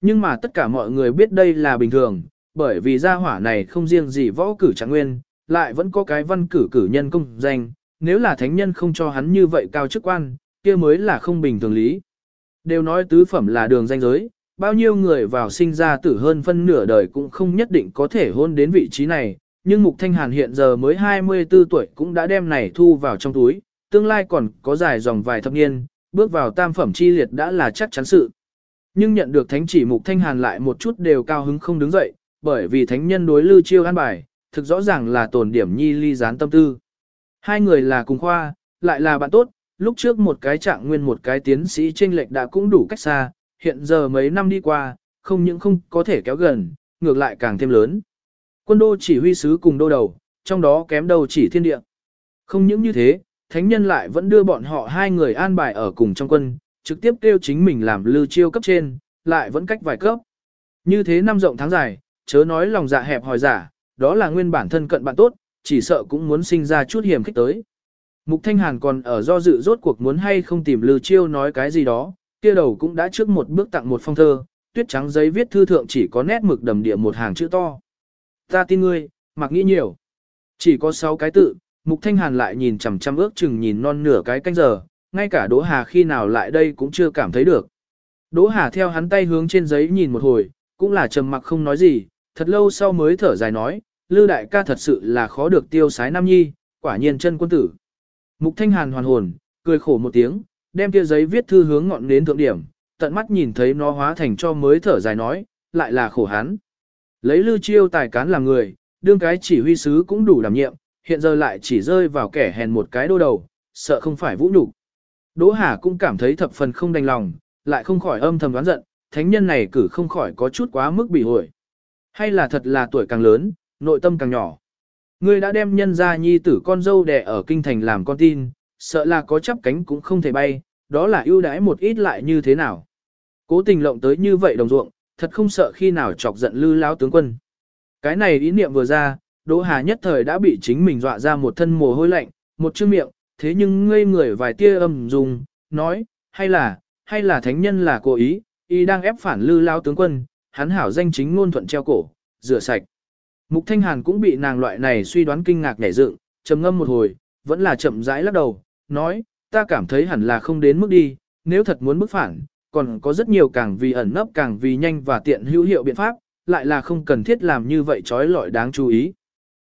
Nhưng mà tất cả mọi người biết đây là bình thường, bởi vì gia hỏa này không riêng gì võ cử trạng nguyên, lại vẫn có cái văn cử cử nhân công danh, nếu là thánh nhân không cho hắn như vậy cao chức quan, kia mới là không bình thường lý. Đều nói tứ phẩm là đường danh giới, bao nhiêu người vào sinh ra tử hơn phân nửa đời cũng không nhất định có thể hôn đến vị trí này, nhưng Mục Thanh Hàn hiện giờ mới 24 tuổi cũng đã đem này thu vào trong túi, tương lai còn có dài dòng vài thập niên, bước vào tam phẩm chi liệt đã là chắc chắn sự. Nhưng nhận được thánh chỉ Mục Thanh Hàn lại một chút đều cao hứng không đứng dậy, bởi vì thánh nhân đối lưu chiêu an bài, thực rõ ràng là tổn điểm nhi ly gián tâm tư. Hai người là cùng khoa, lại là bạn tốt, lúc trước một cái trạng nguyên một cái tiến sĩ trên lệch đã cũng đủ cách xa, hiện giờ mấy năm đi qua, không những không có thể kéo gần, ngược lại càng thêm lớn. Quân đô chỉ huy sứ cùng đô đầu, trong đó kém đầu chỉ thiên địa. Không những như thế, thánh nhân lại vẫn đưa bọn họ hai người an bài ở cùng trong quân, trực tiếp kêu chính mình làm lưu chiêu cấp trên, lại vẫn cách vài cấp. Như thế năm rộng tháng dài, chớ nói lòng dạ hẹp hòi giả, đó là nguyên bản thân cận bạn tốt, chỉ sợ cũng muốn sinh ra chút hiểm khích tới. Mục Thanh Hàn còn ở do dự rốt cuộc muốn hay không tìm Lưu Chiêu nói cái gì đó, kia đầu cũng đã trước một bước tặng một phong thơ, tuyết trắng giấy viết thư thượng chỉ có nét mực đầm địa một hàng chữ to. Ta tin ngươi, mặc nghĩ nhiều. Chỉ có 6 cái tự, Mục Thanh Hàn lại nhìn chằm chằm ước chừng nhìn non nửa cái canh giờ, ngay cả Đỗ Hà khi nào lại đây cũng chưa cảm thấy được. Đỗ Hà theo hắn tay hướng trên giấy nhìn một hồi, cũng là trầm mặc không nói gì, thật lâu sau mới thở dài nói, Lư đại ca thật sự là khó được tiêu sái nam nhi, quả nhiên chân quân tử. Mục Thanh Hàn hoàn hồn, cười khổ một tiếng, đem kia giấy viết thư hướng ngọn đến thượng điểm, tận mắt nhìn thấy nó hóa thành cho mới thở dài nói, lại là khổ hắn. Lấy Lư Chiêu tài cán làm người, đương cái chỉ huy sứ cũng đủ đảm nhiệm, hiện giờ lại chỉ rơi vào kẻ hèn một cái đô đầu, sợ không phải vũ nhục. Đỗ Hà cũng cảm thấy thập phần không đành lòng, lại không khỏi âm thầm đoán giận, thánh nhân này cử không khỏi có chút quá mức bị hội. Hay là thật là tuổi càng lớn, nội tâm càng nhỏ. Ngươi đã đem nhân gia nhi tử con dâu đẻ ở kinh thành làm con tin, sợ là có chắp cánh cũng không thể bay, đó là ưu đãi một ít lại như thế nào. Cố tình lộng tới như vậy đồng ruộng, thật không sợ khi nào chọc giận lư lão tướng quân. Cái này ý niệm vừa ra, Đỗ Hà nhất thời đã bị chính mình dọa ra một thân mồ hôi lạnh, một chữ miệng, thế nhưng ngây người vài tia âm dùng, nói, hay là, hay là thánh nhân là cố ý, y đang ép phản lư lão tướng quân, hắn hảo danh chính ngôn thuận treo cổ, rửa sạch. Mục Thanh Hàn cũng bị nàng loại này suy đoán kinh ngạc nhảy dựng, trầm ngâm một hồi, vẫn là chậm rãi lắc đầu, nói, ta cảm thấy hẳn là không đến mức đi, nếu thật muốn bức phản, còn có rất nhiều càng vì ẩn nấp càng vì nhanh và tiện hữu hiệu biện pháp, lại là không cần thiết làm như vậy trói lọi đáng chú ý.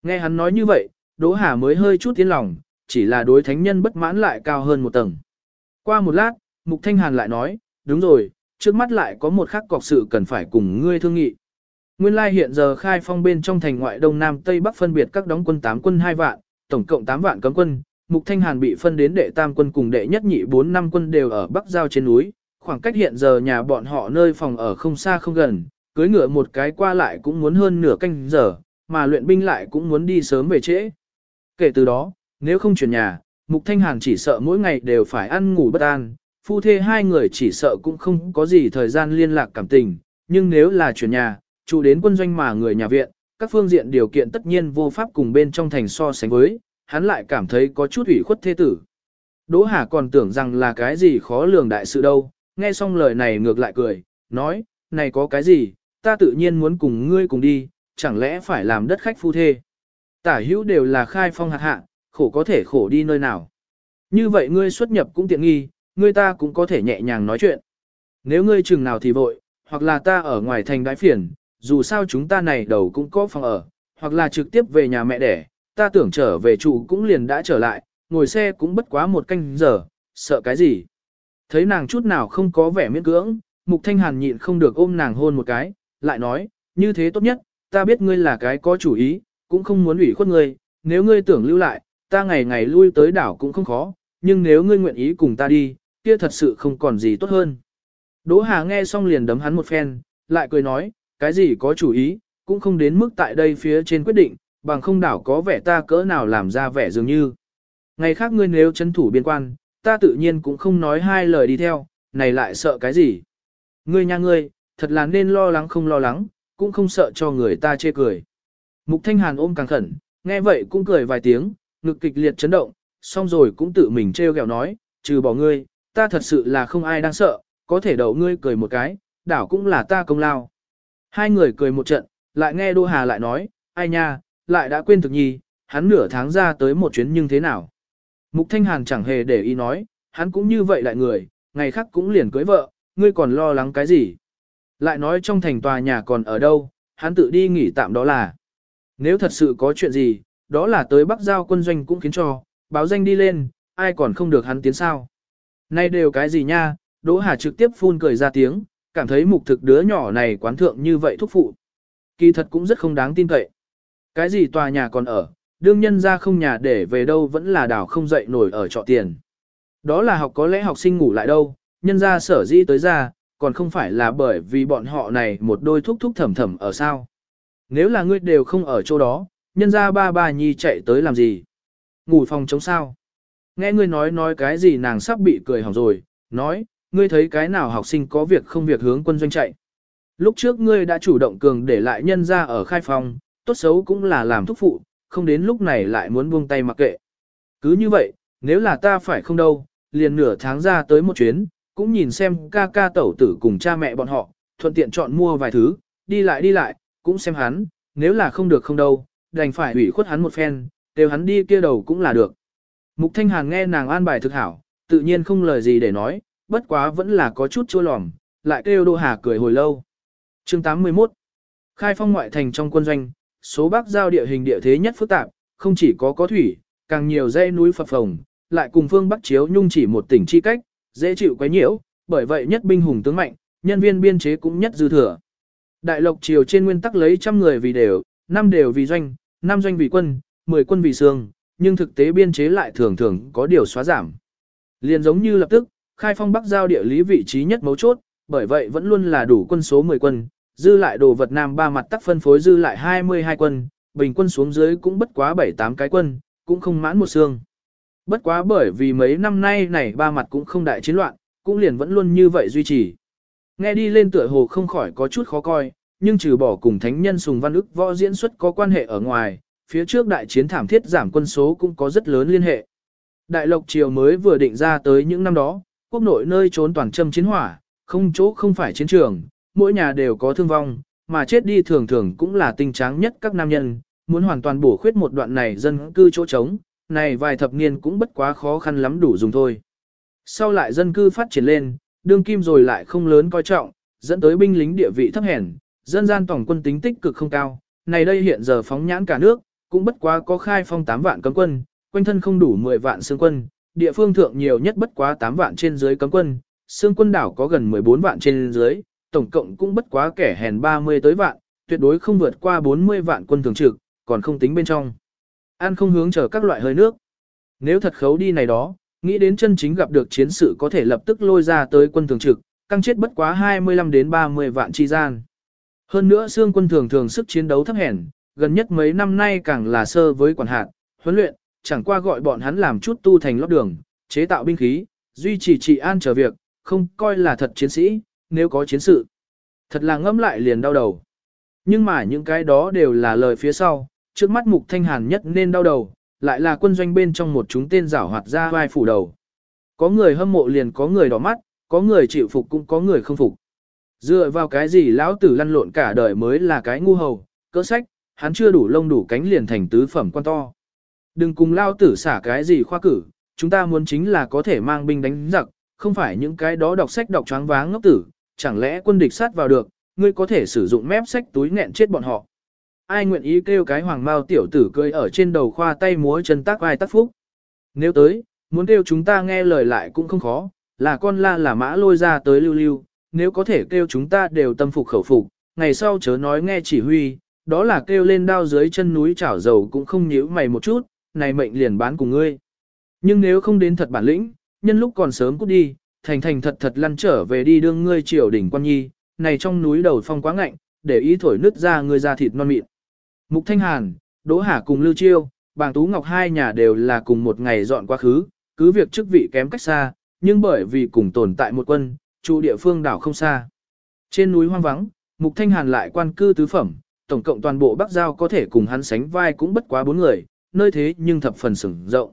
Nghe hắn nói như vậy, Đỗ Hà mới hơi chút tiến lòng, chỉ là đối thánh nhân bất mãn lại cao hơn một tầng. Qua một lát, Mục Thanh Hàn lại nói, đúng rồi, trước mắt lại có một khắc cọc sự cần phải cùng ngươi thương nghị. Nguyên lai hiện giờ khai phong bên trong thành ngoại đông nam tây bắc phân biệt các đóng quân 8 quân 2 vạn, tổng cộng 8 vạn cấm quân, Mục Thanh Hàn bị phân đến đệ tam quân cùng đệ nhất nhị 4 năm quân đều ở bắc giao trên núi, khoảng cách hiện giờ nhà bọn họ nơi phòng ở không xa không gần, cưới ngựa một cái qua lại cũng muốn hơn nửa canh giờ, mà luyện binh lại cũng muốn đi sớm về trễ. Kể từ đó, nếu không chuyển nhà, Mục Thanh Hàn chỉ sợ mỗi ngày đều phải ăn ngủ bất an, phu thê hai người chỉ sợ cũng không có gì thời gian liên lạc cảm tình, nhưng nếu là chuyển nhà, chủ đến quân doanh mà người nhà viện, các phương diện điều kiện tất nhiên vô pháp cùng bên trong thành so sánh với, hắn lại cảm thấy có chút ủy khuất thế tử. Đỗ Hà còn tưởng rằng là cái gì khó lường đại sự đâu, nghe xong lời này ngược lại cười, nói, này có cái gì, ta tự nhiên muốn cùng ngươi cùng đi, chẳng lẽ phải làm đất khách phu thê. Tả hữu đều là khai phong hạt hạ, khổ có thể khổ đi nơi nào. Như vậy ngươi xuất nhập cũng tiện nghi, ngươi ta cũng có thể nhẹ nhàng nói chuyện. Nếu ngươi chừng nào thì vội, hoặc là ta ở ngoài thành đái phiền, dù sao chúng ta này đầu cũng có phòng ở, hoặc là trực tiếp về nhà mẹ đẻ, ta tưởng trở về trụ cũng liền đã trở lại, ngồi xe cũng bất quá một canh giờ, sợ cái gì. Thấy nàng chút nào không có vẻ miễn cưỡng, Mục Thanh Hàn nhịn không được ôm nàng hôn một cái, lại nói, như thế tốt nhất, ta biết ngươi là cái có chủ ý, cũng không muốn ủy khuất ngươi, nếu ngươi tưởng lưu lại, ta ngày ngày lui tới đảo cũng không khó, nhưng nếu ngươi nguyện ý cùng ta đi, kia thật sự không còn gì tốt hơn. Đỗ Hà nghe xong liền đấm hắn một phen, lại cười nói, cái gì có chủ ý, cũng không đến mức tại đây phía trên quyết định, bằng không đảo có vẻ ta cỡ nào làm ra vẻ dường như. Ngày khác ngươi nếu chân thủ biên quan, ta tự nhiên cũng không nói hai lời đi theo, này lại sợ cái gì. Ngươi nha ngươi, thật là nên lo lắng không lo lắng, cũng không sợ cho người ta chê cười. Mục Thanh Hàn ôm càng khẩn, nghe vậy cũng cười vài tiếng, ngực kịch liệt chấn động, xong rồi cũng tự mình treo gẹo nói, trừ bỏ ngươi, ta thật sự là không ai đang sợ, có thể đậu ngươi cười một cái, đảo cũng là ta công lao. Hai người cười một trận, lại nghe Đỗ Hà lại nói, ai nha, lại đã quên thực nhi, hắn nửa tháng ra tới một chuyến nhưng thế nào. Mục Thanh Hàn chẳng hề để ý nói, hắn cũng như vậy lại người, ngày khác cũng liền cưới vợ, ngươi còn lo lắng cái gì. Lại nói trong thành tòa nhà còn ở đâu, hắn tự đi nghỉ tạm đó là. Nếu thật sự có chuyện gì, đó là tới Bắc Giao quân doanh cũng khiến cho, báo danh đi lên, ai còn không được hắn tiến sao. Nay đều cái gì nha, Đỗ Hà trực tiếp phun cười ra tiếng, cảm thấy mục thực đứa nhỏ này quán thượng như vậy thúc phụ. Kỳ thật cũng rất không đáng tin cậy. Cái gì tòa nhà còn ở, đương nhân ra không nhà để về đâu vẫn là đảo không dậy nổi ở trọ tiền. Đó là học có lẽ học sinh ngủ lại đâu, nhân ra sở dĩ tới ra, còn không phải là bởi vì bọn họ này một đôi thúc thúc thầm thầm ở sao. Nếu là ngươi đều không ở chỗ đó, nhân ra ba ba nhi chạy tới làm gì? Ngủ phòng chống sao? Nghe ngươi nói nói cái gì nàng sắp bị cười hỏng rồi, nói, ngươi thấy cái nào học sinh có việc không việc hướng quân doanh chạy. Lúc trước ngươi đã chủ động cường để lại nhân ra ở khai phòng, tốt xấu cũng là làm thúc phụ, không đến lúc này lại muốn buông tay mặc kệ. Cứ như vậy, nếu là ta phải không đâu, liền nửa tháng ra tới một chuyến, cũng nhìn xem ca ca tẩu tử cùng cha mẹ bọn họ, thuận tiện chọn mua vài thứ, đi lại đi lại, cũng xem hắn, nếu là không được không đâu, đành phải ủy khuất hắn một phen, đều hắn đi kia đầu cũng là được. Mục Thanh Hàn nghe nàng an bài thực hảo, tự nhiên không lời gì để nói, bất quá vẫn là có chút chua lòm, lại kêu Đô Hà cười hồi lâu. Chương 81 Khai phong ngoại thành trong quân doanh, số bắc giao địa hình địa thế nhất phức tạp, không chỉ có có thủy, càng nhiều dãy núi phập phồng, lại cùng phương Bắc chiếu nhung chỉ một tỉnh chi cách, dễ chịu quấy nhiễu, bởi vậy nhất binh hùng tướng mạnh, nhân viên biên chế cũng nhất dư thừa. Đại lộc triều trên nguyên tắc lấy trăm người vì đều, năm đều vì doanh, năm doanh vì quân, mười quân vì xương, nhưng thực tế biên chế lại thường thường có điều xóa giảm. Liền giống như lập tức, khai phong bắc giao địa lý vị trí nhất mấu chốt, bởi vậy vẫn luôn là đủ quân số 10 quân, dư lại đồ vật nam ba mặt tắc phân phối dư lại 22 quân, bình quân xuống dưới cũng bất quá 7-8 cái quân, cũng không mãn một xương. Bất quá bởi vì mấy năm nay này ba mặt cũng không đại chiến loạn, cũng liền vẫn luôn như vậy duy trì. Nghe đi lên tựa hồ không khỏi có chút khó coi, nhưng trừ bỏ cùng thánh nhân sùng văn ức võ diễn xuất có quan hệ ở ngoài, phía trước đại chiến thảm thiết giảm quân số cũng có rất lớn liên hệ. Đại lộc triều mới vừa định ra tới những năm đó, quốc nội nơi trốn toàn châm chiến hỏa, không chỗ không phải chiến trường, mỗi nhà đều có thương vong, mà chết đi thường thường cũng là tinh tráng nhất các nam nhân, muốn hoàn toàn bổ khuyết một đoạn này dân cư chỗ trống, này vài thập niên cũng bất quá khó khăn lắm đủ dùng thôi. Sau lại dân cư phát triển lên, đương kim rồi lại không lớn coi trọng, dẫn tới binh lính địa vị thấp hèn, dân gian tổng quân tính tích cực không cao, này đây hiện giờ phóng nhãn cả nước, cũng bất quá có khai phong 8 vạn cấm quân, quanh thân không đủ 10 vạn xương quân, địa phương thượng nhiều nhất bất quá 8 vạn trên dưới cấm quân, xương quân đảo có gần 14 vạn trên dưới, tổng cộng cũng bất quá kẻ hèn 30 tới vạn, tuyệt đối không vượt qua 40 vạn quân thường trực, còn không tính bên trong. An không hướng chờ các loại hơi nước. Nếu thật khấu đi này đó, nghĩ đến chân chính gặp được chiến sự có thể lập tức lôi ra tới quân thường trực, căng chết bất quá 25 đến 30 vạn chi gian. Hơn nữa xương quân thường thường sức chiến đấu thấp hèn, gần nhất mấy năm nay càng là sơ với quản hạt, huấn luyện, chẳng qua gọi bọn hắn làm chút tu thành lót đường, chế tạo binh khí, duy trì trị an trở việc, không coi là thật chiến sĩ, nếu có chiến sự. Thật là ngẫm lại liền đau đầu. Nhưng mà những cái đó đều là lời phía sau, trước mắt mục thanh hàn nhất nên đau đầu, lại là quân doanh bên trong một chúng tên giảo hoạt ra vai phủ đầu. Có người hâm mộ liền có người đỏ mắt, có người chịu phục cũng có người không phục. Dựa vào cái gì lão tử lăn lộn cả đời mới là cái ngu hầu, cỡ sách, hắn chưa đủ lông đủ cánh liền thành tứ phẩm quan to. Đừng cùng lao tử xả cái gì khoa cử, chúng ta muốn chính là có thể mang binh đánh giặc, không phải những cái đó đọc sách đọc choáng váng ngốc tử, chẳng lẽ quân địch sát vào được, ngươi có thể sử dụng mép sách túi nghẹn chết bọn họ. Ai nguyện ý kêu cái hoàng mao tiểu tử cười ở trên đầu khoa tay múa chân tác vai tác phúc. Nếu tới, muốn kêu chúng ta nghe lời lại cũng không khó, là con la là mã lôi ra tới lưu lưu, nếu có thể kêu chúng ta đều tâm phục khẩu phục, ngày sau chớ nói nghe chỉ huy, đó là kêu lên đao dưới chân núi chảo dầu cũng không nhíu mày một chút, này mệnh liền bán cùng ngươi. Nhưng nếu không đến thật bản lĩnh, nhân lúc còn sớm cút đi, thành thành thật thật lăn trở về đi đương ngươi triều đỉnh quan nhi, này trong núi đầu phong quá ngạnh, để ý thổi nứt ra ngươi ra thịt non mịn. Mục Thanh Hàn, Đỗ Hà cùng Lưu Chiêu, Bàng Tú Ngọc hai nhà đều là cùng một ngày dọn quá khứ, cứ việc chức vị kém cách xa, nhưng bởi vì cùng tồn tại một quân, trụ địa phương đảo không xa. Trên núi hoang vắng, Mục Thanh Hàn lại quan cư tứ phẩm, tổng cộng toàn bộ Bắc Giao có thể cùng hắn sánh vai cũng bất quá bốn người, nơi thế nhưng thập phần sừng rộng.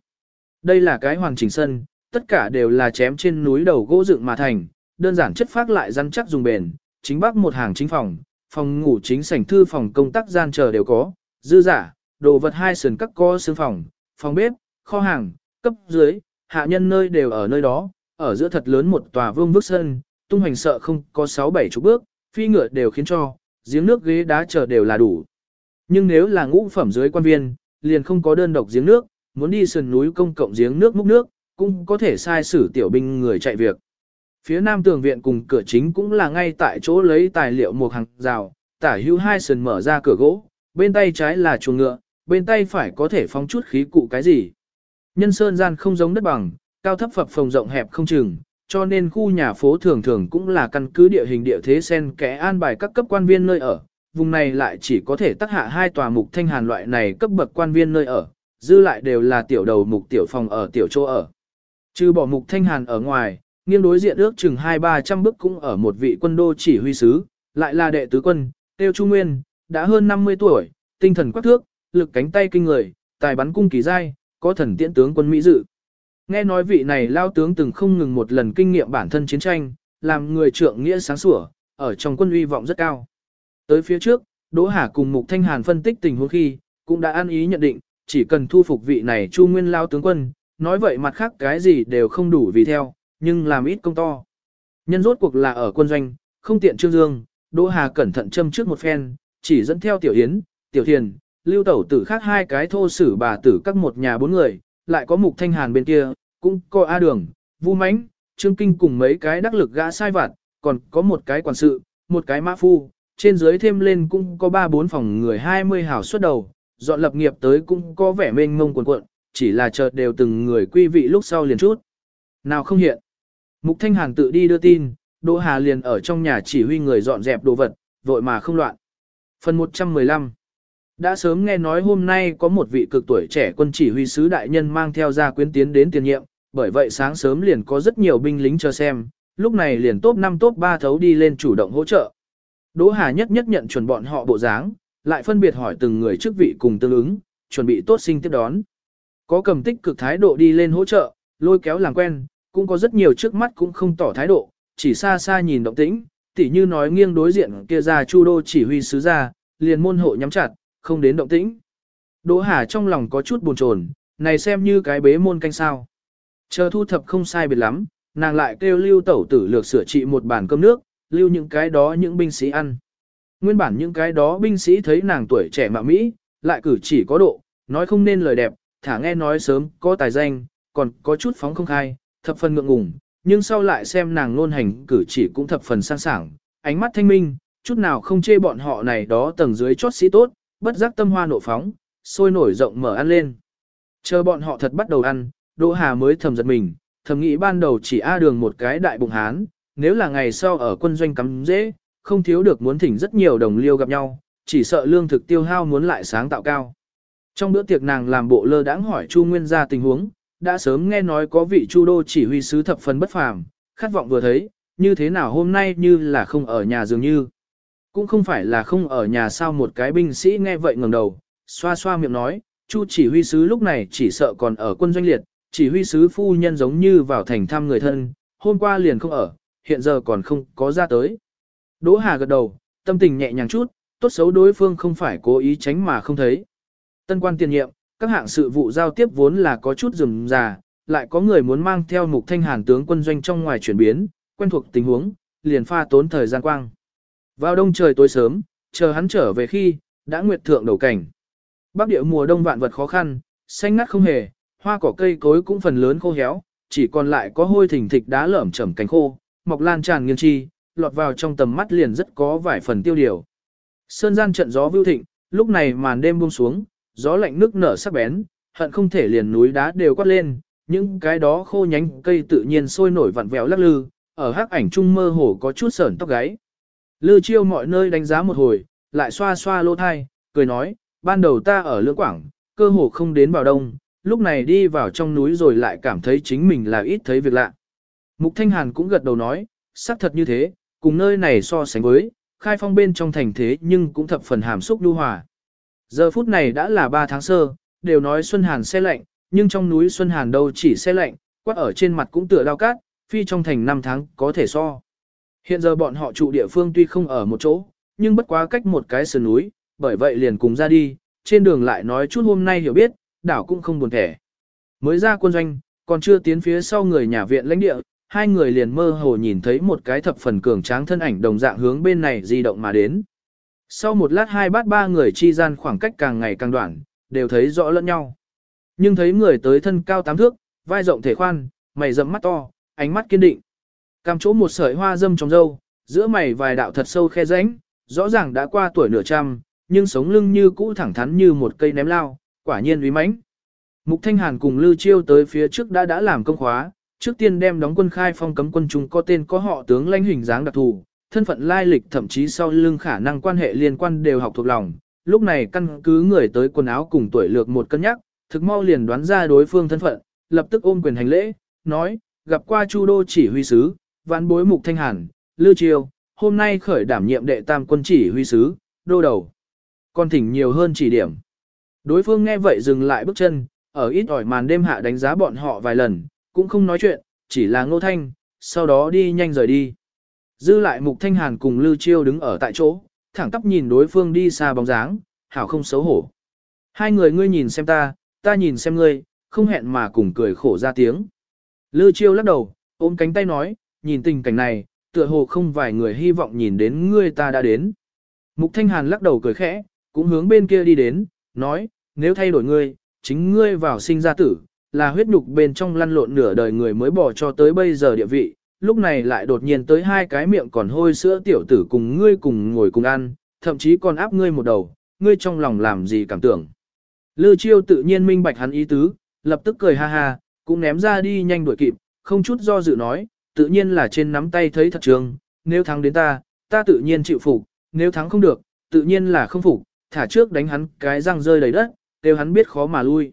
Đây là cái hoàng chỉnh sân, tất cả đều là chém trên núi đầu gỗ dựng mà thành, đơn giản chất phác lại rắn chắc dùng bền, chính bắc một hàng chính phòng, phòng ngủ chính sảnh thư phòng công tác gian chờ đều có, dư giả, đồ vật hai sườn các co xương phòng, phòng bếp, kho hàng, cấp dưới, hạ nhân nơi đều ở nơi đó, ở giữa thật lớn một tòa vương vức sân, tung hoành sợ không có 6-7 chục bước, phi ngựa đều khiến cho, giếng nước ghế đá chờ đều là đủ. Nhưng nếu là ngũ phẩm dưới quan viên, liền không có đơn độc giếng nước, muốn đi sườn núi công cộng giếng nước múc nước, cũng có thể sai sử tiểu binh người chạy việc. Phía nam tường viện cùng cửa chính cũng là ngay tại chỗ lấy tài liệu một hàng rào, tả hữu hai sườn mở ra cửa gỗ, bên tay trái là chuồng ngựa, bên tay phải có thể phóng chút khí cụ cái gì. Nhân sơn gian không giống đất bằng, cao thấp phập phòng rộng hẹp không chừng, cho nên khu nhà phố thường thường cũng là căn cứ địa hình địa thế sen kẽ an bài các cấp quan viên nơi ở, vùng này lại chỉ có thể tác hạ hai tòa mục thanh hàn loại này cấp bậc quan viên nơi ở, dư lại đều là tiểu đầu mục tiểu phòng ở tiểu chỗ ở. Trừ bỏ mục thanh hàn ở ngoài, nghiêng đối diện ước chừng hai ba trăm bước cũng ở một vị quân đô chỉ huy sứ, lại là đệ tứ quân, tiêu trung nguyên, đã hơn 50 tuổi, tinh thần quắc thước, lực cánh tay kinh người, tài bắn cung kỳ dai, có thần tiễn tướng quân Mỹ dự. Nghe nói vị này lao tướng từng không ngừng một lần kinh nghiệm bản thân chiến tranh, làm người trượng nghĩa sáng sủa, ở trong quân uy vọng rất cao. Tới phía trước, Đỗ Hà cùng Mục Thanh Hàn phân tích tình huống khi, cũng đã ăn ý nhận định, chỉ cần thu phục vị này Chu Nguyên lao tướng quân, nói vậy mặt khác cái gì đều không đủ vì theo, nhưng làm ít công to. Nhân rốt cuộc là ở quân doanh, không tiện Trương Dương, Đỗ Hà cẩn thận châm trước một phen, chỉ dẫn theo Tiểu Yến, Tiểu Thiền, Lưu Tẩu tử khác hai cái thô sử bà tử các một nhà bốn người, lại có Mục Thanh Hàn bên kia, cũng có A Đường, Vu mánh Trương Kinh cùng mấy cái đắc lực gã sai vặt, còn có một cái quản sự, một cái mã phu, trên dưới thêm lên cũng có ba bốn phòng người 20 hảo suất đầu, dọn lập nghiệp tới cũng có vẻ mênh mông cuộn cuộn, chỉ là chợt đều từng người quy vị lúc sau liền chút. Nào không hiện. Mục Thanh Hàn tự đi đưa tin, Đỗ Hà liền ở trong nhà chỉ huy người dọn dẹp đồ vật, vội mà không loạn. Phần 115 đã sớm nghe nói hôm nay có một vị cực tuổi trẻ quân chỉ huy sứ đại nhân mang theo gia quyến tiến đến tiền nhiệm, bởi vậy sáng sớm liền có rất nhiều binh lính chờ xem, lúc này liền top 5 top 3 thấu đi lên chủ động hỗ trợ. Đỗ Hà nhất nhất nhận chuẩn bọn họ bộ dáng, lại phân biệt hỏi từng người chức vị cùng tương ứng, chuẩn bị tốt sinh tiếp đón. Có cầm tích cực thái độ đi lên hỗ trợ, lôi kéo làm quen, cũng có rất nhiều trước mắt cũng không tỏ thái độ, chỉ xa xa nhìn động tĩnh, tỉ như nói nghiêng đối diện kia ra chu đô chỉ huy sứ ra, liền môn hộ nhắm chặt, không đến động tĩnh. Đỗ Hà trong lòng có chút buồn chồn, này xem như cái bế môn canh sao. Chờ thu thập không sai biệt lắm, nàng lại kêu lưu tẩu tử lược sửa trị một bàn cơm nước, lưu những cái đó những binh sĩ ăn. Nguyên bản những cái đó binh sĩ thấy nàng tuổi trẻ mạ Mỹ, lại cử chỉ có độ, nói không nên lời đẹp, thả nghe nói sớm, có tài danh, còn có chút phóng không khai, thập phần ngượng ngùng, nhưng sau lại xem nàng luôn hành cử chỉ cũng thập phần sang sảng, ánh mắt thanh minh, chút nào không chê bọn họ này đó tầng dưới chót sĩ tốt, bất giác tâm hoa nộ phóng, sôi nổi rộng mở ăn lên. Chờ bọn họ thật bắt đầu ăn, Đỗ Hà mới thầm giật mình, thầm nghĩ ban đầu chỉ A đường một cái đại bụng hán, nếu là ngày sau ở quân doanh cắm dễ, không thiếu được muốn thỉnh rất nhiều đồng liêu gặp nhau, chỉ sợ lương thực tiêu hao muốn lại sáng tạo cao. Trong bữa tiệc nàng làm bộ lơ đãng hỏi Chu Nguyên ra tình huống, đã sớm nghe nói có vị Chu đô chỉ huy sứ thập phần bất phàm, khát vọng vừa thấy, như thế nào hôm nay như là không ở nhà dường như. Cũng không phải là không ở nhà sao một cái binh sĩ nghe vậy ngẩng đầu, xoa xoa miệng nói, Chu chỉ huy sứ lúc này chỉ sợ còn ở quân doanh liệt, chỉ huy sứ phu nhân giống như vào thành thăm người thân, hôm qua liền không ở, hiện giờ còn không có ra tới. Đỗ Hà gật đầu, tâm tình nhẹ nhàng chút, tốt xấu đối phương không phải cố ý tránh mà không thấy. Tân quan tiền nhiệm, các hạng sự vụ giao tiếp vốn là có chút rườm rà, lại có người muốn mang theo mục thanh hàn tướng quân doanh trong ngoài chuyển biến, quen thuộc tình huống, liền pha tốn thời gian quang. Vào đông trời tối sớm, chờ hắn trở về khi, đã nguyệt thượng đầu cảnh. Bắc địa mùa đông vạn vật khó khăn, xanh ngắt không hề, hoa cỏ cây cối cũng phần lớn khô héo, chỉ còn lại có hôi thình thịch đá lởm chởm cánh khô, mọc lan tràn nghiêng chi, lọt vào trong tầm mắt liền rất có vài phần tiêu điều. Sơn gian trận gió vưu thịnh, lúc này màn đêm buông xuống, gió lạnh nước nở sắc bén, hận không thể liền núi đá đều quát lên, những cái đó khô nhánh cây tự nhiên sôi nổi vặn vẹo lắc lư, ở hắc ảnh trung mơ hồ có chút sởn tóc gáy. Lư chiêu mọi nơi đánh giá một hồi, lại xoa xoa lỗ thai, cười nói, ban đầu ta ở lưỡng quảng, cơ hồ không đến vào đông, lúc này đi vào trong núi rồi lại cảm thấy chính mình là ít thấy việc lạ. Mục Thanh Hàn cũng gật đầu nói, xác thật như thế, cùng nơi này so sánh với, khai phong bên trong thành thế nhưng cũng thập phần hàm xúc lưu hòa. Giờ phút này đã là 3 tháng sơ, đều nói Xuân Hàn xe lạnh, nhưng trong núi Xuân Hàn đâu chỉ xe lạnh, quát ở trên mặt cũng tựa đau cát, phi trong thành 5 tháng có thể so. Hiện giờ bọn họ trụ địa phương tuy không ở một chỗ, nhưng bất quá cách một cái sườn núi, bởi vậy liền cùng ra đi, trên đường lại nói chút hôm nay hiểu biết, đảo cũng không buồn thẻ. Mới ra quân doanh, còn chưa tiến phía sau người nhà viện lãnh địa, hai người liền mơ hồ nhìn thấy một cái thập phần cường tráng thân ảnh đồng dạng hướng bên này di động mà đến. Sau một lát hai bát ba người chi gian khoảng cách càng ngày càng đoạn, đều thấy rõ lẫn nhau. Nhưng thấy người tới thân cao tám thước, vai rộng thể khoan, mày rậm mắt to, ánh mắt kiên định. Cam chỗ một sợi hoa dâm trong râu, giữa mày vài đạo thật sâu khe rãnh, rõ ràng đã qua tuổi nửa trăm, nhưng sống lưng như cũ thẳng thắn như một cây ném lao, quả nhiên uy mãnh. Mục Thanh Hàn cùng Lưu Chiêu tới phía trước đã đã làm công khóa, trước tiên đem đóng quân khai phong cấm quân chúng có tên có họ tướng lãnh hình dáng đặc thù, thân phận lai lịch thậm chí sau lưng khả năng quan hệ liên quan đều học thuộc lòng. Lúc này căn cứ người tới quần áo cùng tuổi lược một cân nhắc, thực mau liền đoán ra đối phương thân phận, lập tức ôm quyền hành lễ, nói, gặp qua Chu Đô chỉ huy sứ, vãn bối Mục Thanh Hàn, Lưu Chiêu, hôm nay khởi đảm nhiệm đệ tam quân chỉ huy sứ, đô đầu. con thỉnh nhiều hơn chỉ điểm. Đối phương nghe vậy dừng lại bước chân, ở ít ỏi màn đêm hạ đánh giá bọn họ vài lần, cũng không nói chuyện, chỉ là ngô thanh, sau đó đi nhanh rời đi. Dư lại mục thanh hàn cùng Lưu Chiêu đứng ở tại chỗ, thẳng tắp nhìn đối phương đi xa bóng dáng, hảo không xấu hổ. Hai người ngươi nhìn xem ta, ta nhìn xem ngươi, không hẹn mà cùng cười khổ ra tiếng. Lưu Chiêu lắc đầu, ôm cánh tay nói, nhìn tình cảnh này, tựa hồ không vài người hy vọng nhìn đến ngươi ta đã đến. Mục Thanh Hàn lắc đầu cười khẽ, cũng hướng bên kia đi đến, nói, nếu thay đổi ngươi, chính ngươi vào sinh ra tử, là huyết nhục bên trong lăn lộn nửa đời người mới bỏ cho tới bây giờ địa vị, lúc này lại đột nhiên tới hai cái miệng còn hôi sữa tiểu tử cùng ngươi cùng ngồi cùng ăn, thậm chí còn áp ngươi một đầu, ngươi trong lòng làm gì cảm tưởng. Lư chiêu tự nhiên minh bạch hắn ý tứ, lập tức cười ha ha, cũng ném ra đi nhanh đuổi kịp, không chút do dự nói, tự nhiên là trên nắm tay thấy thật trường, nếu thắng đến ta, ta tự nhiên chịu phục, nếu thắng không được, tự nhiên là không phục, thả trước đánh hắn cái răng rơi đầy đất, đều hắn biết khó mà lui.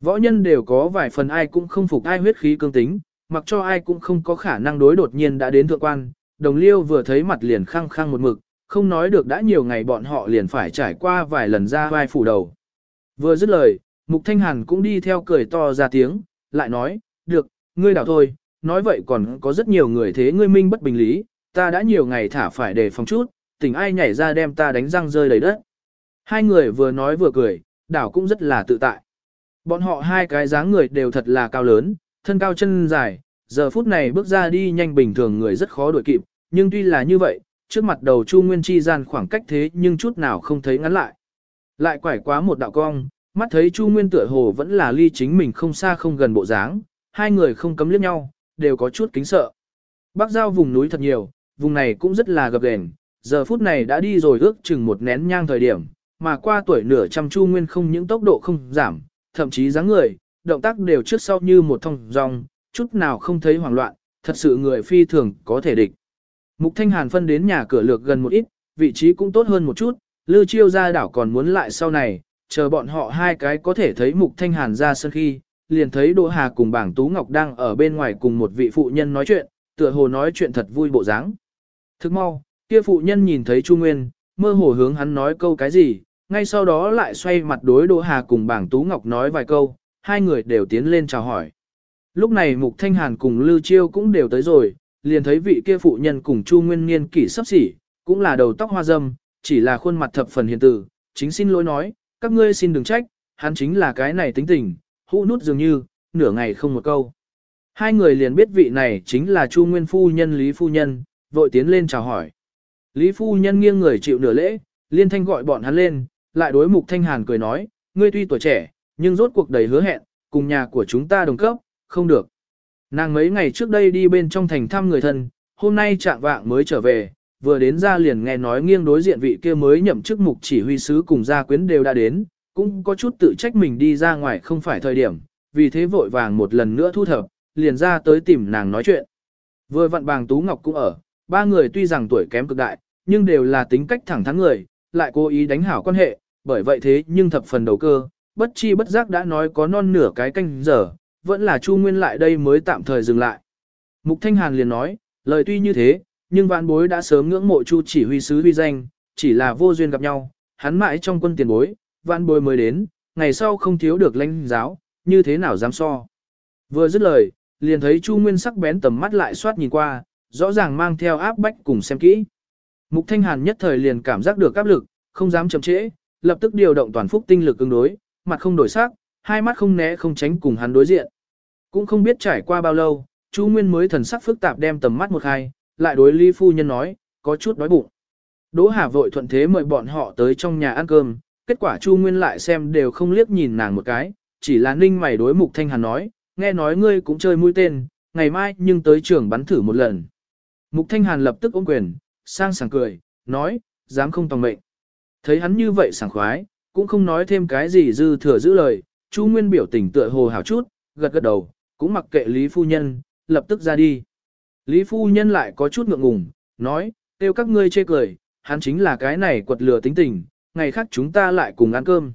Võ nhân đều có vài phần ai cũng không phục ai huyết khí cương tính, mặc cho ai cũng không có khả năng đối đột nhiên đã đến thượng quan, đồng liêu vừa thấy mặt liền khăng khăng một mực, không nói được đã nhiều ngày bọn họ liền phải trải qua vài lần ra vai phủ đầu. Vừa dứt lời, Mục Thanh Hàn cũng đi theo cười to ra tiếng, lại nói, được, ngươi đảo thôi, nói vậy còn có rất nhiều người thế ngươi minh bất bình lý, ta đã nhiều ngày thả phải để phòng chút, tỉnh ai nhảy ra đem ta đánh răng rơi đầy đất. Hai người vừa nói vừa cười, đảo cũng rất là tự tại. Bọn họ hai cái dáng người đều thật là cao lớn, thân cao chân dài, giờ phút này bước ra đi nhanh bình thường người rất khó đuổi kịp, nhưng tuy là như vậy, trước mặt đầu Chu Nguyên chi gian khoảng cách thế nhưng chút nào không thấy ngắn lại. Lại quải quá một đạo cong, mắt thấy Chu Nguyên tựa hồ vẫn là ly chính mình không xa không gần bộ dáng, hai người không cấm liếc nhau, đều có chút kính sợ. Bắc giao vùng núi thật nhiều, vùng này cũng rất là gập ghềnh, giờ phút này đã đi rồi ước chừng một nén nhang thời điểm, mà qua tuổi nửa trăm Chu Nguyên không những tốc độ không giảm, thậm chí dáng người, động tác đều trước sau như một thông dong, chút nào không thấy hoảng loạn, thật sự người phi thường có thể địch. Mục Thanh Hàn phân đến nhà cửa lược gần một ít, vị trí cũng tốt hơn một chút, Lư Chiêu ra đảo còn muốn lại sau này, chờ bọn họ hai cái có thể thấy Mục Thanh Hàn ra sân khi, liền thấy Đỗ Hà cùng bảng Tú Ngọc đang ở bên ngoài cùng một vị phụ nhân nói chuyện, tựa hồ nói chuyện thật vui bộ dáng. Thức mau, kia phụ nhân nhìn thấy Chu Nguyên, mơ hồ hướng hắn nói câu cái gì, ngay sau đó lại xoay mặt đối Đỗ Hà cùng bảng Tú Ngọc nói vài câu, hai người đều tiến lên chào hỏi. Lúc này Mục Thanh Hàn cùng Lưu Chiêu cũng đều tới rồi, liền thấy vị kia phụ nhân cùng Chu Nguyên Niên kỷ sắp xỉ, cũng là đầu tóc hoa dâm, chỉ là khuôn mặt thập phần hiền từ, chính xin lỗi nói, các ngươi xin đừng trách, hắn chính là cái này tính tình, hũ nút dường như, nửa ngày không một câu. Hai người liền biết vị này chính là Chu Nguyên Phu Nhân Lý Phu Nhân, vội tiến lên chào hỏi. Lý Phu Nhân nghiêng người chịu nửa lễ, liên thanh gọi bọn hắn lên, lại đối mục thanh hàn cười nói, ngươi tuy tuổi trẻ, nhưng rốt cuộc đầy hứa hẹn, cùng nhà của chúng ta đồng cấp, không được. Nàng mấy ngày trước đây đi bên trong thành thăm người thân, hôm nay trạng vạng mới trở về, vừa đến ra liền nghe nói nghiêng đối diện vị kia mới nhậm chức mục chỉ huy sứ cùng gia quyến đều đã đến, cũng có chút tự trách mình đi ra ngoài không phải thời điểm, vì thế vội vàng một lần nữa thu thập, liền ra tới tìm nàng nói chuyện. Vừa vặn bàng Tú Ngọc cũng ở, ba người tuy rằng tuổi kém cực đại, nhưng đều là tính cách thẳng thắn người, lại cố ý đánh hảo quan hệ, bởi vậy thế nhưng thập phần đầu cơ, bất chi bất giác đã nói có non nửa cái canh giờ, vẫn là Chu Nguyên lại đây mới tạm thời dừng lại. Mục Thanh Hàn liền nói, lời tuy như thế, nhưng vạn bối đã sớm ngưỡng mộ Chu chỉ huy sứ huy danh, chỉ là vô duyên gặp nhau, hắn mãi trong quân tiền bối, vạn bối mới đến, ngày sau không thiếu được lãnh giáo, như thế nào dám so. Vừa dứt lời, liền thấy Chu Nguyên sắc bén tầm mắt lại soát nhìn qua, rõ ràng mang theo áp bách cùng xem kỹ. Mục Thanh Hàn nhất thời liền cảm giác được áp lực, không dám chậm trễ, lập tức điều động toàn phúc tinh lực ứng đối, mặt không đổi sắc, hai mắt không né không tránh cùng hắn đối diện. Cũng không biết trải qua bao lâu, Chu Nguyên mới thần sắc phức tạp đem tầm mắt một hai, lại đối Lý phu nhân nói, có chút đói bụng. Đỗ Hà vội thuận thế mời bọn họ tới trong nhà ăn cơm, kết quả Chu Nguyên lại xem đều không liếc nhìn nàng một cái, chỉ là ninh mày đối Mục Thanh Hàn nói, nghe nói ngươi cũng chơi mũi tên, ngày mai nhưng tới trường bắn thử một lần. Mục Thanh Hàn lập tức ôm quyền, sang sảng cười, nói, dám không tòng mệnh. Thấy hắn như vậy sảng khoái, cũng không nói thêm cái gì dư thừa giữ lời, Chu Nguyên biểu tình tựa hồ hảo chút, gật gật đầu, cũng mặc kệ Lý Phu Nhân, lập tức ra đi. Lý Phu Nhân lại có chút ngượng ngùng, nói, tiêu các ngươi chê cười, hắn chính là cái này quật lừa tính tình, ngày khác chúng ta lại cùng ăn cơm.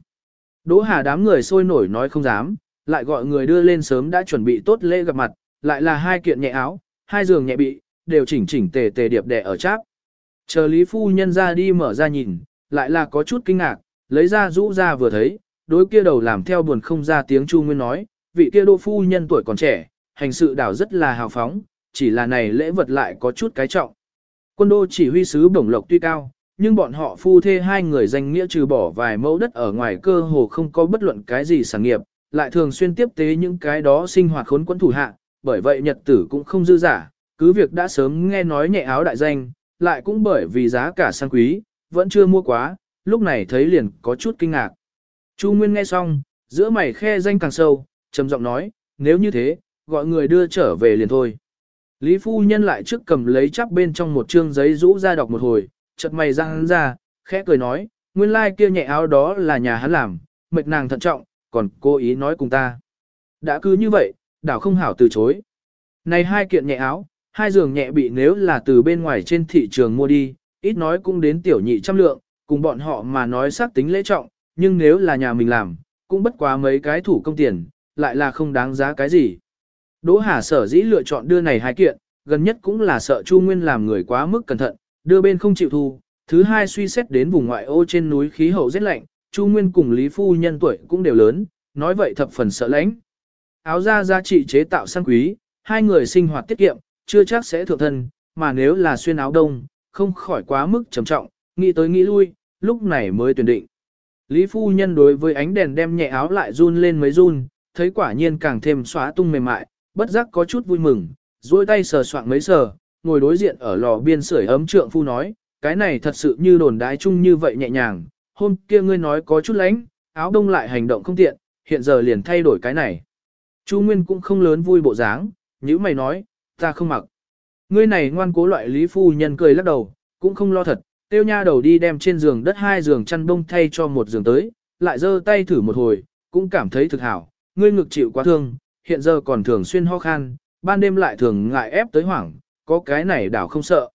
Đỗ Hà đám người sôi nổi nói không dám, lại gọi người đưa lên sớm đã chuẩn bị tốt lễ gặp mặt, lại là hai kiện nhẹ áo, hai giường nhẹ bị, đều chỉnh chỉnh tề tề điệp đẻ ở cháp. Chờ Lý Phu Nhân ra đi mở ra nhìn, lại là có chút kinh ngạc, lấy ra rũ ra vừa thấy, đối kia đầu làm theo buồn không ra tiếng Chu Nguyên nói, vị kia đô phu nhân tuổi còn trẻ, hành sự đảo rất là hào phóng, chỉ là này lễ vật lại có chút cái trọng. Quân đô chỉ huy sứ bổng lộc tuy cao, nhưng bọn họ phu thê hai người danh nghĩa trừ bỏ vài mẫu đất ở ngoài cơ hồ không có bất luận cái gì sản nghiệp, lại thường xuyên tiếp tế những cái đó sinh hoạt khốn quẫn thủ hạ, bởi vậy nhật tử cũng không dư giả, cứ việc đã sớm nghe nói nhẹ áo đại danh, lại cũng bởi vì giá cả sang quý, vẫn chưa mua quá, lúc này thấy liền có chút kinh ngạc. Chu Nguyên nghe xong, giữa mày khe danh càng sâu, trầm giọng nói, nếu như thế, gọi người đưa trở về liền thôi. Lý phu nhân lại trước cầm lấy chắp bên trong một chương giấy rũ ra đọc một hồi, chợt mày ra hắn ra, khẽ cười nói, nguyên lai like kia nhẹ áo đó là nhà hắn làm, mệt nàng thận trọng, còn cố ý nói cùng ta. Đã cứ như vậy, đảo không hảo từ chối. Này hai kiện nhẹ áo, hai giường nhẹ bị nếu là từ bên ngoài trên thị trường mua đi, ít nói cũng đến tiểu nhị trăm lượng, cùng bọn họ mà nói xác tính lễ trọng, nhưng nếu là nhà mình làm, cũng bất quá mấy cái thủ công tiền, lại là không đáng giá cái gì. Đỗ Hà sở dĩ lựa chọn đưa này hai kiện, gần nhất cũng là sợ Chu Nguyên làm người quá mức cẩn thận, đưa bên không chịu thu. Thứ hai suy xét đến vùng ngoại ô trên núi khí hậu rất lạnh, Chu Nguyên cùng Lý Phu Nhân tuổi cũng đều lớn, nói vậy thập phần sợ lãnh. Áo da giá trị chế tạo sang quý, hai người sinh hoạt tiết kiệm, chưa chắc sẽ thượng thân, mà nếu là xuyên áo đông, không khỏi quá mức trầm trọng, nghĩ tới nghĩ lui, lúc này mới tuyển định. Lý Phu Nhân đối với ánh đèn đem nhẹ áo lại run lên mấy run, thấy quả nhiên càng thêm xóa tung mềm mại, bất giác có chút vui mừng, duỗi tay sờ soạng mấy sờ, ngồi đối diện ở lò biên sưởi ấm trượng phu nói, cái này thật sự như đồn đái chung như vậy nhẹ nhàng, hôm kia ngươi nói có chút lánh, áo đông lại hành động không tiện, hiện giờ liền thay đổi cái này. Chu Nguyên cũng không lớn vui bộ dáng, như mày nói, ta không mặc. Ngươi này ngoan cố loại lý phu nhân cười lắc đầu, cũng không lo thật, tiêu nha đầu đi đem trên giường đất hai giường chăn bông thay cho một giường tới, lại giơ tay thử một hồi, cũng cảm thấy thực hảo, ngươi ngực chịu quá thương, hiện giờ còn thường xuyên ho khan, ban đêm lại thường ngại ép tới hoảng, có cái này đảo không sợ.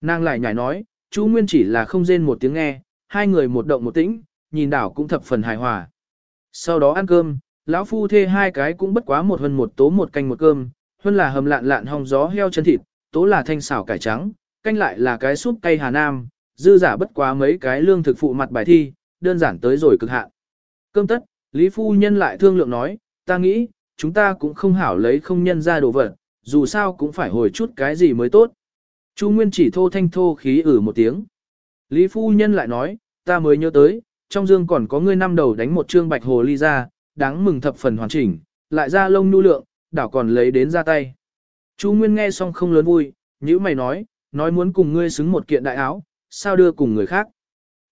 Nàng lại nhảy nói, chú Nguyên chỉ là không rên một tiếng nghe, hai người một động một tĩnh, nhìn đảo cũng thập phần hài hòa. Sau đó ăn cơm, lão phu thê hai cái cũng bất quá một hơn một tố một canh một cơm, hơn là hầm lạn lạn hong gió heo chân thịt, tố là thanh xảo cải trắng, canh lại là cái súp cay Hà Nam, dư giả bất quá mấy cái lương thực phụ mặt bài thi, đơn giản tới rồi cực hạn. Cơm tất, Lý Phu Nhân lại thương lượng nói, ta nghĩ, chúng ta cũng không hảo lấy không nhân ra đồ vật, dù sao cũng phải hồi chút cái gì mới tốt. Chu Nguyên chỉ thô thanh thô khí ử một tiếng. Lý Phu Nhân lại nói, ta mới nhớ tới, trong dương còn có ngươi năm đầu đánh một trương bạch hồ ly ra, đáng mừng thập phần hoàn chỉnh, lại ra lông nu lượng, đảo còn lấy đến ra tay. Chu Nguyên nghe xong không lớn vui, như mày nói, nói muốn cùng ngươi xứng một kiện đại áo, sao đưa cùng người khác.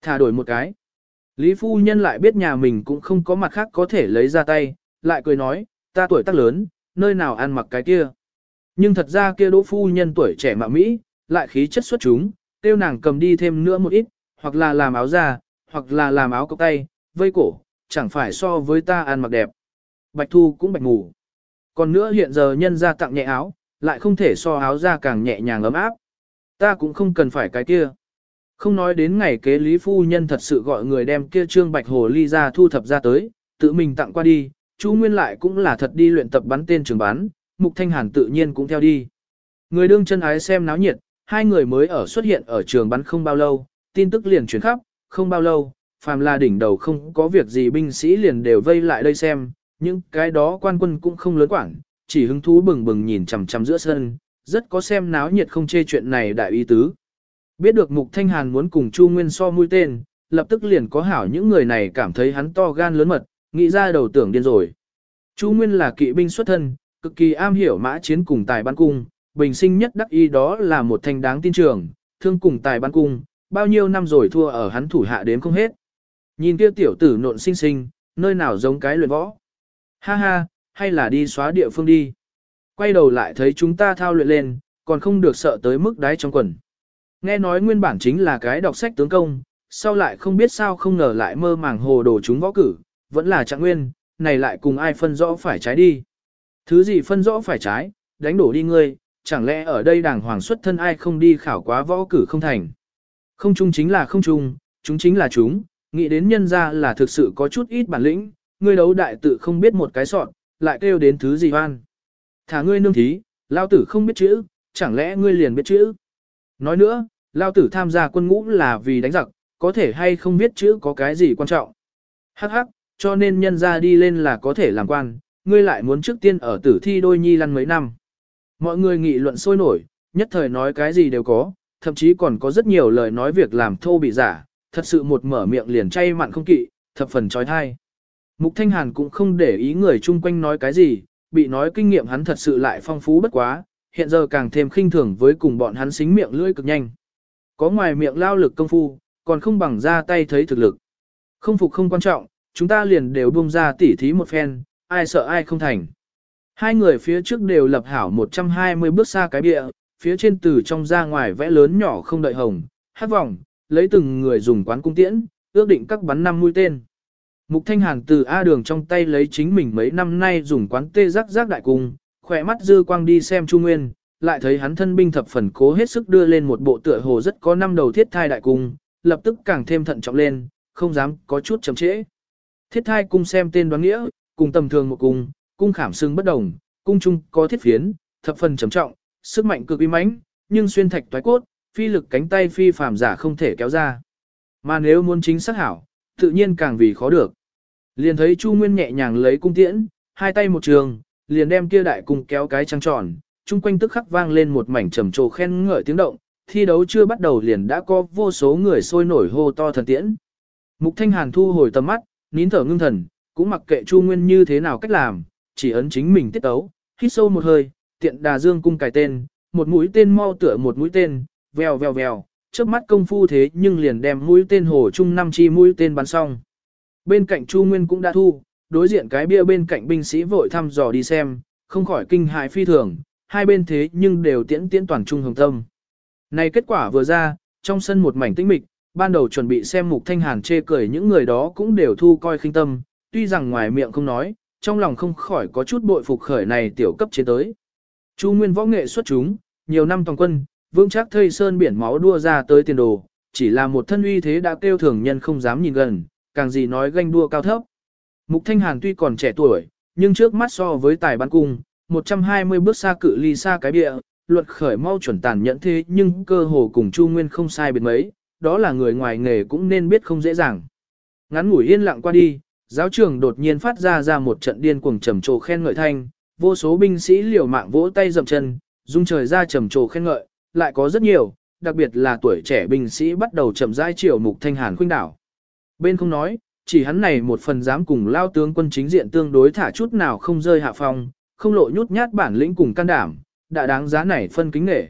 Thả đổi một cái. Lý Phu Nhân lại biết nhà mình cũng không có mặt khác có thể lấy ra tay, lại cười nói, ta tuổi tác lớn, nơi nào ăn mặc cái kia. Nhưng thật ra kia đỗ phu nhân tuổi trẻ mạ Mỹ, lại khí chất xuất chúng, tiêu nàng cầm đi thêm nữa một ít, hoặc là làm áo da, hoặc là làm áo cộc tay, vây cổ, chẳng phải so với ta ăn mặc đẹp. Bạch thu cũng bạch ngủ. Còn nữa hiện giờ nhân ra tặng nhẹ áo, lại không thể so áo da càng nhẹ nhàng ấm áp. Ta cũng không cần phải cái kia. Không nói đến ngày kế lý phu nhân thật sự gọi người đem kia trương bạch hồ ly ra thu thập ra tới, tự mình tặng qua đi, chú Nguyên lại cũng là thật đi luyện tập bắn tên trường bắn, Mục Thanh Hàn tự nhiên cũng theo đi. Người đương chân ái xem náo nhiệt, hai người mới ở xuất hiện ở trường bắn không bao lâu, tin tức liền truyền khắp, không bao lâu, phàm là đỉnh đầu không có việc gì binh sĩ liền đều vây lại đây xem, những cái đó quan quân cũng không lớn quản, chỉ hứng thú bừng bừng nhìn chằm chằm giữa sân, rất có xem náo nhiệt không chê chuyện này đại ý tứ. Biết được Mục Thanh Hàn muốn cùng Chu Nguyên so mũi tên, lập tức liền có hảo những người này cảm thấy hắn to gan lớn mật, nghĩ ra đầu tưởng điên rồi. Chu Nguyên là kỵ binh xuất thân, cực kỳ am hiểu mã chiến cùng tài bắn cung, bình sinh nhất đắc y đó là một thanh đáng tin trường, thương cùng tài bắn cung, bao nhiêu năm rồi thua ở hắn thủ hạ đến không hết. Nhìn kia tiểu tử nộn sinh sinh, nơi nào giống cái luyện võ. Ha ha, hay là đi xóa địa phương đi. Quay đầu lại thấy chúng ta thao luyện lên, còn không được sợ tới mức đáy trong quần. Nghe nói nguyên bản chính là cái đọc sách tướng công, sau lại không biết sao không ngờ lại mơ màng hồ đồ chúng võ cử, vẫn là trạng nguyên, này lại cùng ai phân rõ phải trái đi. Thứ gì phân rõ phải trái, đánh đổ đi ngươi, chẳng lẽ ở đây đàng hoàng xuất thân ai không đi khảo quá võ cử không thành. Không chung chính là không chung, chúng chính là chúng, nghĩ đến nhân ra là thực sự có chút ít bản lĩnh, ngươi đấu đại tự không biết một cái sọn, lại kêu đến thứ gì hoan. Thả ngươi nương thí, lao tử không biết chữ, chẳng lẽ ngươi liền biết chữ. Nói nữa, lao tử tham gia quân ngũ là vì đánh giặc, có thể hay không biết chữ có cái gì quan trọng. Hắc hắc, cho nên nhân ra đi lên là có thể làm quan, ngươi lại muốn trước tiên ở tử thi đôi nhi lăn mấy năm. Mọi người nghị luận sôi nổi, nhất thời nói cái gì đều có, thậm chí còn có rất nhiều lời nói việc làm thô bị giả, thật sự một mở miệng liền chay mặn không kỵ, thập phần trói thai. Mục Thanh Hàn cũng không để ý người chung quanh nói cái gì, bị nói kinh nghiệm hắn thật sự lại phong phú bất quá, hiện giờ càng thêm khinh thường với cùng bọn hắn xính miệng lưỡi cực nhanh. Có ngoài miệng lao lực công phu, còn không bằng ra tay thấy thực lực. Không phục không quan trọng, chúng ta liền đều buông ra tỉ thí một phen, ai sợ ai không thành. Hai người phía trước đều lập hảo 120 bước xa cái bịa, phía trên từ trong ra ngoài vẽ lớn nhỏ không đợi hồng, hát vòng, lấy từng người dùng quán cung tiễn, ước định các bắn năm mũi tên. Mục Thanh Hàn từ A đường trong tay lấy chính mình mấy năm nay dùng quán tê rắc giác đại cung, khỏe mắt dư quang đi xem Chu Nguyên, lại thấy hắn thân binh thập phần cố hết sức đưa lên một bộ tựa hồ rất có năm đầu thiết thai đại cung, lập tức càng thêm thận trọng lên, không dám có chút chậm trễ. Thiết thai cung xem tên đoán nghĩa, cùng tầm thường một cung, cung khảm xương bất đồng, cung trung có thiết phiến, thập phần trầm trọng, sức mạnh cực uy mãnh, nhưng xuyên thạch toái cốt, phi lực cánh tay phi phàm giả không thể kéo ra. Mà nếu muốn chính xác hảo, tự nhiên càng vì khó được. Liền thấy Chu Nguyên nhẹ nhàng lấy cung tiễn, hai tay một trường, liền đem kia đại cung kéo cái trăng tròn, chung quanh tức khắc vang lên một mảnh trầm trồ khen ngợi tiếng động, thi đấu chưa bắt đầu liền đã có vô số người sôi nổi hô to thần tiễn. Mục Thanh Hàn thu hồi tầm mắt, nín thở ngưng thần, cũng mặc kệ Chu Nguyên như thế nào cách làm, chỉ ấn chính mình tiết tấu, hít sâu một hơi, tiện đà dương cung cài tên, một mũi tên mau tựa một mũi tên, vèo vèo vèo, trước mắt công phu thế nhưng liền đem mũi tên hồ chung năm chi mũi tên bắn xong. Bên cạnh Chu Nguyên cũng đã thu, đối diện cái bia bên cạnh binh sĩ vội thăm dò đi xem, không khỏi kinh hại phi thường, hai bên thế nhưng đều tiễn tiễn toàn trung hồng tâm. Này kết quả vừa ra, trong sân một mảnh tĩnh mịch, ban đầu chuẩn bị xem mục thanh hàn chê cười những người đó cũng đều thu coi khinh tâm, tuy rằng ngoài miệng không nói, trong lòng không khỏi có chút bội phục khởi này tiểu cấp chế tới. Chu Nguyên võ nghệ xuất chúng, nhiều năm toàn quân, vương chắc thây sơn biển máu đua ra tới tiền đồ, chỉ là một thân uy thế đã kêu thường nhân không dám nhìn gần, càng gì nói ganh đua cao thấp. Mục Thanh Hàn tuy còn trẻ tuổi, nhưng trước mắt so với tài bắn cung, 120 bước xa cự ly xa cái bịa, luật khởi mau chuẩn tàn nhẫn thế nhưng cơ hồ cùng Chu Nguyên không sai biệt mấy, đó là người ngoài nghề cũng nên biết không dễ dàng. Ngắn ngủi yên lặng qua đi, giáo trưởng đột nhiên phát ra ra một trận điên cuồng trầm trồ khen ngợi thanh, vô số binh sĩ liều mạng vỗ tay dậm chân, dung trời ra trầm trồ khen ngợi, lại có rất nhiều, đặc biệt là tuổi trẻ binh sĩ bắt đầu chậm rãi chiều mục thanh hàn khuynh đảo. Bên không nói, chỉ hắn này một phần dám cùng lao tướng quân chính diện tương đối thả chút nào không rơi hạ phong, không lộ nhút nhát bản lĩnh cùng can đảm, đã đáng giá này phân kính nghệ.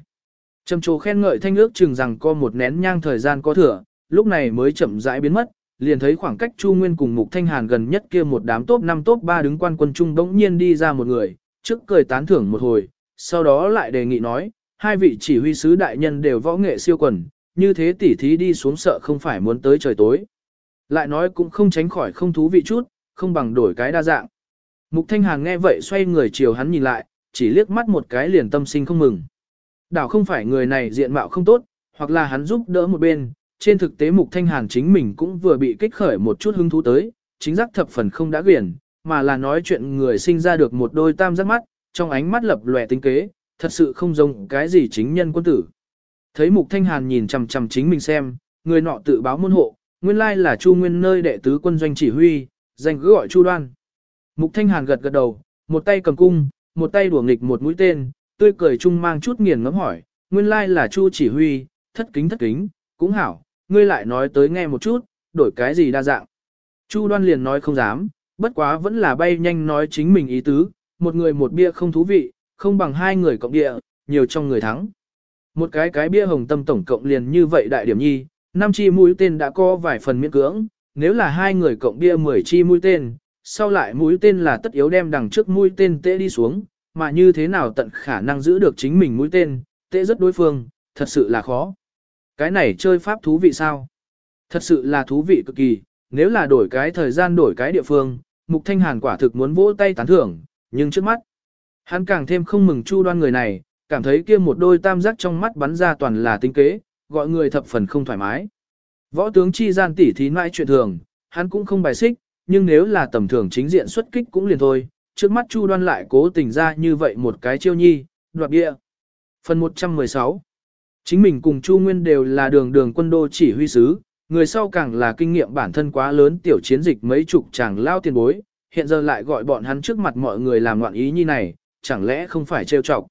Trầm trồ khen ngợi thanh ước chừng rằng có một nén nhang thời gian có thừa, lúc này mới chậm rãi biến mất, liền thấy khoảng cách Chu Nguyên cùng Mục Thanh Hàn gần nhất kia một đám top 5 top 3 đứng quan quân trung đống nhiên đi ra một người, trước cười tán thưởng một hồi, sau đó lại đề nghị nói, hai vị chỉ huy sứ đại nhân đều võ nghệ siêu quần, như thế tỉ thí đi xuống sợ không phải muốn tới trời tối. Lại nói cũng không tránh khỏi không thú vị chút, không bằng đổi cái đa dạng. Mục Thanh Hàn nghe vậy xoay người chiều hắn nhìn lại, chỉ liếc mắt một cái liền tâm sinh không mừng. Đảo không phải người này diện mạo không tốt, hoặc là hắn giúp đỡ một bên, trên thực tế Mục Thanh Hàn chính mình cũng vừa bị kích khởi một chút hứng thú tới, chính giác thập phần không đã quyển, mà là nói chuyện người sinh ra được một đôi tam giác mắt, trong ánh mắt lập lòe tính kế, thật sự không giống cái gì chính nhân quân tử. Thấy Mục Thanh Hàn nhìn chằm chằm chính mình xem, người nọ tự báo môn hộ, nguyên lai là Chu Nguyên nơi đệ tứ quân doanh chỉ huy, danh cứ gọi Chu Đoan. Mục Thanh Hàn gật gật đầu, một tay cầm cung, một tay đùa nghịch một mũi tên, tươi cười chung mang chút nghiền ngẫm hỏi, nguyên lai là Chu chỉ huy, thất kính thất kính, cũng hảo, ngươi lại nói tới nghe một chút, đổi cái gì đa dạng. Chu đoan liền nói không dám, bất quá vẫn là bay nhanh nói chính mình ý tứ, một người một bia không thú vị, không bằng hai người cộng địa, nhiều trong người thắng. Một cái cái bia hồng tâm tổng cộng liền như vậy đại điểm nhi, năm chi mũi tên đã có vài phần miễn cưỡng, nếu là hai người cộng bia 10 chi mũi tên, sau lại mũi tên là tất yếu đem đằng trước mũi tên tê đi xuống, mà như thế nào tận khả năng giữ được chính mình mũi tên, tê rất đối phương, thật sự là khó. Cái này chơi pháp thú vị sao? Thật sự là thú vị cực kỳ, nếu là đổi cái thời gian đổi cái địa phương, Mục Thanh Hàn quả thực muốn vỗ tay tán thưởng, nhưng trước mắt, hắn càng thêm không mừng chu đoan người này, cảm thấy kia một đôi tam giác trong mắt bắn ra toàn là tính kế, gọi người thập phần không thoải mái. Võ tướng chi gian tỉ thí mãi chuyện thường, hắn cũng không bài xích, nhưng nếu là tầm thường chính diện xuất kích cũng liền thôi, trước mắt Chu Đoan lại cố tình ra như vậy một cái chiêu nhi, đoạt địa. Phần 116 Chính mình cùng Chu Nguyên đều là đường đường quân đô chỉ huy sứ, người sau càng là kinh nghiệm bản thân quá lớn tiểu chiến dịch mấy chục chàng lao tiền bối, hiện giờ lại gọi bọn hắn trước mặt mọi người làm loạn ý như này, chẳng lẽ không phải trêu chọc.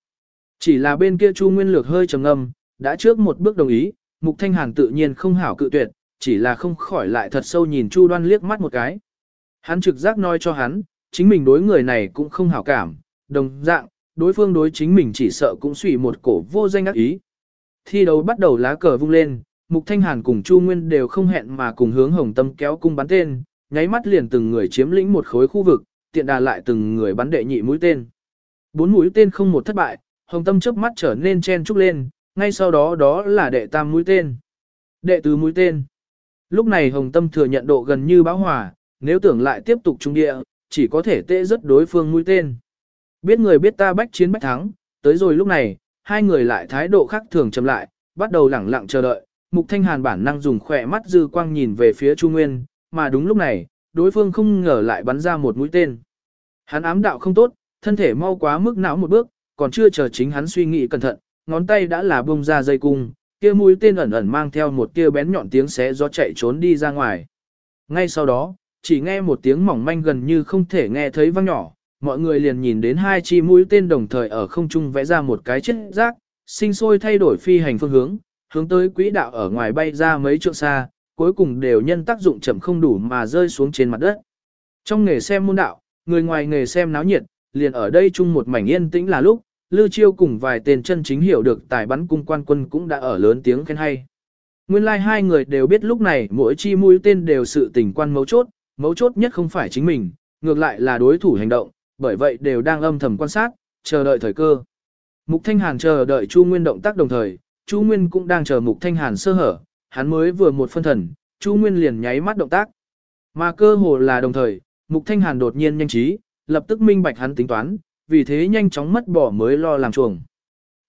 Chỉ là bên kia Chu Nguyên Lược hơi trầm ngâm, đã trước một bước đồng ý, Mục Thanh Hàn tự nhiên không hảo cự tuyệt, chỉ là không khỏi lại thật sâu nhìn Chu Đoan liếc mắt một cái. Hắn trực giác nói cho hắn, chính mình đối người này cũng không hảo cảm, đồng dạng, đối phương đối chính mình chỉ sợ cũng suy một cổ vô danh ác ý. Thi đấu bắt đầu lá cờ vung lên, Mục Thanh Hàn cùng Chu Nguyên đều không hẹn mà cùng hướng Hồng Tâm kéo cung bắn tên, nháy mắt liền từng người chiếm lĩnh một khối khu vực, tiện đà lại từng người bắn đệ nhị mũi tên. Bốn mũi tên không một thất bại, Hồng Tâm chớp mắt trở nên chen trúc lên, ngay sau đó đó là đệ tam mũi tên. Đệ tứ mũi tên. Lúc này Hồng Tâm thừa nhận độ gần như bão hòa, nếu tưởng lại tiếp tục trung địa, chỉ có thể tệ rất đối phương mũi tên. Biết người biết ta bách chiến bách thắng, tới rồi lúc này, hai người lại thái độ khác thường chậm lại, bắt đầu lẳng lặng chờ đợi. Mục Thanh Hàn bản năng dùng khỏe mắt dư quang nhìn về phía Chu Nguyên, mà đúng lúc này, đối phương không ngờ lại bắn ra một mũi tên. Hắn ám đạo không tốt, thân thể mau quá mức não một bước, còn chưa chờ chính hắn suy nghĩ cẩn thận, ngón tay đã là bông ra dây cung, kia mũi tên ẩn ẩn mang theo một tia bén nhọn tiếng xé gió chạy trốn đi ra ngoài. Ngay sau đó, chỉ nghe một tiếng mỏng manh gần như không thể nghe thấy vang nhỏ, mọi người liền nhìn đến hai chi mũi tên đồng thời ở không trung vẽ ra một cái chết rác, sinh sôi thay đổi phi hành phương hướng, hướng tới quỹ đạo ở ngoài bay ra mấy trượng xa, cuối cùng đều nhân tác dụng chậm không đủ mà rơi xuống trên mặt đất. Trong nghề xem môn đạo, người ngoài nghề xem náo nhiệt, liền ở đây chung một mảnh yên tĩnh là lúc, Lư Chiêu cùng vài tên chân chính hiểu được tài bắn cung quan quân cũng đã ở lớn tiếng khen hay. Nguyên lai like hai người đều biết lúc này mỗi chi mũi tên đều sự tình quan mấu chốt, mấu chốt nhất không phải chính mình, ngược lại là đối thủ hành động, bởi vậy đều đang âm thầm quan sát, chờ đợi thời cơ. Mục Thanh Hàn chờ đợi Chu Nguyên động tác đồng thời, Chu Nguyên cũng đang chờ Mục Thanh Hàn sơ hở, hắn mới vừa một phân thần, Chu Nguyên liền nháy mắt động tác. Mà cơ hồ là đồng thời, Mục Thanh Hàn đột nhiên nhanh trí, lập tức minh bạch hắn tính toán, vì thế nhanh chóng mất bỏ mới lo làm chuồng.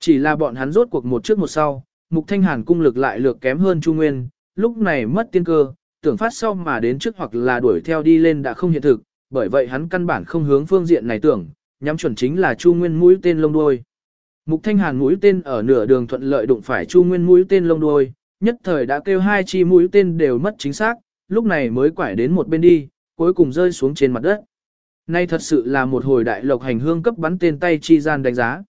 Chỉ là bọn hắn rốt cuộc một trước một sau, Mục Thanh Hàn cung lực lại lược kém hơn Chu Nguyên, lúc này mất tiên cơ, tưởng phát sau mà đến trước hoặc là đuổi theo đi lên đã không hiện thực, bởi vậy hắn căn bản không hướng phương diện này tưởng, nhắm chuẩn chính là Chu Nguyên mũi tên lông đuôi. Mục Thanh Hàn mũi tên ở nửa đường thuận lợi đụng phải Chu Nguyên mũi tên lông đuôi, nhất thời đã kêu hai chi mũi tên đều mất chính xác, lúc này mới quải đến một bên đi, cuối cùng rơi xuống trên mặt đất. Nay thật sự là một hồi đại lộc hành hương cấp bắn tên tay chi gian đánh giá.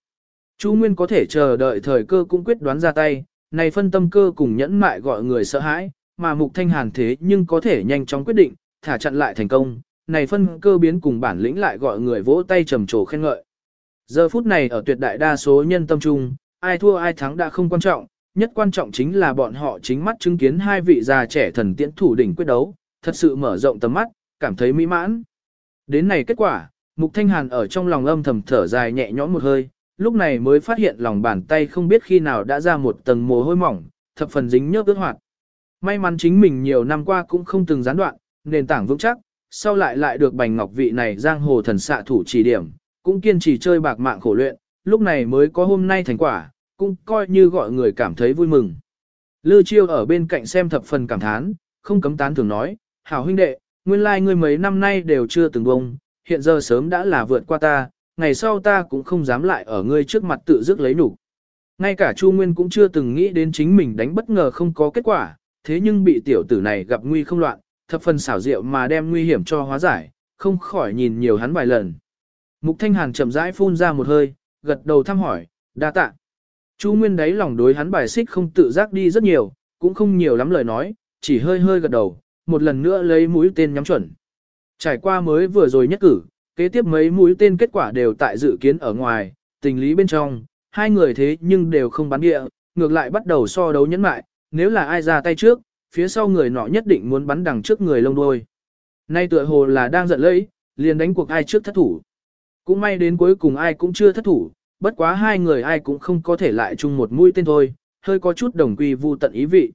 Chu Nguyên có thể chờ đợi thời cơ cũng quyết đoán ra tay, này phân tâm cơ cùng nhẫn mại gọi người sợ hãi, mà Mục Thanh Hàn thế nhưng có thể nhanh chóng quyết định, thả chặn lại thành công, này phân cơ biến cùng bản lĩnh lại gọi người vỗ tay trầm trồ khen ngợi. Giờ phút này ở tuyệt đại đa số nhân tâm trung, ai thua ai thắng đã không quan trọng, nhất quan trọng chính là bọn họ chính mắt chứng kiến hai vị già trẻ thần tiễn thủ đỉnh quyết đấu, thật sự mở rộng tầm mắt, cảm thấy mỹ mãn. Đến này kết quả, Mục Thanh Hàn ở trong lòng âm thầm thở dài nhẹ nhõm một hơi, lúc này mới phát hiện lòng bàn tay không biết khi nào đã ra một tầng mồ hôi mỏng, thập phần dính nhớp ướt hoạt. May mắn chính mình nhiều năm qua cũng không từng gián đoạn, nền tảng vững chắc, sau lại lại được bành ngọc vị này giang hồ thần xạ thủ chỉ điểm, cũng kiên trì chơi bạc mạng khổ luyện, lúc này mới có hôm nay thành quả, cũng coi như gọi người cảm thấy vui mừng. Lư chiêu ở bên cạnh xem thập phần cảm thán, không cấm tán thường nói, hảo huynh đệ, nguyên lai like ngươi mấy năm nay đều chưa từng bông, hiện giờ sớm đã là vượt qua ta, ngày sau ta cũng không dám lại ở ngươi trước mặt tự dứt lấy đủ. Ngay cả Chu Nguyên cũng chưa từng nghĩ đến chính mình đánh bất ngờ không có kết quả, thế nhưng bị tiểu tử này gặp nguy không loạn, thập phần xảo diệu mà đem nguy hiểm cho hóa giải, không khỏi nhìn nhiều hắn vài lần. Mục Thanh Hàn chậm rãi phun ra một hơi, gật đầu thăm hỏi, đa tạ. Chu Nguyên đấy lòng đối hắn bài xích không tự giác đi rất nhiều, cũng không nhiều lắm lời nói, chỉ hơi hơi gật đầu, một lần nữa lấy mũi tên nhắm chuẩn. Trải qua mới vừa rồi nhất cử, kế tiếp mấy mũi tên kết quả đều tại dự kiến ở ngoài, tình lý bên trong, hai người thế nhưng đều không bắn địa, ngược lại bắt đầu so đấu nhẫn mại, nếu là ai ra tay trước, phía sau người nọ nhất định muốn bắn đằng trước người lông đuôi. Nay tựa hồ là đang giận lẫy, liền đánh cuộc ai trước thất thủ. Cũng may đến cuối cùng ai cũng chưa thất thủ, bất quá hai người ai cũng không có thể lại chung một mũi tên thôi, hơi có chút đồng quy vu tận ý vị.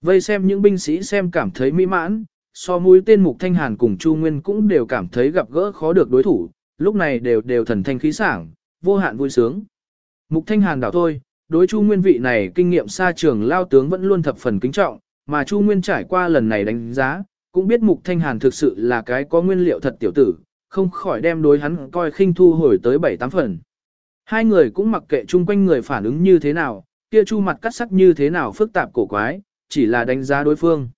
Vây xem những binh sĩ xem cảm thấy mỹ mãn, so mũi tên mục thanh hàn cùng Chu Nguyên cũng đều cảm thấy gặp gỡ khó được đối thủ, lúc này đều đều thần thanh khí sảng, vô hạn vui sướng. Mục thanh hàn đảo thôi, đối Chu Nguyên vị này kinh nghiệm xa trường lao tướng vẫn luôn thập phần kính trọng, mà Chu Nguyên trải qua lần này đánh giá, cũng biết Mục Thanh Hàn thực sự là cái có nguyên liệu thật tiểu tử, không khỏi đem đối hắn coi khinh thu hồi tới 7-8 phần. Hai người cũng mặc kệ chung quanh người phản ứng như thế nào, kia Chu mặt cắt sắc như thế nào phức tạp cổ quái, chỉ là đánh giá đối phương.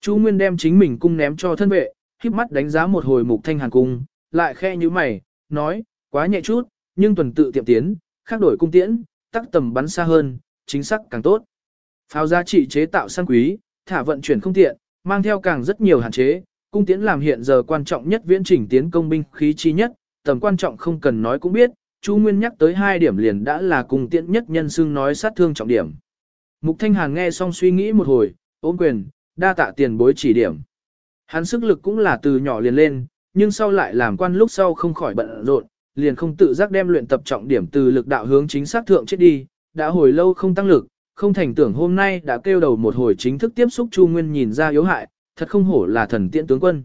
Chu Nguyên đem chính mình cung ném cho thân vệ, híp mắt đánh giá một hồi Mục Thanh Hàn cung, lại khe như mày, nói, quá nhẹ chút, nhưng tuần tự tiệm tiến, khác đổi cung tiễn, tắc tầm bắn xa hơn, chính xác càng tốt. Pháo giá trị chế tạo sang quý, thả vận chuyển không tiện, mang theo càng rất nhiều hạn chế, cung tiễn làm hiện giờ quan trọng nhất viễn chỉnh tiến công binh khí chi nhất, tầm quan trọng không cần nói cũng biết, Chu Nguyên nhắc tới hai điểm liền đã là cung tiễn nhất nhân xưng nói sát thương trọng điểm. Mục Thanh Hàn nghe xong suy nghĩ một hồi, ôm quyền, đa tạ tiền bối chỉ điểm. Hắn sức lực cũng là từ nhỏ liền lên, nhưng sau lại làm quan lúc sau không khỏi bận rộn, liền không tự giác đem luyện tập trọng điểm từ lực đạo hướng chính xác thượng chết đi, đã hồi lâu không tăng lực, không thành tưởng hôm nay đã kêu đầu một hồi chính thức tiếp xúc Chu Nguyên nhìn ra yếu hại, thật không hổ là thần tiễn tướng quân.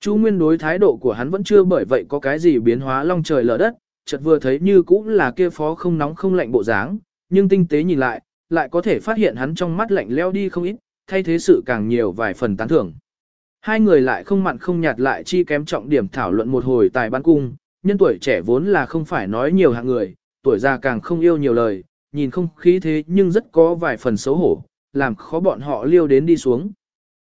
Chu Nguyên đối thái độ của hắn vẫn chưa bởi vậy có cái gì biến hóa long trời lở đất, chợt vừa thấy như cũng là kia phó không nóng không lạnh bộ dáng, nhưng tinh tế nhìn lại, lại có thể phát hiện hắn trong mắt lạnh leo đi không ít, thay thế sự càng nhiều vài phần tán thưởng. Hai người lại không mặn không nhạt lại chi kém trọng điểm thảo luận một hồi tài ban cung, nhân tuổi trẻ vốn là không phải nói nhiều hạng người, tuổi già càng không yêu nhiều lời, nhìn không khí thế nhưng rất có vài phần xấu hổ, làm khó bọn họ liêu đến đi xuống.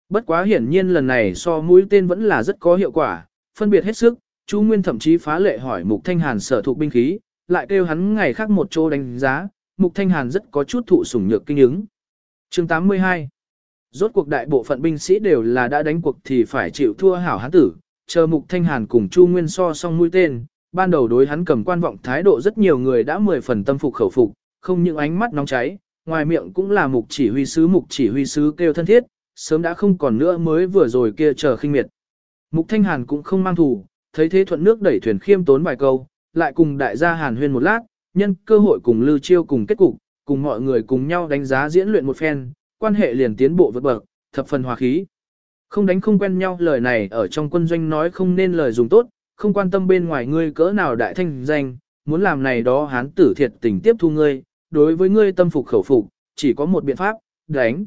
Bất quá hiển nhiên lần này so mũi tên vẫn là rất có hiệu quả, phân biệt hết sức, Chu Nguyên thậm chí phá lệ hỏi Mục Thanh Hàn sở thuộc binh khí, lại kêu hắn ngày khác một chỗ đánh giá, Mục Thanh Hàn rất có chút thụ sủng nhược kinh ứng. Chương 82 Rốt cuộc đại bộ phận binh sĩ đều là đã đánh cuộc thì phải chịu thua hảo hán tử, chờ Mục Thanh Hàn cùng Chu Nguyên so song mũi tên, ban đầu đối hắn cầm quan vọng thái độ rất nhiều người đã mười phần tâm phục khẩu phục, không những ánh mắt nóng cháy, ngoài miệng cũng là mục chỉ huy sứ mục chỉ huy sứ kêu thân thiết, sớm đã không còn nữa mới vừa rồi kia chờ khinh miệt. Mục Thanh Hàn cũng không mang thủ, thấy thế thuận nước đẩy thuyền khiêm tốn vài câu, lại cùng đại gia Hàn huyên một lát, nhân cơ hội cùng Lưu Chiêu cùng kết cục, cùng mọi người cùng nhau đánh giá diễn luyện một phen, quan hệ liền tiến bộ vượt bậc, thập phần hòa khí. Không đánh không quen nhau lời này ở trong quân doanh nói không nên lời dùng tốt, không quan tâm bên ngoài ngươi cỡ nào đại thanh danh, muốn làm này đó hán tử thiệt tình tiếp thu ngươi, đối với ngươi tâm phục khẩu phục, chỉ có một biện pháp, đánh.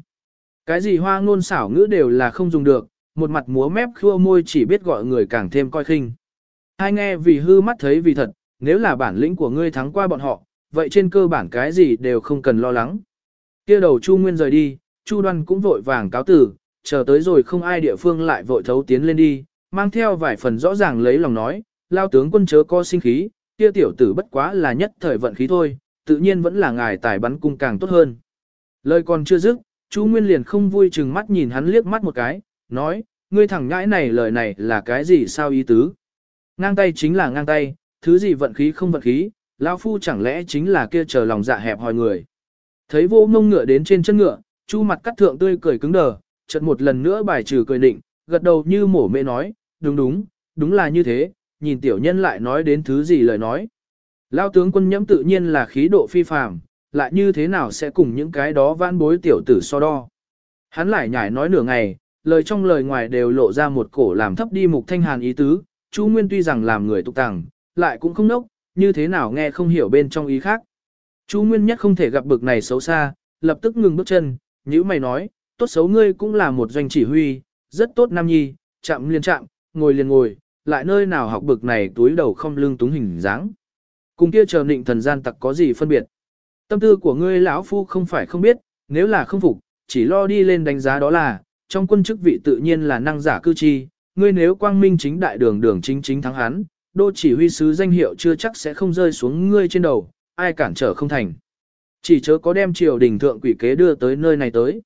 Cái gì hoa ngôn xảo ngữ đều là không dùng được, một mặt múa mép khua môi chỉ biết gọi người càng thêm coi khinh. Hai nghe vì hư mắt thấy vì thật, nếu là bản lĩnh của ngươi thắng qua bọn họ, vậy trên cơ bản cái gì đều không cần lo lắng. Kia đầu Chu Nguyên rời đi, Chu Đoan cũng vội vàng cáo tử, chờ tới rồi không ai địa phương lại vội thấu tiến lên đi, mang theo vài phần rõ ràng lấy lòng nói, lao tướng quân chớ co sinh khí, kia tiểu tử bất quá là nhất thời vận khí thôi, tự nhiên vẫn là ngài tài bắn cung càng tốt hơn. Lời còn chưa dứt, chú Nguyên liền không vui chừng mắt nhìn hắn liếc mắt một cái, nói, ngươi thẳng ngãi này lời này là cái gì sao ý tứ. Ngang tay chính là ngang tay, thứ gì vận khí không vận khí, lão phu chẳng lẽ chính là kia chờ lòng dạ hẹp hòi người. Thấy vô ngông ngựa đến trên chân ngựa, chu mặt cắt thượng tươi cười cứng đờ, chợt một lần nữa bài trừ cười định, gật đầu như mổ mê nói, đúng đúng, đúng là như thế, nhìn tiểu nhân lại nói đến thứ gì lời nói. Lao tướng quân nhẫm tự nhiên là khí độ phi phàm, lại như thế nào sẽ cùng những cái đó vãn bối tiểu tử so đo. Hắn lại nhảy nói nửa ngày, lời trong lời ngoài đều lộ ra một cổ làm thấp đi mục thanh hàn ý tứ, Chu Nguyên tuy rằng làm người tục tàng, lại cũng không nốc, như thế nào nghe không hiểu bên trong ý khác. Chu Nguyên nhất không thể gặp bực này xấu xa, lập tức ngừng bước chân, như mày nói, tốt xấu ngươi cũng là một doanh chỉ huy, rất tốt nam nhi, chạm liên chạm, ngồi liền ngồi, lại nơi nào học bực này túi đầu không lưng túng hình dáng. Cùng kia chờ định thần gian tặc có gì phân biệt. Tâm tư của ngươi lão phu không phải không biết, nếu là không phục, chỉ lo đi lên đánh giá đó là, trong quân chức vị tự nhiên là năng giả cư chi, ngươi nếu quang minh chính đại đường đường chính chính thắng hắn, đô chỉ huy sứ danh hiệu chưa chắc sẽ không rơi xuống ngươi trên đầu, ai cản trở không thành. Chỉ chớ có đem triều đình thượng quỷ kế đưa tới nơi này tới.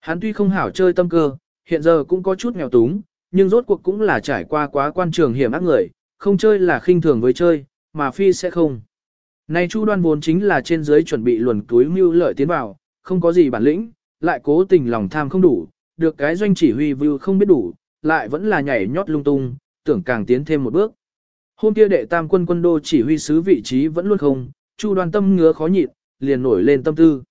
Hắn tuy không hảo chơi tâm cơ, hiện giờ cũng có chút nghèo túng, nhưng rốt cuộc cũng là trải qua quá quan trường hiểm ác người, không chơi là khinh thường với chơi, mà phi sẽ không. Này Chu Đoan vốn chính là trên dưới chuẩn bị luồn túi mưu lợi tiến vào, không có gì bản lĩnh, lại cố tình lòng tham không đủ, được cái doanh chỉ huy view không biết đủ, lại vẫn là nhảy nhót lung tung, tưởng càng tiến thêm một bước. Hôm kia đệ tam quân quân đô chỉ huy sứ vị trí vẫn luôn không, Chu Đoan tâm ngứa khó nhịn, liền nổi lên tâm tư.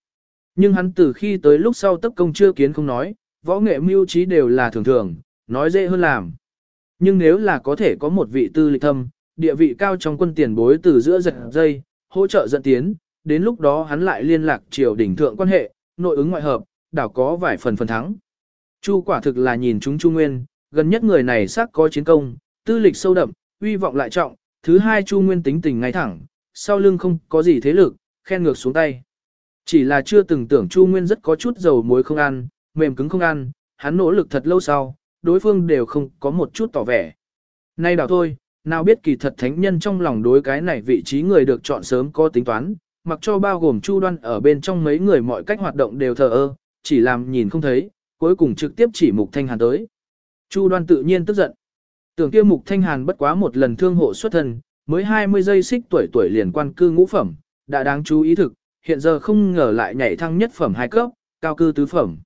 Nhưng hắn từ khi tới lúc sau tấp công chưa kiến không nói, võ nghệ mưu trí đều là thường thường, nói dễ hơn làm. Nhưng nếu là có thể có một vị tư lịch thâm, địa vị cao trong quân tiền bối từ giữa giật dây, hỗ trợ dẫn tiến, đến lúc đó hắn lại liên lạc triều đỉnh thượng quan hệ, nội ứng ngoại hợp, đảo có vài phần phần thắng. Chu quả thực là nhìn chúng Chu Nguyên, gần nhất người này xác có chiến công, tư lịch sâu đậm, uy vọng lại trọng, thứ hai Chu Nguyên tính tình ngay thẳng, sau lưng không có gì thế lực, khen ngược xuống tay. Chỉ là chưa từng tưởng Chu Nguyên rất có chút dầu muối không ăn, mềm cứng không ăn, hắn nỗ lực thật lâu sau, đối phương đều không có một chút tỏ vẻ. Nay đảo thôi, nào biết kỳ thật thánh nhân trong lòng đối cái này vị trí người được chọn sớm có tính toán, mặc cho bao gồm Chu Đoan ở bên trong mấy người mọi cách hoạt động đều thờ ơ, chỉ làm nhìn không thấy, cuối cùng trực tiếp chỉ Mục Thanh Hàn tới. Chu Đoan tự nhiên tức giận. Tưởng kia Mục Thanh Hàn bất quá một lần thương hộ xuất thân, mới 20 giây xích tuổi tuổi liền quan cư ngũ phẩm, đã đáng chú ý thực, hiện giờ không ngờ lại nhảy thăng nhất phẩm hai cấp, cao cư tứ phẩm.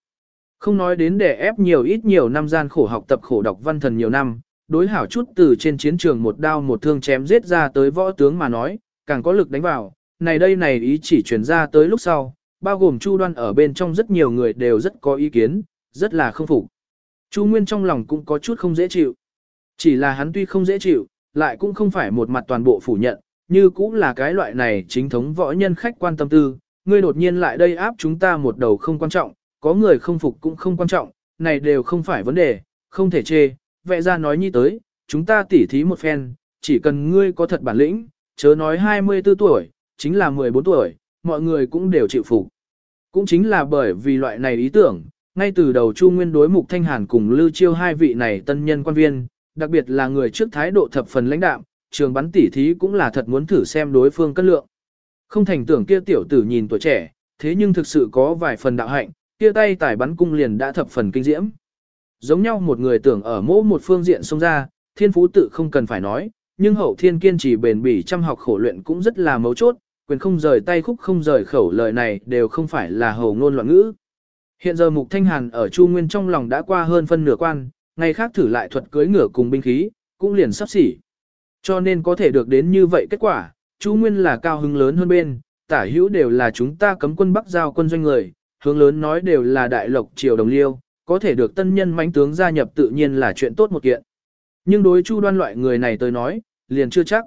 Không nói đến để ép nhiều ít nhiều năm gian khổ học tập khổ đọc văn thần nhiều năm, đối hảo chút từ trên chiến trường một đao một thương chém giết ra tới võ tướng mà nói, càng có lực đánh vào, này đây này ý chỉ truyền ra tới lúc sau, bao gồm Chu Đoan ở bên trong rất nhiều người đều rất có ý kiến, rất là không phục. Chu Nguyên trong lòng cũng có chút không dễ chịu. Chỉ là hắn tuy không dễ chịu, lại cũng không phải một mặt toàn bộ phủ nhận, như cũng là cái loại này chính thống võ nhân khách quan tâm tư, ngươi đột nhiên lại đây áp chúng ta một đầu không quan trọng, có người không phục cũng không quan trọng, này đều không phải vấn đề, không thể chê, vẽ ra nói như tới, chúng ta tỉ thí một phen, chỉ cần ngươi có thật bản lĩnh, chớ nói 24 tuổi, chính là 14 tuổi, mọi người cũng đều chịu phục. Cũng chính là bởi vì loại này ý tưởng, ngay từ đầu Chu Nguyên đối mục Thanh Hàn cùng Lưu Chiêu hai vị này tân nhân quan viên, đặc biệt là người trước thái độ thập phần lãnh đạm, trường bắn tỉ thí cũng là thật muốn thử xem đối phương cân lượng. Không thành tưởng kia tiểu tử nhìn tuổi trẻ, thế nhưng thực sự có vài phần đạo hạnh, kia tay tải bắn cung liền đã thập phần kinh diễm. Giống nhau một người tưởng ở mỗ một phương diện xông ra, thiên phú tự không cần phải nói, nhưng hậu thiên kiên trì bền bỉ chăm học khổ luyện cũng rất là mấu chốt, quyền không rời tay khúc không rời khẩu lời này đều không phải là hầu ngôn loạn ngữ. Hiện giờ Mục Thanh Hàn ở Chu Nguyên trong lòng đã qua hơn phân nửa quan, ngày khác thử lại thuật cưới ngựa cùng binh khí, cũng liền sắp xỉ. Cho nên có thể được đến như vậy kết quả, Chu Nguyên là cao hứng lớn hơn bên, tả hữu đều là chúng ta cấm quân Bắc giao quân doanh người, hướng lớn nói đều là đại lộc triều đồng liêu, có thể được tân nhân mãnh tướng gia nhập tự nhiên là chuyện tốt một kiện. Nhưng đối Chu Đoan loại người này tôi nói, liền chưa chắc.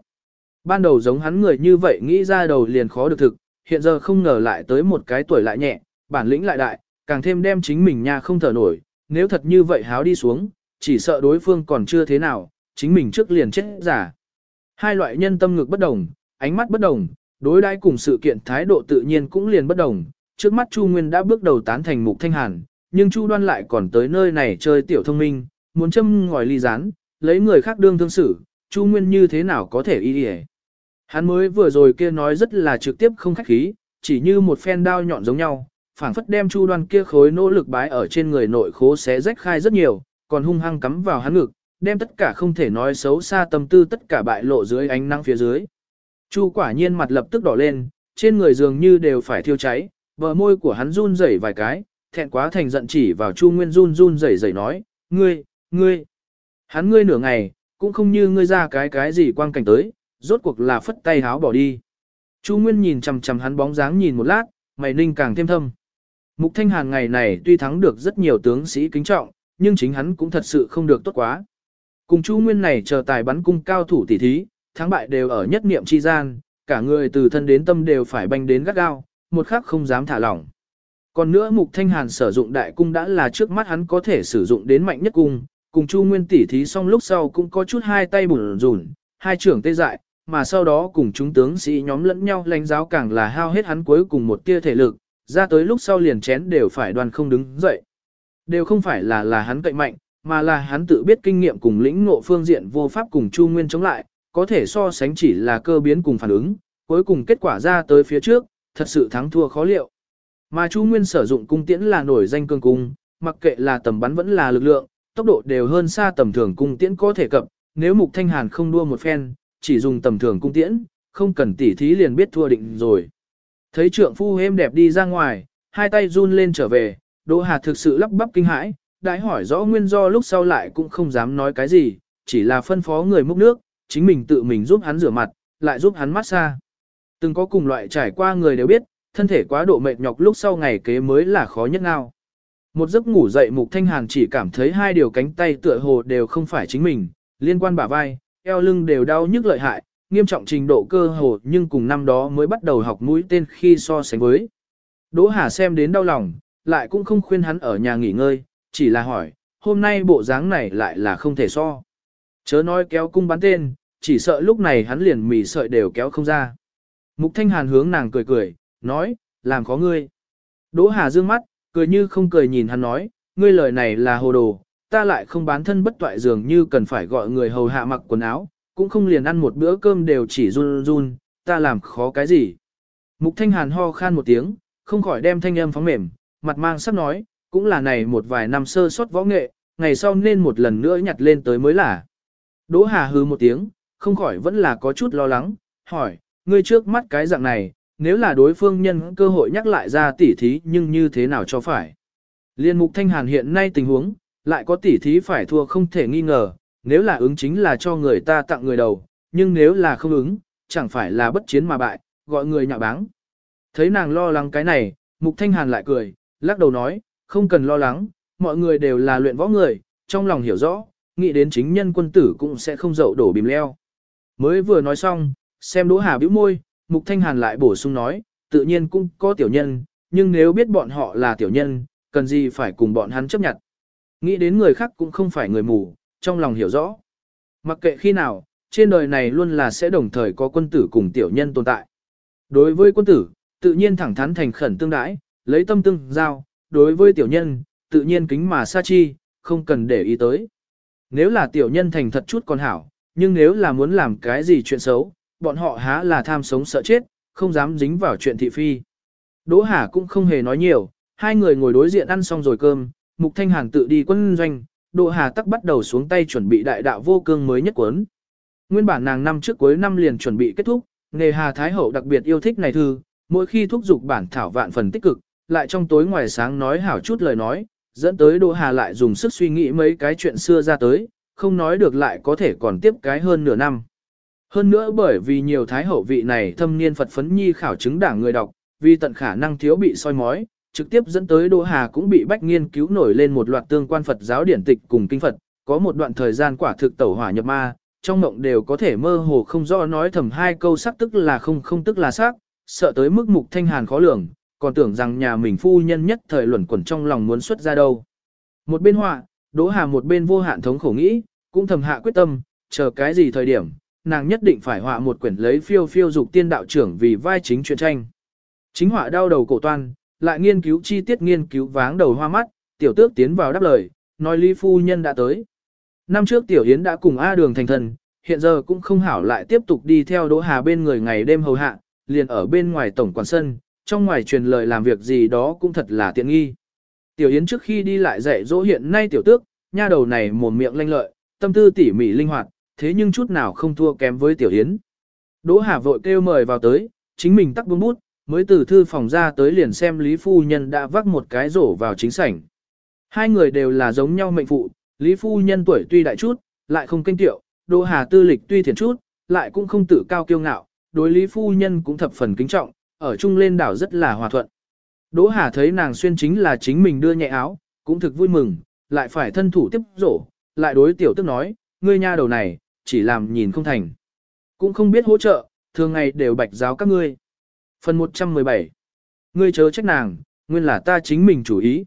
Ban đầu giống hắn người như vậy nghĩ ra đầu liền khó được thực, hiện giờ không ngờ lại tới một cái tuổi lại nhẹ, bản lĩnh lại đại, càng thêm đem chính mình nha không thở nổi, nếu thật như vậy háo đi xuống, chỉ sợ đối phương còn chưa thế nào, chính mình trước liền chết giả. Hai loại nhân tâm ngực bất đồng, ánh mắt bất đồng, đối đãi cùng sự kiện thái độ tự nhiên cũng liền bất đồng. Trước mắt Chu Nguyên đã bước đầu tán thành mục thanh hàn, nhưng Chu Đoan lại còn tới nơi này chơi tiểu thông minh, muốn châm ngòi ly rán, lấy người khác đương thương xử, Chu Nguyên như thế nào có thể y đi Hắn mới vừa rồi kia nói rất là trực tiếp không khách khí, chỉ như một phen đao nhọn giống nhau, phảng phất đem Chu Đoan kia khối nỗ lực bái ở trên người nội khố xé rách khai rất nhiều, còn hung hăng cắm vào hắn ngực, đem tất cả không thể nói xấu xa tâm tư tất cả bại lộ dưới ánh nắng phía dưới. Chu quả nhiên mặt lập tức đỏ lên, trên người dường như đều phải thiêu cháy, bờ môi của hắn run rẩy vài cái, thẹn quá thành giận chỉ vào Chu Nguyên run run rẩy rẩy nói, ngươi, ngươi. Hắn ngươi nửa ngày, cũng không như ngươi ra cái cái gì quang cảnh tới, rốt cuộc là phất tay háo bỏ đi. Chu Nguyên nhìn chằm chằm hắn bóng dáng nhìn một lát, mày ninh càng thêm thâm. Mục Thanh Hàn ngày này tuy thắng được rất nhiều tướng sĩ kính trọng, nhưng chính hắn cũng thật sự không được tốt quá. Cùng Chu Nguyên này chờ tài bắn cung cao thủ tỷ thí, thắng bại đều ở nhất niệm chi gian, cả người từ thân đến tâm đều phải banh đến gắt gao, một khắc không dám thả lỏng. Còn nữa Mục Thanh Hàn sử dụng đại cung đã là trước mắt hắn có thể sử dụng đến mạnh nhất cung, cùng Chu Nguyên tỷ thí xong lúc sau cũng có chút hai tay bùn rùn, hai trưởng tê dại, mà sau đó cùng chúng tướng sĩ nhóm lẫn nhau lãnh giáo càng là hao hết hắn cuối cùng một tia thể lực, ra tới lúc sau liền chén đều phải đoàn không đứng dậy. Đều không phải là là hắn cậy mạnh, mà là hắn tự biết kinh nghiệm cùng lĩnh ngộ phương diện vô pháp cùng Chu Nguyên chống lại, có thể so sánh chỉ là cơ biến cùng phản ứng, cuối cùng kết quả ra tới phía trước, thật sự thắng thua khó liệu. Mà Chu Nguyên sử dụng cung tiễn là nổi danh cương cung, mặc kệ là tầm bắn vẫn là lực lượng, tốc độ đều hơn xa tầm thường cung tiễn có thể cập, nếu Mục Thanh Hàn không đua một phen, chỉ dùng tầm thường cung tiễn, không cần tỉ thí liền biết thua định rồi. Thấy trượng phu êm đẹp đi ra ngoài, hai tay run lên trở về, Đỗ Hà thực sự lắp bắp kinh hãi, đại hỏi rõ nguyên do lúc sau lại cũng không dám nói cái gì, chỉ là phân phó người múc nước, chính mình tự mình giúp hắn rửa mặt, lại giúp hắn massage. Từng có cùng loại trải qua người đều biết, thân thể quá độ mệt nhọc lúc sau ngày kế mới là khó nhất ngao. Một giấc ngủ dậy Mục Thanh Hàn chỉ cảm thấy hai điều cánh tay tựa hồ đều không phải chính mình, liên quan bả vai, eo lưng đều đau nhức lợi hại, nghiêm trọng trình độ cơ hồ nhưng cùng năm đó mới bắt đầu học mũi tên khi so sánh với. Đỗ Hà xem đến đau lòng, lại cũng không khuyên hắn ở nhà nghỉ ngơi, chỉ là hỏi, hôm nay bộ dáng này lại là không thể so. Chớ nói kéo cung bắn tên, chỉ sợ lúc này hắn liền mỉ sợi đều kéo không ra. Mục Thanh Hàn hướng nàng cười cười, nói, làm khó ngươi. Đỗ Hà dương mắt, cười như không cười nhìn hắn nói, ngươi lời này là hồ đồ, ta lại không bán thân bất toại dường như cần phải gọi người hầu hạ mặc quần áo, cũng không liền ăn một bữa cơm đều chỉ run run, ta làm khó cái gì. Mục Thanh Hàn ho khan một tiếng, không khỏi đem thanh âm phóng mềm, mặt mang sắp nói, cũng là này một vài năm sơ sót võ nghệ, ngày sau nên một lần nữa nhặt lên tới mới là. Đỗ Hà hừ một tiếng, không khỏi vẫn là có chút lo lắng, hỏi, ngươi trước mắt cái dạng này, nếu là đối phương nhân cơ hội nhắc lại ra tỉ thí nhưng như thế nào cho phải. Liên mục thanh hàn hiện nay tình huống, lại có tỉ thí phải thua không thể nghi ngờ, nếu là ứng chính là cho người ta tặng người đầu, nhưng nếu là không ứng, chẳng phải là bất chiến mà bại, gọi người nhạo báng. Thấy nàng lo lắng cái này, mục thanh hàn lại cười, lắc đầu nói, không cần lo lắng, mọi người đều là luyện võ người, trong lòng hiểu rõ, nghĩ đến chính nhân quân tử cũng sẽ không dậu đổ bìm leo. Mới vừa nói xong, xem Đỗ Hà bĩu môi, Mục Thanh Hàn lại bổ sung nói, tự nhiên cũng có tiểu nhân, nhưng nếu biết bọn họ là tiểu nhân, cần gì phải cùng bọn hắn chấp nhận. Nghĩ đến người khác cũng không phải người mù, trong lòng hiểu rõ. Mặc kệ khi nào, trên đời này luôn là sẽ đồng thời có quân tử cùng tiểu nhân tồn tại. Đối với quân tử, tự nhiên thẳng thắn thành khẩn tương đãi, lấy tâm tương giao, đối với tiểu nhân, tự nhiên kính mà sa chi, không cần để ý tới. Nếu là tiểu nhân thành thật chút còn hảo, nhưng nếu là muốn làm cái gì chuyện xấu, bọn họ há là tham sống sợ chết, không dám dính vào chuyện thị phi. Đỗ Hà cũng không hề nói nhiều, hai người ngồi đối diện ăn xong rồi cơm, Mục Thanh Hàn tự đi quân doanh, Đỗ Hà tắc bắt đầu xuống tay chuẩn bị đại đạo vô cương mới nhất cuốn. Nguyên bản nàng năm trước cuối năm liền chuẩn bị kết thúc, nghề Hà Thái Hậu đặc biệt yêu thích này thư, mỗi khi thúc giục bản thảo vạn phần tích cực, lại trong tối ngoài sáng nói hảo chút lời nói, dẫn tới Đỗ Hà lại dùng sức suy nghĩ mấy cái chuyện xưa ra tới, không nói được lại có thể còn tiếp cái hơn nửa năm. Hơn nữa bởi vì nhiều thái hậu vị này thâm niên Phật phấn nhi khảo chứng đảng người đọc, vì tận khả năng thiếu bị soi mói, trực tiếp dẫn tới Đỗ Hà cũng bị bách nghiên cứu nổi lên một loạt tương quan Phật giáo điển tịch cùng kinh Phật, có một đoạn thời gian quả thực tẩu hỏa nhập ma, trong mộng đều có thể mơ hồ không rõ nói thầm hai câu sắc tức là không không tức là sắc, sợ tới mức mục thanh hàn khó lường, còn tưởng rằng nhà mình phu nhân nhất thời luẩn quẩn trong lòng muốn xuất ra đâu. Một bên họa, Đỗ Hà một bên vô hạn thống khổ nghĩ, cũng thầm hạ quyết tâm, chờ cái gì thời điểm, nàng nhất định phải họa một quyển lấy phiêu phiêu dục tiên đạo trưởng vì vai chính truyện tranh. Chính họa đau đầu cổ toan, lại nghiên cứu chi tiết nghiên cứu váng đầu hoa mắt, tiểu tước tiến vào đáp lời, nói Lý Phu Nhân đã tới. Năm trước Tiểu Yến đã cùng A đường thành thần, hiện giờ cũng không hảo lại tiếp tục đi theo Đỗ Hà bên người ngày đêm hầu hạ, liền ở bên ngoài tổng quản sân, trong ngoài truyền lời làm việc gì đó cũng thật là tiện nghi. Tiểu Yến trước khi đi lại dạy dỗ hiện nay tiểu tước, nha đầu này mồm miệng lanh lợi, tâm tư tỉ mỉ linh hoạt, thế nhưng chút nào không thua kém với Tiểu Yến. Đỗ Hà vội kêu mời vào tới, chính mình tắt buông bút, mới từ thư phòng ra tới liền xem Lý Phu Nhân đã vác một cái rổ vào chính sảnh. Hai người đều là giống nhau mệnh phụ, Lý Phu Nhân tuổi tuy đại chút, lại không kinh tiệu, Đỗ Hà tư lịch tuy thiền chút, lại cũng không tự cao kiêu ngạo, đối Lý Phu Nhân cũng thập phần kính trọng, ở chung lên đảo rất là hòa thuận. Đỗ Hà thấy nàng xuyên chính là chính mình đưa nhẹ áo, cũng thực vui mừng, lại phải thân thủ tiếp rổ, lại đối tiểu tức nói, ngươi nha đầu này, chỉ làm nhìn không thành. Cũng không biết hỗ trợ, thường ngày đều bạch giáo các ngươi. Phần 117 Ngươi chớ trách nàng, nguyên là ta chính mình chủ ý.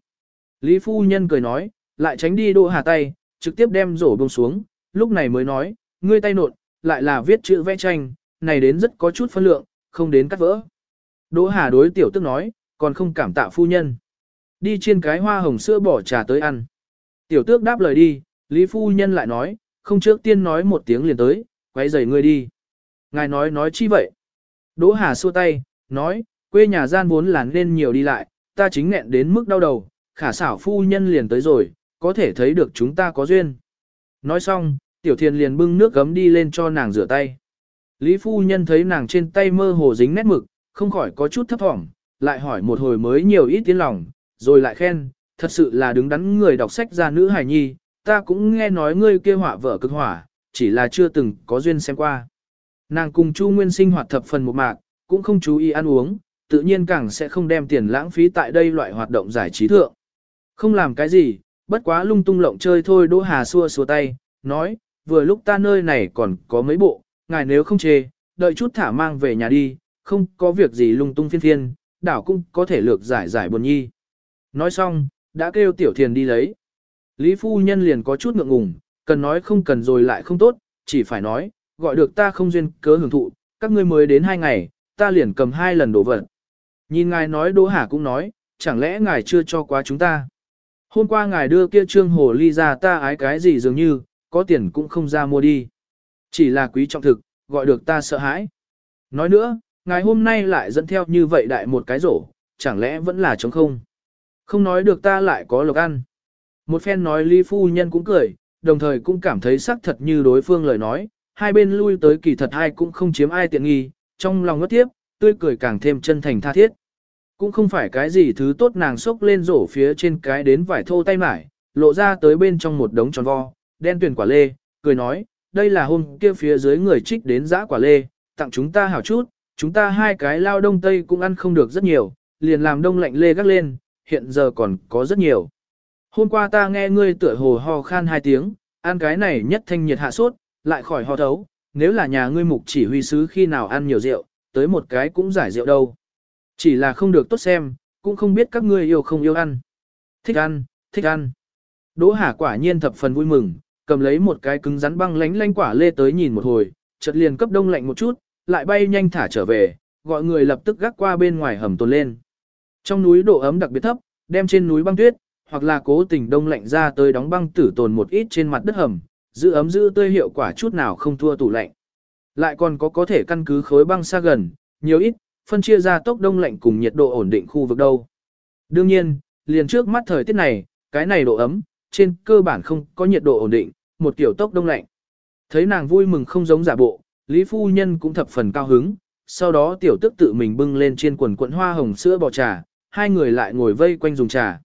Lý phu nhân cười nói, lại tránh đi Đỗ Hà tay, trực tiếp đem rổ bông xuống, lúc này mới nói, ngươi tay nộn, lại là viết chữ vẽ tranh, này đến rất có chút phân lượng, không đến cắt vỡ. Đỗ Hà đối tiểu tức nói, còn không cảm tạ phu nhân. Đi trên cái hoa hồng sữa bỏ trà tới ăn. Tiểu tước đáp lời đi, Lý phu nhân lại nói, không trước tiên nói một tiếng liền tới, quay giày ngươi đi. Ngài nói nói chi vậy? Đỗ Hà xua tay, nói, quê nhà gian vốn là nên nhiều đi lại, ta chính nghẹn đến mức đau đầu, khả xảo phu nhân liền tới rồi, có thể thấy được chúng ta có duyên. Nói xong, tiểu thiền liền bưng nước gấm đi lên cho nàng rửa tay. Lý phu nhân thấy nàng trên tay mơ hồ dính nét mực, không khỏi có chút thấp thỏm, lại hỏi một hồi mới nhiều ít tiếng lòng, rồi lại khen, thật sự là đứng đắn người đọc sách ra nữ hài nhi, ta cũng nghe nói ngươi kia họa vợ cực hỏa, chỉ là chưa từng có duyên xem qua. Nàng cùng Chu Nguyên sinh hoạt thập phần một mạc, cũng không chú ý ăn uống, tự nhiên càng sẽ không đem tiền lãng phí tại đây loại hoạt động giải trí thượng. Không làm cái gì, bất quá lung tung lộng chơi thôi Đỗ Hà xua xua tay, nói, vừa lúc ta nơi này còn có mấy bộ, ngài nếu không chê, đợi chút thả mang về nhà đi, không có việc gì lung tung phiên phiên, đảo cũng có thể lược giải giải buồn nhi. Nói xong, đã kêu tiểu thiền đi lấy. Lý phu nhân liền có chút ngượng ngùng, cần nói không cần rồi lại không tốt, chỉ phải nói, gọi được ta không duyên cớ hưởng thụ, các ngươi mới đến hai ngày, ta liền cầm hai lần đổ vật. Nhìn ngài nói Đỗ Hà cũng nói, chẳng lẽ ngài chưa cho quá chúng ta. Hôm qua ngài đưa kia trương hồ ly ra ta ái cái gì dường như, có tiền cũng không ra mua đi. Chỉ là quý trọng thực, gọi được ta sợ hãi. Nói nữa, ngài hôm nay lại dẫn theo như vậy đại một cái rổ, chẳng lẽ vẫn là trống không. Không nói được ta lại có lộc ăn. Một phen nói Lý Phu Nhân cũng cười, đồng thời cũng cảm thấy sắc thật như đối phương lời nói, hai bên lui tới kỳ thật ai cũng không chiếm ai tiện nghi, trong lòng ngất tiếp, tươi cười càng thêm chân thành tha thiết. Cũng không phải cái gì thứ tốt nàng xốc lên rổ phía trên cái đến vải thô tay mải, lộ ra tới bên trong một đống tròn vo, đen tuyển quả lê, cười nói, đây là hôm kia phía dưới người trích đến giã quả lê, tặng chúng ta hảo chút, chúng ta hai cái lao đông tây cũng ăn không được rất nhiều, liền làm đông lạnh lê gác lên, hiện giờ còn có rất nhiều. Hôm qua ta nghe ngươi tựa hồ ho khan hai tiếng, ăn cái này nhất thanh nhiệt hạ sốt, lại khỏi ho thấu, nếu là nhà ngươi mục chỉ huy sứ khi nào ăn nhiều rượu, tới một cái cũng giải rượu đâu. Chỉ là không được tốt xem, cũng không biết các ngươi yêu không yêu ăn. Thích ăn, thích ăn. Đỗ Hà quả nhiên thập phần vui mừng, cầm lấy một cái cứng rắn băng lánh lánh quả lê tới nhìn một hồi, chợt liền cấp đông lạnh một chút, lại bay nhanh thả trở về, gọi người lập tức gác qua bên ngoài hầm tồn lên. Trong núi độ ấm đặc biệt thấp, đem trên núi băng tuyết, hoặc là cố tình đông lạnh ra tới đóng băng tử tồn một ít trên mặt đất hầm, giữ ấm giữ tươi hiệu quả chút nào không thua tủ lạnh. Lại còn có có thể căn cứ khối băng xa gần, nhiều ít, phân chia ra tốc đông lạnh cùng nhiệt độ ổn định khu vực đâu. Đương nhiên, liền trước mắt thời tiết này, cái này độ ấm, trên cơ bản không có nhiệt độ ổn định, một kiểu tốc đông lạnh. Thấy nàng vui mừng không giống giả bộ, Lý Phu Nhân cũng thập phần cao hứng, sau đó tiểu tức tự mình bưng lên trên quần quận hoa hồng sữa bò trà, hai người lại ngồi vây quanh dùng trà.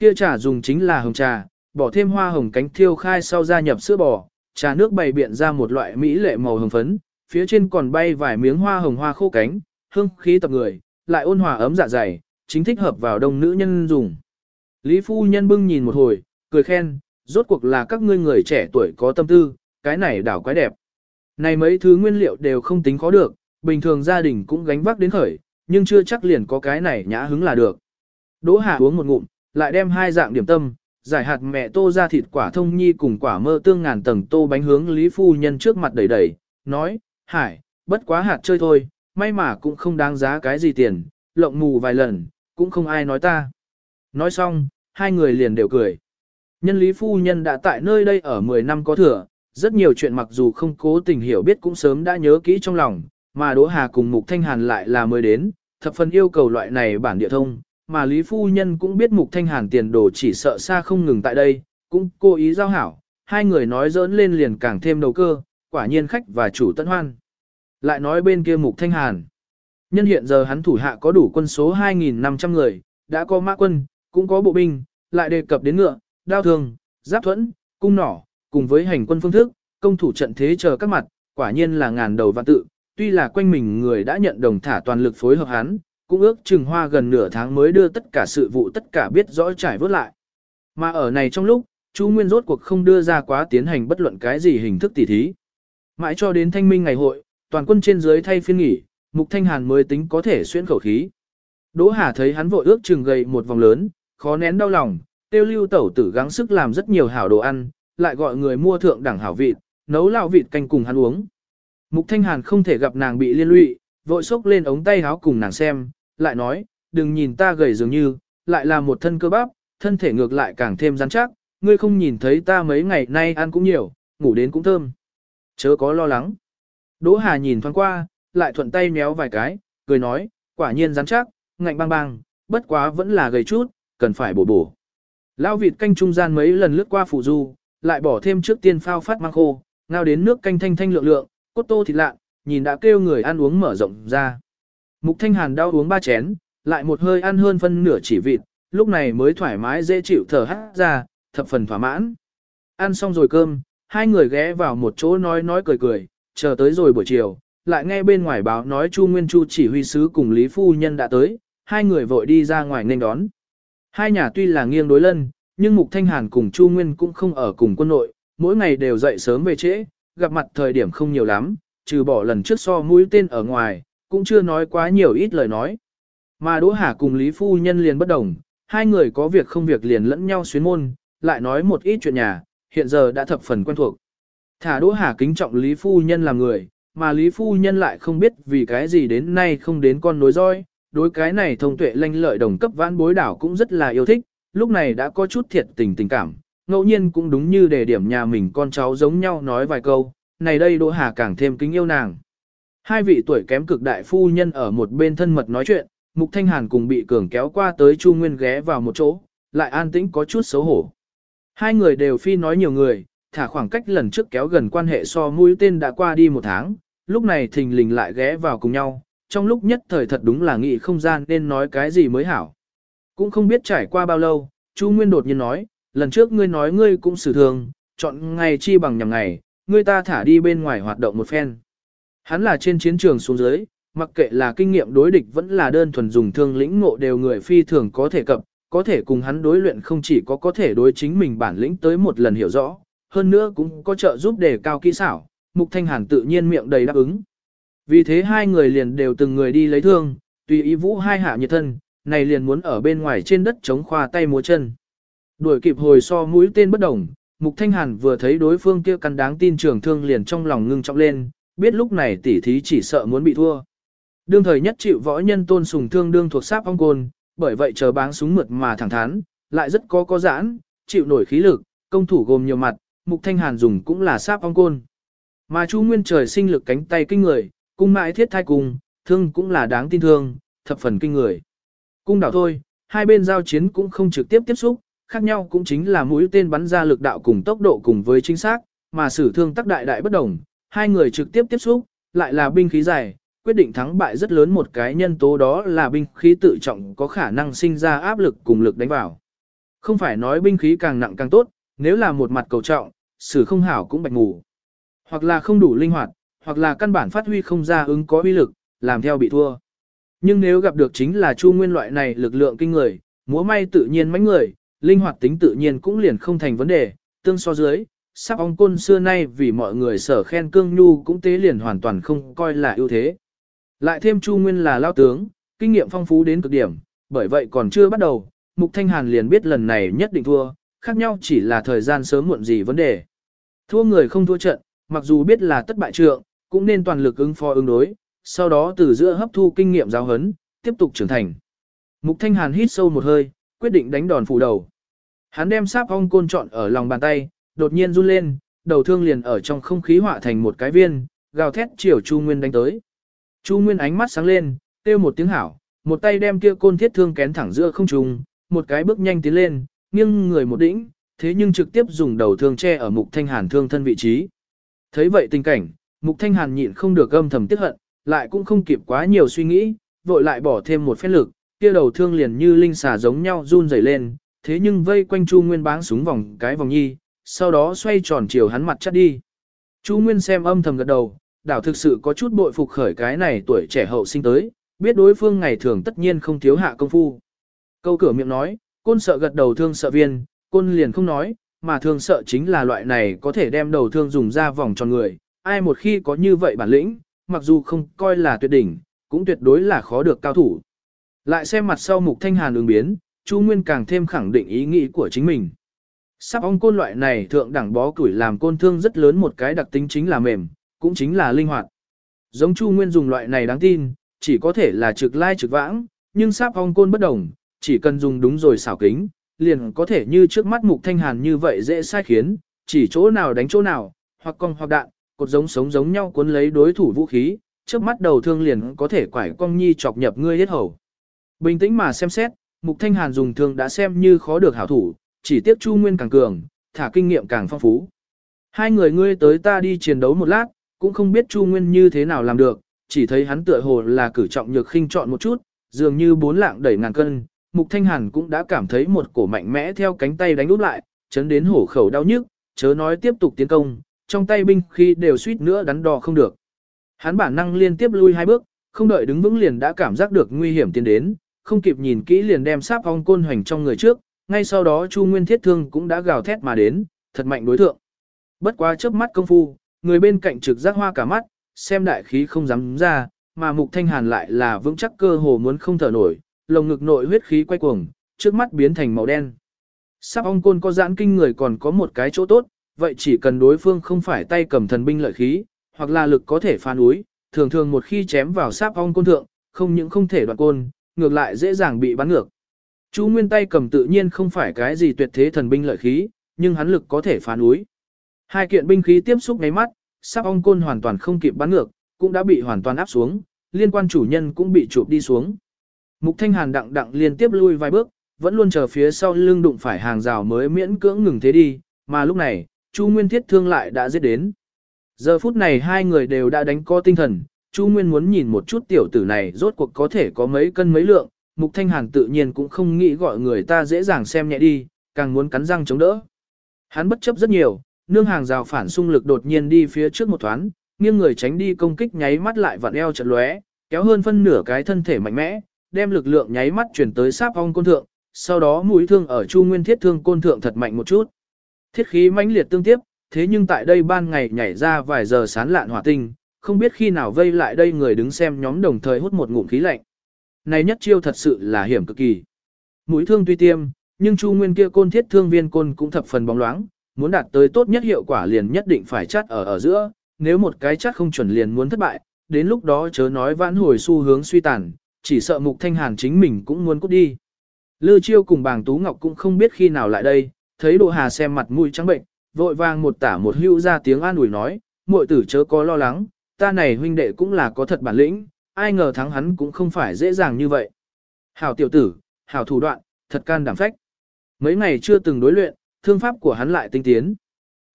Kia trà dùng chính là hồng trà, bỏ thêm hoa hồng cánh thiêu khai sau gia nhập sữa bò, trà nước bày biện ra một loại mỹ lệ màu hồng phấn, phía trên còn bay vài miếng hoa hồng hoa khô cánh, hương khí tập người, lại ôn hòa ấm dạ dày, chính thích hợp vào đông nữ nhân dùng. Lý phu nhân bưng nhìn một hồi, cười khen, rốt cuộc là các ngươi người trẻ tuổi có tâm tư, cái này đảo quái đẹp. Này mấy thứ nguyên liệu đều không tính khó được, bình thường gia đình cũng gánh vác đến khởi, nhưng chưa chắc liền có cái này nhã hứng là được. Đỗ Hà uống một ngụm, lại đem hai dạng điểm tâm, giải hạt mẹ tô ra thịt quả thông nhi cùng quả mơ tương ngàn tầng tô bánh hướng Lý Phu Nhân trước mặt đẩy đẩy, nói, hải, bất quá hạt chơi thôi, may mà cũng không đáng giá cái gì tiền, lộng mù vài lần, cũng không ai nói ta. Nói xong, hai người liền đều cười. Nhân Lý Phu Nhân đã tại nơi đây ở 10 năm có thừa, rất nhiều chuyện mặc dù không cố tình hiểu biết cũng sớm đã nhớ kỹ trong lòng, mà Đỗ Hà cùng Mục Thanh Hàn lại là mới đến, thập phần yêu cầu loại này bản địa thông, mà Lý Phu Nhân cũng biết Mục Thanh Hàn tiền đồ chỉ sợ xa không ngừng tại đây, cũng cố ý giao hảo, hai người nói dỡn lên liền càng thêm đầu cơ, quả nhiên khách và chủ tận hoan. Lại nói bên kia Mục Thanh Hàn, nhân hiện giờ hắn thủ hạ có đủ quân số 2.500 người, đã có mã quân, cũng có bộ binh, lại đề cập đến ngựa, đao thường, giáp thuẫn, cung nỏ, cùng với hành quân phương thức, công thủ trận thế chờ các mặt, quả nhiên là ngàn đầu vạn tự, tuy là quanh mình người đã nhận đồng thả toàn lực phối hợp hắn, cũng ước chừng hoa gần nửa tháng mới đưa tất cả sự vụ tất cả biết rõ trải vớt lại. Mà ở này trong lúc, chú Nguyên rốt cuộc không đưa ra quá tiến hành bất luận cái gì hình thức tỉ thí. Mãi cho đến thanh minh ngày hội, toàn quân trên dưới thay phiên nghỉ, Mục Thanh Hàn mới tính có thể xuyên khẩu khí. Đỗ Hà thấy hắn vội ước chừng gầy một vòng lớn, khó nén đau lòng, tiêu lưu tẩu tử gắng sức làm rất nhiều hảo đồ ăn, lại gọi người mua thượng đẳng hảo vịt, nấu lão vịt canh cùng hắn uống. Mục Thanh Hàn không thể gặp nàng bị liên lụy, vội xốc lên ống tay áo cùng nàng xem, lại nói, đừng nhìn ta gầy dường như, lại là một thân cơ bắp, thân thể ngược lại càng thêm rắn chắc, ngươi không nhìn thấy ta mấy ngày nay ăn cũng nhiều, ngủ đến cũng thơm. Chớ có lo lắng. Đỗ Hà nhìn thoáng qua, lại thuận tay méo vài cái, cười nói, quả nhiên rắn chắc, ngạnh bang bang, bất quá vẫn là gầy chút, cần phải bổ bổ. Lao vịt canh trung gian mấy lần lướt qua phủ du, lại bỏ thêm trước tiên phao phát mang khô, ngao đến nước canh thanh thanh lượng lượng, cốt tô thịt lạ, nhìn đã kêu người ăn uống mở rộng ra. Mục Thanh Hàn đau uống ba chén, lại một hơi ăn hơn phân nửa chỉ vịt, lúc này mới thoải mái dễ chịu thở hắt ra, thập phần thỏa mãn. Ăn xong rồi cơm, hai người ghé vào một chỗ nói nói cười cười, chờ tới rồi buổi chiều, lại nghe bên ngoài báo nói Chu Nguyên Chu chỉ huy sứ cùng Lý Phu Nhân đã tới, hai người vội đi ra ngoài nên đón. Hai nhà tuy là nghiêng đối lân, nhưng Mục Thanh Hàn cùng Chu Nguyên cũng không ở cùng quân nội, mỗi ngày đều dậy sớm về trễ, gặp mặt thời điểm không nhiều lắm, trừ bỏ lần trước so mũi tên ở ngoài, cũng chưa nói quá nhiều ít lời nói. Mà Đỗ Hà cùng Lý Phu Nhân liền bất đồng, hai người có việc không việc liền lẫn nhau xuyến môn, lại nói một ít chuyện nhà, hiện giờ đã thập phần quen thuộc. Thả Đỗ Hà kính trọng Lý Phu Nhân làm người, mà Lý Phu Nhân lại không biết vì cái gì đến nay không đến con nối roi, đối cái này thông tuệ lanh lợi đồng cấp vãn bối đảo cũng rất là yêu thích, lúc này đã có chút thiệt tình tình cảm, ngẫu nhiên cũng đúng như đề điểm nhà mình con cháu giống nhau nói vài câu, này đây Đỗ Hà càng thêm kính yêu nàng. Hai vị tuổi kém cực đại phu nhân ở một bên thân mật nói chuyện, Mục Thanh Hàn cùng bị cường kéo qua tới Chu Nguyên ghé vào một chỗ, lại an tĩnh có chút xấu hổ. Hai người đều phi nói nhiều người, thả khoảng cách lần trước kéo gần quan hệ so mũi tên đã qua đi một tháng, lúc này thình lình lại ghé vào cùng nhau, trong lúc nhất thời thật đúng là nghĩ không gian nên nói cái gì mới hảo. Cũng không biết trải qua bao lâu, Chu Nguyên đột nhiên nói, lần trước ngươi nói ngươi cũng xử thường, chọn ngày chi bằng nhằm ngày, ngươi ta thả đi bên ngoài hoạt động một phen. Hắn là trên chiến trường xuống dưới, mặc kệ là kinh nghiệm đối địch vẫn là đơn thuần dùng thương lĩnh ngộ đều người phi thường có thể cập, có thể cùng hắn đối luyện không chỉ có có thể đối chính mình bản lĩnh tới một lần hiểu rõ, hơn nữa cũng có trợ giúp đề cao kỹ xảo, Mục Thanh Hàn tự nhiên miệng đầy đáp ứng. Vì thế hai người liền đều từng người đi lấy thương, tùy ý vũ hai hạ nhiệt thân, này liền muốn ở bên ngoài trên đất chống khoa tay múa chân. Đuổi kịp hồi so mũi tên bất đồng, Mục Thanh Hàn vừa thấy đối phương kia căn đáng tin trưởng thương liền trong lòng ngưng trọng lên, biết lúc này tỉ thí chỉ sợ muốn bị thua. Đương thời nhất chịu võ nhân tôn sùng thương đương thuộc sáp ong côn, bởi vậy chờ báng súng mượt mà thẳng thắn, lại rất có có giãn, chịu nổi khí lực, công thủ gồm nhiều mặt, Mục Thanh Hàn dùng cũng là sáp ong côn. Mà Chu Nguyên trời sinh lực cánh tay kinh người, cung mãi thiết thai cùng, thương cũng là đáng tin thương, thập phần kinh người. Cung đảo thôi, hai bên giao chiến cũng không trực tiếp tiếp xúc, khác nhau cũng chính là mũi tên bắn ra lực đạo cùng tốc độ cùng với chính xác, mà sử thương tác đại đại bất đồng, hai người trực tiếp tiếp xúc, lại là binh khí dài, quyết định thắng bại rất lớn một cái nhân tố đó là binh khí tự trọng có khả năng sinh ra áp lực cùng lực đánh vào. Không phải nói binh khí càng nặng càng tốt, nếu là một mặt cầu trọng, sử không hảo cũng bạch ngủ. Hoặc là không đủ linh hoạt, hoặc là căn bản phát huy không ra ứng có uy lực, làm theo bị thua. Nhưng nếu gặp được chính là chu nguyên loại này lực lượng kinh người, múa may tự nhiên mãnh người, linh hoạt tính tự nhiên cũng liền không thành vấn đề, tương so dưới, sắp ong côn xưa nay vì mọi người sở khen cương nhu cũng tế liền hoàn toàn không coi là ưu thế. Lại thêm Chu Nguyên là lao tướng, kinh nghiệm phong phú đến cực điểm, bởi vậy còn chưa bắt đầu, Mục Thanh Hàn liền biết lần này nhất định thua, khác nhau chỉ là thời gian sớm muộn gì vấn đề. Thua người không thua trận, mặc dù biết là tất bại trượng, cũng nên toàn lực ứng phó ứng đối, sau đó từ giữa hấp thu kinh nghiệm giáo huấn, tiếp tục trưởng thành. Mục Thanh Hàn hít sâu một hơi, quyết định đánh đòn phủ đầu. Hắn đem sáp ong côn trọn ở lòng bàn tay, đột nhiên run lên, đầu thương liền ở trong không khí họa thành một cái viên, gào thét chiều Chu Nguyên đánh tới. Chu Nguyên ánh mắt sáng lên, kêu một tiếng hảo, một tay đem kia côn thiết thương kén thẳng giữa không trung, một cái bước nhanh tiến lên, nghiêng người một đỉnh, thế nhưng trực tiếp dùng đầu thương che ở Mục Thanh Hàn thương thân vị trí. Thấy vậy tình cảnh, Mục Thanh Hàn nhịn không được âm thầm tiếc hận, lại cũng không kịp quá nhiều suy nghĩ, vội lại bỏ thêm một phép lực, kia đầu thương liền như linh xà giống nhau run rẩy lên, thế nhưng vây quanh Chu Nguyên báng súng vòng cái vòng nhi, sau đó xoay tròn chiều hắn mặt chắt đi. Chu Nguyên xem âm thầm gật đầu, đảo thực sự có chút bội phục khởi cái này tuổi trẻ hậu sinh tới, biết đối phương ngày thường tất nhiên không thiếu hạ công phu. Câu cửa miệng nói, côn sợ gật đầu thương sợ viên, côn liền không nói, mà thương sợ chính là loại này có thể đem đầu thương dùng ra vòng tròn người, ai một khi có như vậy bản lĩnh, mặc dù không coi là tuyệt đỉnh, cũng tuyệt đối là khó được cao thủ. Lại xem mặt sau mục thanh hàn ứng biến, Chu Nguyên càng thêm khẳng định ý nghĩ của chính mình. Sắp ong côn loại này thượng đẳng bó củi làm côn thương rất lớn một cái đặc tính chính là mềm, cũng chính là linh hoạt. Giống Chu Nguyên dùng loại này đáng tin, chỉ có thể là trực lai trực vãng, nhưng sáp ong côn bất đồng, chỉ cần dùng đúng rồi xảo kính, liền có thể như trước mắt mục thanh hàn như vậy dễ sai khiến, chỉ chỗ nào đánh chỗ nào, hoặc cong hoặc đạn, cột giống sống giống nhau cuốn lấy đối thủ vũ khí, trước mắt đầu thương liền có thể quải cong nhi chọc nhập ngươi hết hầu. Bình tĩnh mà xem xét, Mục Thanh Hàn dùng thương đã xem như khó được hảo thủ, chỉ tiếc Chu Nguyên càng cường, thả kinh nghiệm càng phong phú. Hai người ngươi tới ta đi chiến đấu một lát, cũng không biết Chu Nguyên như thế nào làm được, chỉ thấy hắn tựa hồ là cử trọng nhược khinh chọn một chút, dường như bốn lạng đẩy ngàn cân, Mục Thanh Hàn cũng đã cảm thấy một cổ mạnh mẽ theo cánh tay đánh úp lại, chấn đến hổ khẩu đau nhức, chớ nói tiếp tục tiến công, trong tay binh khi đều suýt nữa đắn đo không được. Hắn bản năng liên tiếp lui hai bước, không đợi đứng vững liền đã cảm giác được nguy hiểm tiến đến, không kịp nhìn kỹ liền đem sáp ong côn hoành trong người trước, ngay sau đó Chu Nguyên Thiết Thương cũng đã gào thét mà đến, thật mạnh đối thượng. Bất quá chớp mắt công phu, người bên cạnh trực giác hoa cả mắt, xem đại khí không dám ra, mà Mục Thanh Hàn lại là vững chắc cơ hồ muốn không thở nổi, lồng ngực nội huyết khí quay cuồng, trước mắt biến thành màu đen. Sắp ong côn có giãn kinh người còn có một cái chỗ tốt, vậy chỉ cần đối phương không phải tay cầm thần binh lợi khí, hoặc là lực có thể phá núi, thường thường một khi chém vào sáp ong côn thượng, không những không thể đoạn côn, ngược lại dễ dàng bị bắn ngược. Chú Nguyên tay cầm tự nhiên không phải cái gì tuyệt thế thần binh lợi khí, nhưng hắn lực có thể phá núi. Hai kiện binh khí tiếp xúc ngay mắt, sáp ong côn hoàn toàn không kịp bắn ngược, cũng đã bị hoàn toàn áp xuống, liên quan chủ nhân cũng bị chụp đi xuống. Mục Thanh Hàn đặng đặng liên tiếp lui vài bước, vẫn luôn chờ phía sau lưng đụng phải hàng rào mới miễn cưỡng ngừng thế đi, mà lúc này, Chu Nguyên thiết thương lại đã giết đến. Giờ phút này hai người đều đã đánh co tinh thần, Chu Nguyên muốn nhìn một chút tiểu tử này rốt cuộc có thể có mấy cân mấy lượng, Mục Thanh Hàn tự nhiên cũng không nghĩ gọi người ta dễ dàng xem nhẹ đi, càng muốn cắn răng chống đỡ. Hắn bất chấp rất nhiều, nương hàng rào phản xung lực đột nhiên đi phía trước một thoáng, nghiêng người tránh đi công kích nháy mắt lại vặn eo chật lóe, kéo hơn phân nửa cái thân thể mạnh mẽ, đem lực lượng nháy mắt chuyển tới sáp ong côn thượng, sau đó mũi thương ở Chu Nguyên thiết thương côn thượng thật mạnh một chút. Thiết khí mãnh liệt tương tiếp, thế nhưng tại đây ban ngày nhảy ra vài giờ sán lạn hỏa tinh, không biết khi nào vây lại đây người đứng xem nhóm đồng thời hút một ngụm khí lạnh. Này nhất chiêu thật sự là hiểm cực kỳ. Mũi thương tuy tiêm, nhưng Chu Nguyên kia côn thiết thương viên côn cũng thập phần bóng loáng, muốn đạt tới tốt nhất hiệu quả liền nhất định phải chắt ở ở giữa, nếu một cái chắt không chuẩn liền muốn thất bại, đến lúc đó chớ nói vãn hồi xu hướng suy tàn, chỉ sợ Mục Thanh Hàn chính mình cũng muốn cút đi. Lư Chiêu cùng Bàng Tú Ngọc cũng không biết khi nào lại đây, thấy Đồ Hà xem mặt mũi trắng bệnh, vội vàng một tả một hữu ra tiếng an ủi nói, muội tử chớ có lo lắng, ta này huynh đệ cũng là có thật bản lĩnh, ai ngờ thắng hắn cũng không phải dễ dàng như vậy. Hảo tiểu tử, hảo thủ đoạn, thật can đảm phách. Mấy ngày chưa từng đối luyện, thương pháp của hắn lại tinh tiến.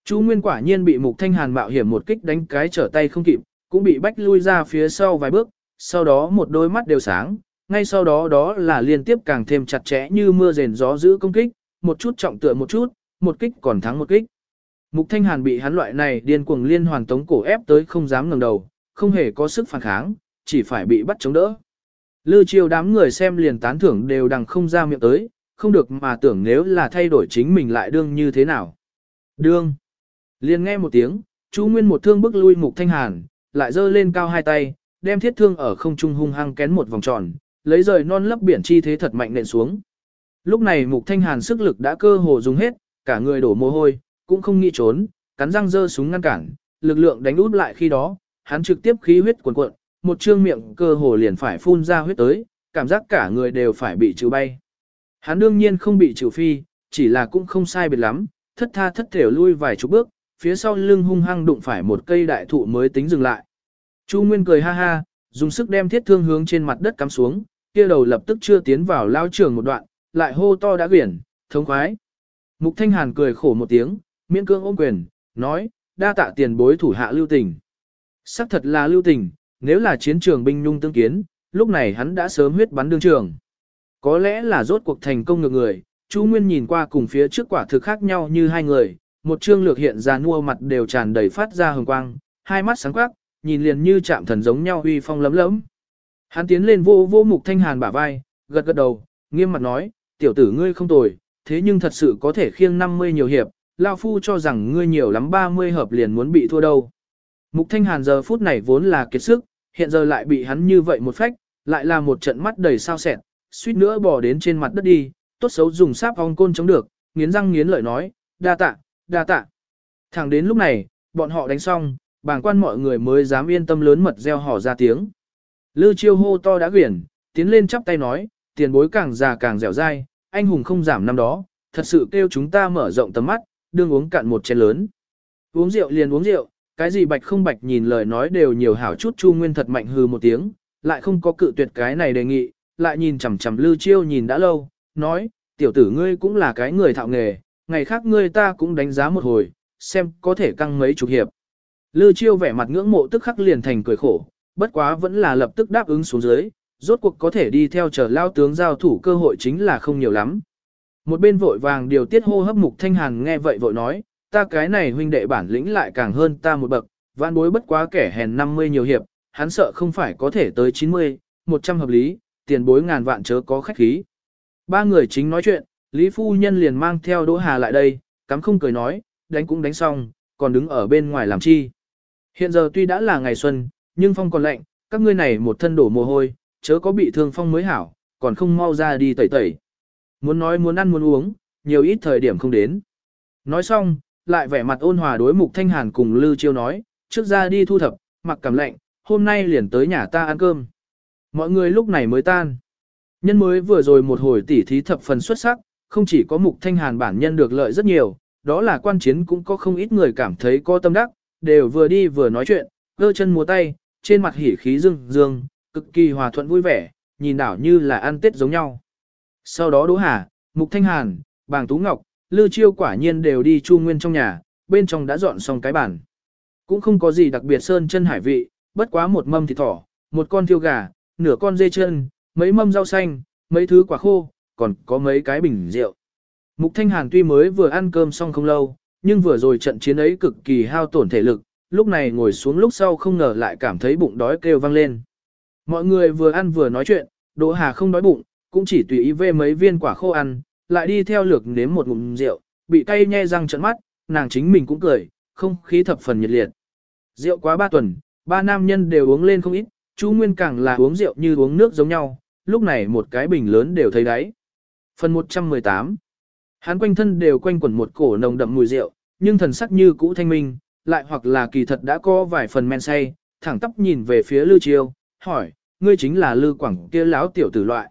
Chu Nguyên quả nhiên bị Mục Thanh Hàn mạo hiểm một kích đánh cái trở tay không kịp, cũng bị bách lui ra phía sau vài bước, sau đó một đôi mắt đều sáng, ngay sau đó đó là liên tiếp càng thêm chặt chẽ như mưa rền gió giữ công kích, một chút trọng tựa một chút, một kích còn thắng một kích. Mục Thanh Hàn bị hắn loại này điên cuồng liên hoàn tống cổ ép tới không dám ngẩng đầu, không hề có sức phản kháng, chỉ phải bị bắt chống đỡ. Lư chiêu đám người xem liền tán thưởng đều đằng không ra miệng tới, không được mà tưởng nếu là thay đổi chính mình lại đương như thế nào. Đương. Liền nghe một tiếng, chú Nguyên một thương bức lui Mục Thanh Hàn, lại giơ lên cao hai tay, đem thiết thương ở không trung hung hăng kén một vòng tròn, lấy rời non lấp biển chi thế thật mạnh nện xuống. Lúc này Mục Thanh Hàn sức lực đã cơ hồ dùng hết, cả người đổ mồ hôi, cũng không nghĩ trốn, cắn răng giơ súng ngăn cản, lực lượng đánh út lại khi đó, hắn trực tiếp khí huyết cuồn cuộn, một trương miệng cơ hồ liền phải phun ra huyết tới, cảm giác cả người đều phải bị trừ bay. Hắn đương nhiên không bị trừ phi, chỉ là cũng không sai biệt lắm, thất tha thất thểu lui vài chục bước, phía sau lưng hung hăng đụng phải một cây đại thụ mới tính dừng lại. Chu Nguyên cười ha ha, dùng sức đem thiết thương hướng trên mặt đất cắm xuống, kia đầu lập tức chưa tiến vào lao trường một đoạn, lại hô to đã quyển, thống khoái. Mục Thanh Hàn cười khổ một tiếng, miễn cương ôm quyền, nói, đa tạ tiền bối thủ hạ lưu tình. Sắc thật là lưu tình, nếu là chiến trường binh nhung tương kiến, lúc này hắn đã sớm huyết bắn đương trường. Có lẽ là rốt cuộc thành công ngược người, Chu Nguyên nhìn qua cùng phía trước quả thực khác nhau như hai người, một trương lược hiện ra nua mặt đều tràn đầy phát ra hồng quang, hai mắt sáng quắc, nhìn liền như chạm thần giống nhau uy phong lấm lấm. Hắn tiến lên vô vô mục thanh hàn bả vai, gật gật đầu, nghiêm mặt nói, tiểu tử ngươi không tồi, thế nhưng thật sự có thể khiêng 50 nhiều hiệp, Lao Phu cho rằng ngươi nhiều lắm 30 hợp liền muốn bị thua đâu. Mục thanh hàn giờ phút này vốn là kiệt sức, hiện giờ lại bị hắn như vậy một phách, lại là một trận mắt đầy sao sẹn, suýt nữa bỏ đến trên mặt đất đi, tốt xấu dùng sáp ong côn chống được, nghiến răng nghiến lợi nói, đa tạ, đa tạ. Thẳng đến lúc này, bọn họ đánh xong, bàng quan mọi người mới dám yên tâm lớn mật gieo hò ra tiếng. Lư chiêu hô to đã quyển, tiến lên chắp tay nói, tiền bối càng già càng dẻo dai, anh hùng không giảm năm đó, thật sự kêu chúng ta mở rộng tầm mắt, đương uống cạn một chén lớn. Uống rượu liền uống rượu, cái gì bạch không bạch nhìn lời nói đều nhiều hảo chút Chu Nguyên thật mạnh hừ một tiếng, lại không có cự tuyệt cái này đề nghị, lại nhìn chằm chằm Lư Chiêu nhìn đã lâu, nói, tiểu tử ngươi cũng là cái người thạo nghề, ngày khác ngươi ta cũng đánh giá một hồi, xem có thể căng mấy chục hiệp. Lư Chiêu vẻ mặt ngưỡng mộ tức khắc liền thành cười khổ, bất quá vẫn là lập tức đáp ứng xuống dưới, rốt cuộc có thể đi theo chờ lao tướng giao thủ cơ hội chính là không nhiều lắm. Một bên vội vàng điều tiết hô hấp mục thanh hàn nghe vậy vội nói, ta cái này huynh đệ bản lĩnh lại càng hơn ta một bậc, vạn bối bất quá kẻ hèn 50 nhiều hiệp, hắn sợ không phải có thể tới 90, 100 hợp lý, tiền bối ngàn vạn chớ có khách khí. Ba người chính nói chuyện, Lý Phu Nhân liền mang theo Đỗ Hà lại đây, cắm không cười nói, đánh cũng đánh xong, còn đứng ở bên ngoài làm chi. Hiện giờ tuy đã là ngày xuân, nhưng phong còn lạnh, các ngươi này một thân đổ mồ hôi, chớ có bị thương phong mới hảo, còn không mau ra đi tẩy tẩy. Muốn nói muốn ăn muốn uống, nhiều ít thời điểm không đến. Nói xong, lại vẻ mặt ôn hòa đối mục thanh hàn cùng Lư Chiêu nói, trước ra đi thu thập, mặc cảm lạnh, hôm nay liền tới nhà ta ăn cơm. Mọi người lúc này mới tan. Nhân mới vừa rồi một hồi tỉ thí thập phần xuất sắc, không chỉ có mục thanh hàn bản nhân được lợi rất nhiều, đó là quan chiến cũng có không ít người cảm thấy có tâm đắc, đều vừa đi vừa nói chuyện, gơ chân múa tay, trên mặt hỉ khí dương dương, cực kỳ hòa thuận vui vẻ, nhìn đảo như là ăn tết giống nhau. Sau đó Đỗ Hà, Mục Thanh Hàn, Bàng Tú Ngọc, Lư Chiêu quả nhiên đều đi Chu Nguyên trong nhà, bên trong đã dọn xong cái bàn. Cũng không có gì đặc biệt sơn chân hải vị, bất quá một mâm thịt thỏ, một con thiêu gà, nửa con dê chân, mấy mâm rau xanh, mấy thứ quả khô, còn có mấy cái bình rượu. Mục Thanh Hàn tuy mới vừa ăn cơm xong không lâu, nhưng vừa rồi trận chiến ấy cực kỳ hao tổn thể lực, lúc này ngồi xuống lúc sau không ngờ lại cảm thấy bụng đói kêu vang lên. Mọi người vừa ăn vừa nói chuyện, Đỗ Hà không đói bụng, cũng chỉ tùy ý về mấy viên quả khô ăn, lại đi theo lược nếm một ngụm rượu, bị cay nhe răng trận mắt, nàng chính mình cũng cười, không khí thập phần nhiệt liệt. Rượu quá ba tuần, ba nam nhân đều uống lên không ít, chú Nguyên càng là uống rượu như uống nước giống nhau, lúc này một cái bình lớn đều thấy đáy. Phần 118 Hắn quanh thân đều quanh quẩn một cổ nồng đậm mùi rượu, nhưng thần sắc như cũ thanh minh, lại hoặc là kỳ thật đã có vài phần men say, thẳng tóc nhìn về phía Lư Chiêu, hỏi, ngươi chính là Lư Quảng kia láo tiểu tử loại.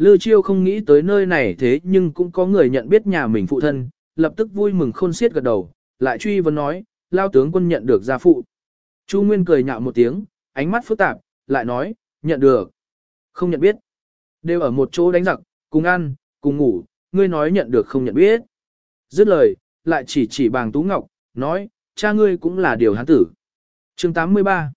Lư Chiêu không nghĩ tới nơi này thế nhưng cũng có người nhận biết nhà mình phụ thân, lập tức vui mừng khôn xiết gật đầu, lại truy vấn nói, lao tướng quân nhận được gia phụ. Chu Nguyên cười nhạo một tiếng, ánh mắt phức tạp, lại nói, nhận được. Không nhận biết. Đều ở một chỗ đánh giặc, cùng ăn, cùng ngủ, ngươi nói nhận được không nhận biết. Dứt lời, lại chỉ chỉ bàng Tú Ngọc, nói, cha ngươi cũng là điều hán tử. chương 83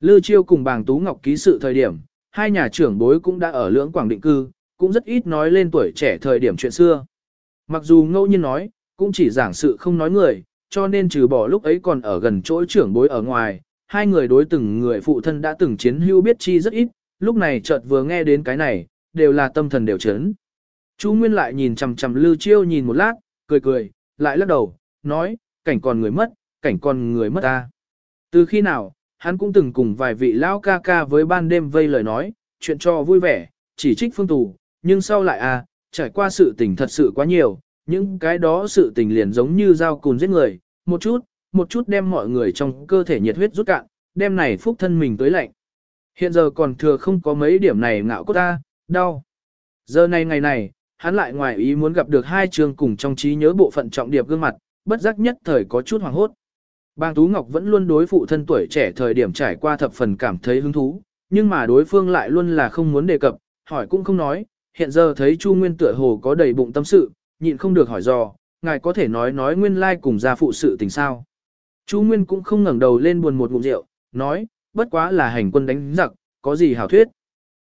Lư Chiêu cùng bàng Tú Ngọc ký sự thời điểm, hai nhà trưởng bối cũng đã ở lưỡng quảng định cư, cũng rất ít nói lên tuổi trẻ thời điểm chuyện xưa. Mặc dù ngẫu nhiên nói, cũng chỉ giảng sự không nói người, cho nên trừ bỏ lúc ấy còn ở gần chỗ trưởng bối ở ngoài, hai người đối từng người phụ thân đã từng chiến hữu biết chi rất ít, lúc này chợt vừa nghe đến cái này, đều là tâm thần đều chấn. Chú Nguyên lại nhìn chằm chằm Lư Chiêu nhìn một lát, cười cười, lại lắc đầu, nói, cảnh còn người mất, cảnh còn người mất ta. Từ khi nào, hắn cũng từng cùng vài vị lão ca ca với ban đêm vây lời nói, chuyện cho vui vẻ, chỉ trích phương tù, nhưng sau lại à, trải qua sự tình thật sự quá nhiều, những cái đó sự tình liền giống như dao cùn giết người, một chút, một chút đem mọi người trong cơ thể nhiệt huyết rút cạn, đem này phúc thân mình tới lạnh. Hiện giờ còn thừa không có mấy điểm này ngạo cốt ta, đau. Giờ này ngày này, hắn lại ngoài ý muốn gặp được hai trường cùng trong trí nhớ bộ phận trọng điệp gương mặt, bất giác nhất thời có chút hoàng hốt. Bang Tú Ngọc vẫn luôn đối phụ thân tuổi trẻ thời điểm trải qua thập phần cảm thấy hứng thú, nhưng mà đối phương lại luôn là không muốn đề cập, hỏi cũng không nói, hiện giờ thấy Chu Nguyên tựa hồ có đầy bụng tâm sự, nhịn không được hỏi dò, ngài có thể nói nói nguyên lai like cùng gia phụ sự tình sao. Chu Nguyên cũng không ngẩng đầu lên buồn một ngụm rượu, nói, bất quá là hành quân đánh giặc, có gì hảo thuyết.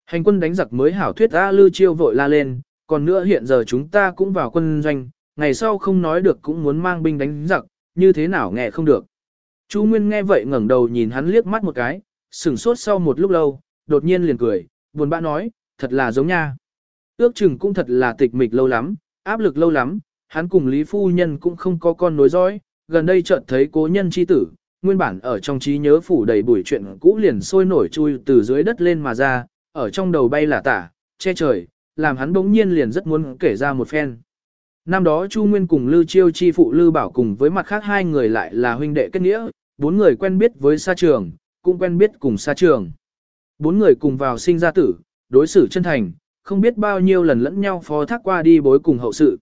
Hành quân đánh giặc mới hảo thuyết A Lư Chiêu vội la lên, còn nữa hiện giờ chúng ta cũng vào quân doanh, ngày sau không nói được cũng muốn mang binh đánh giặc, như thế nào nghe không được. Chu Nguyên nghe vậy ngẩng đầu nhìn hắn liếc mắt một cái, sửng sốt sau một lúc lâu, đột nhiên liền cười, buồn bã nói, thật là giống nha. Ước chừng cũng thật là tịch mịch lâu lắm, áp lực lâu lắm, hắn cùng Lý Phu Nhân cũng không có con nối dõi, gần đây chợt thấy cố nhân chi tử, nguyên bản ở trong trí nhớ phủ đầy bụi chuyện cũ liền sôi nổi chui từ dưới đất lên mà ra, ở trong đầu bay là tả, che trời, làm hắn bỗng nhiên liền rất muốn kể ra một phen. Năm đó Chu Nguyên cùng lưu Chiêu chi phụ lưu Bảo cùng với mặt khác hai người lại là huynh đệ kết nghĩa, bốn người quen biết với sa trường, cũng quen biết cùng sa trường. Bốn người cùng vào sinh ra tử, đối xử chân thành, không biết bao nhiêu lần lẫn nhau phó thác qua đi bối cùng hậu sự.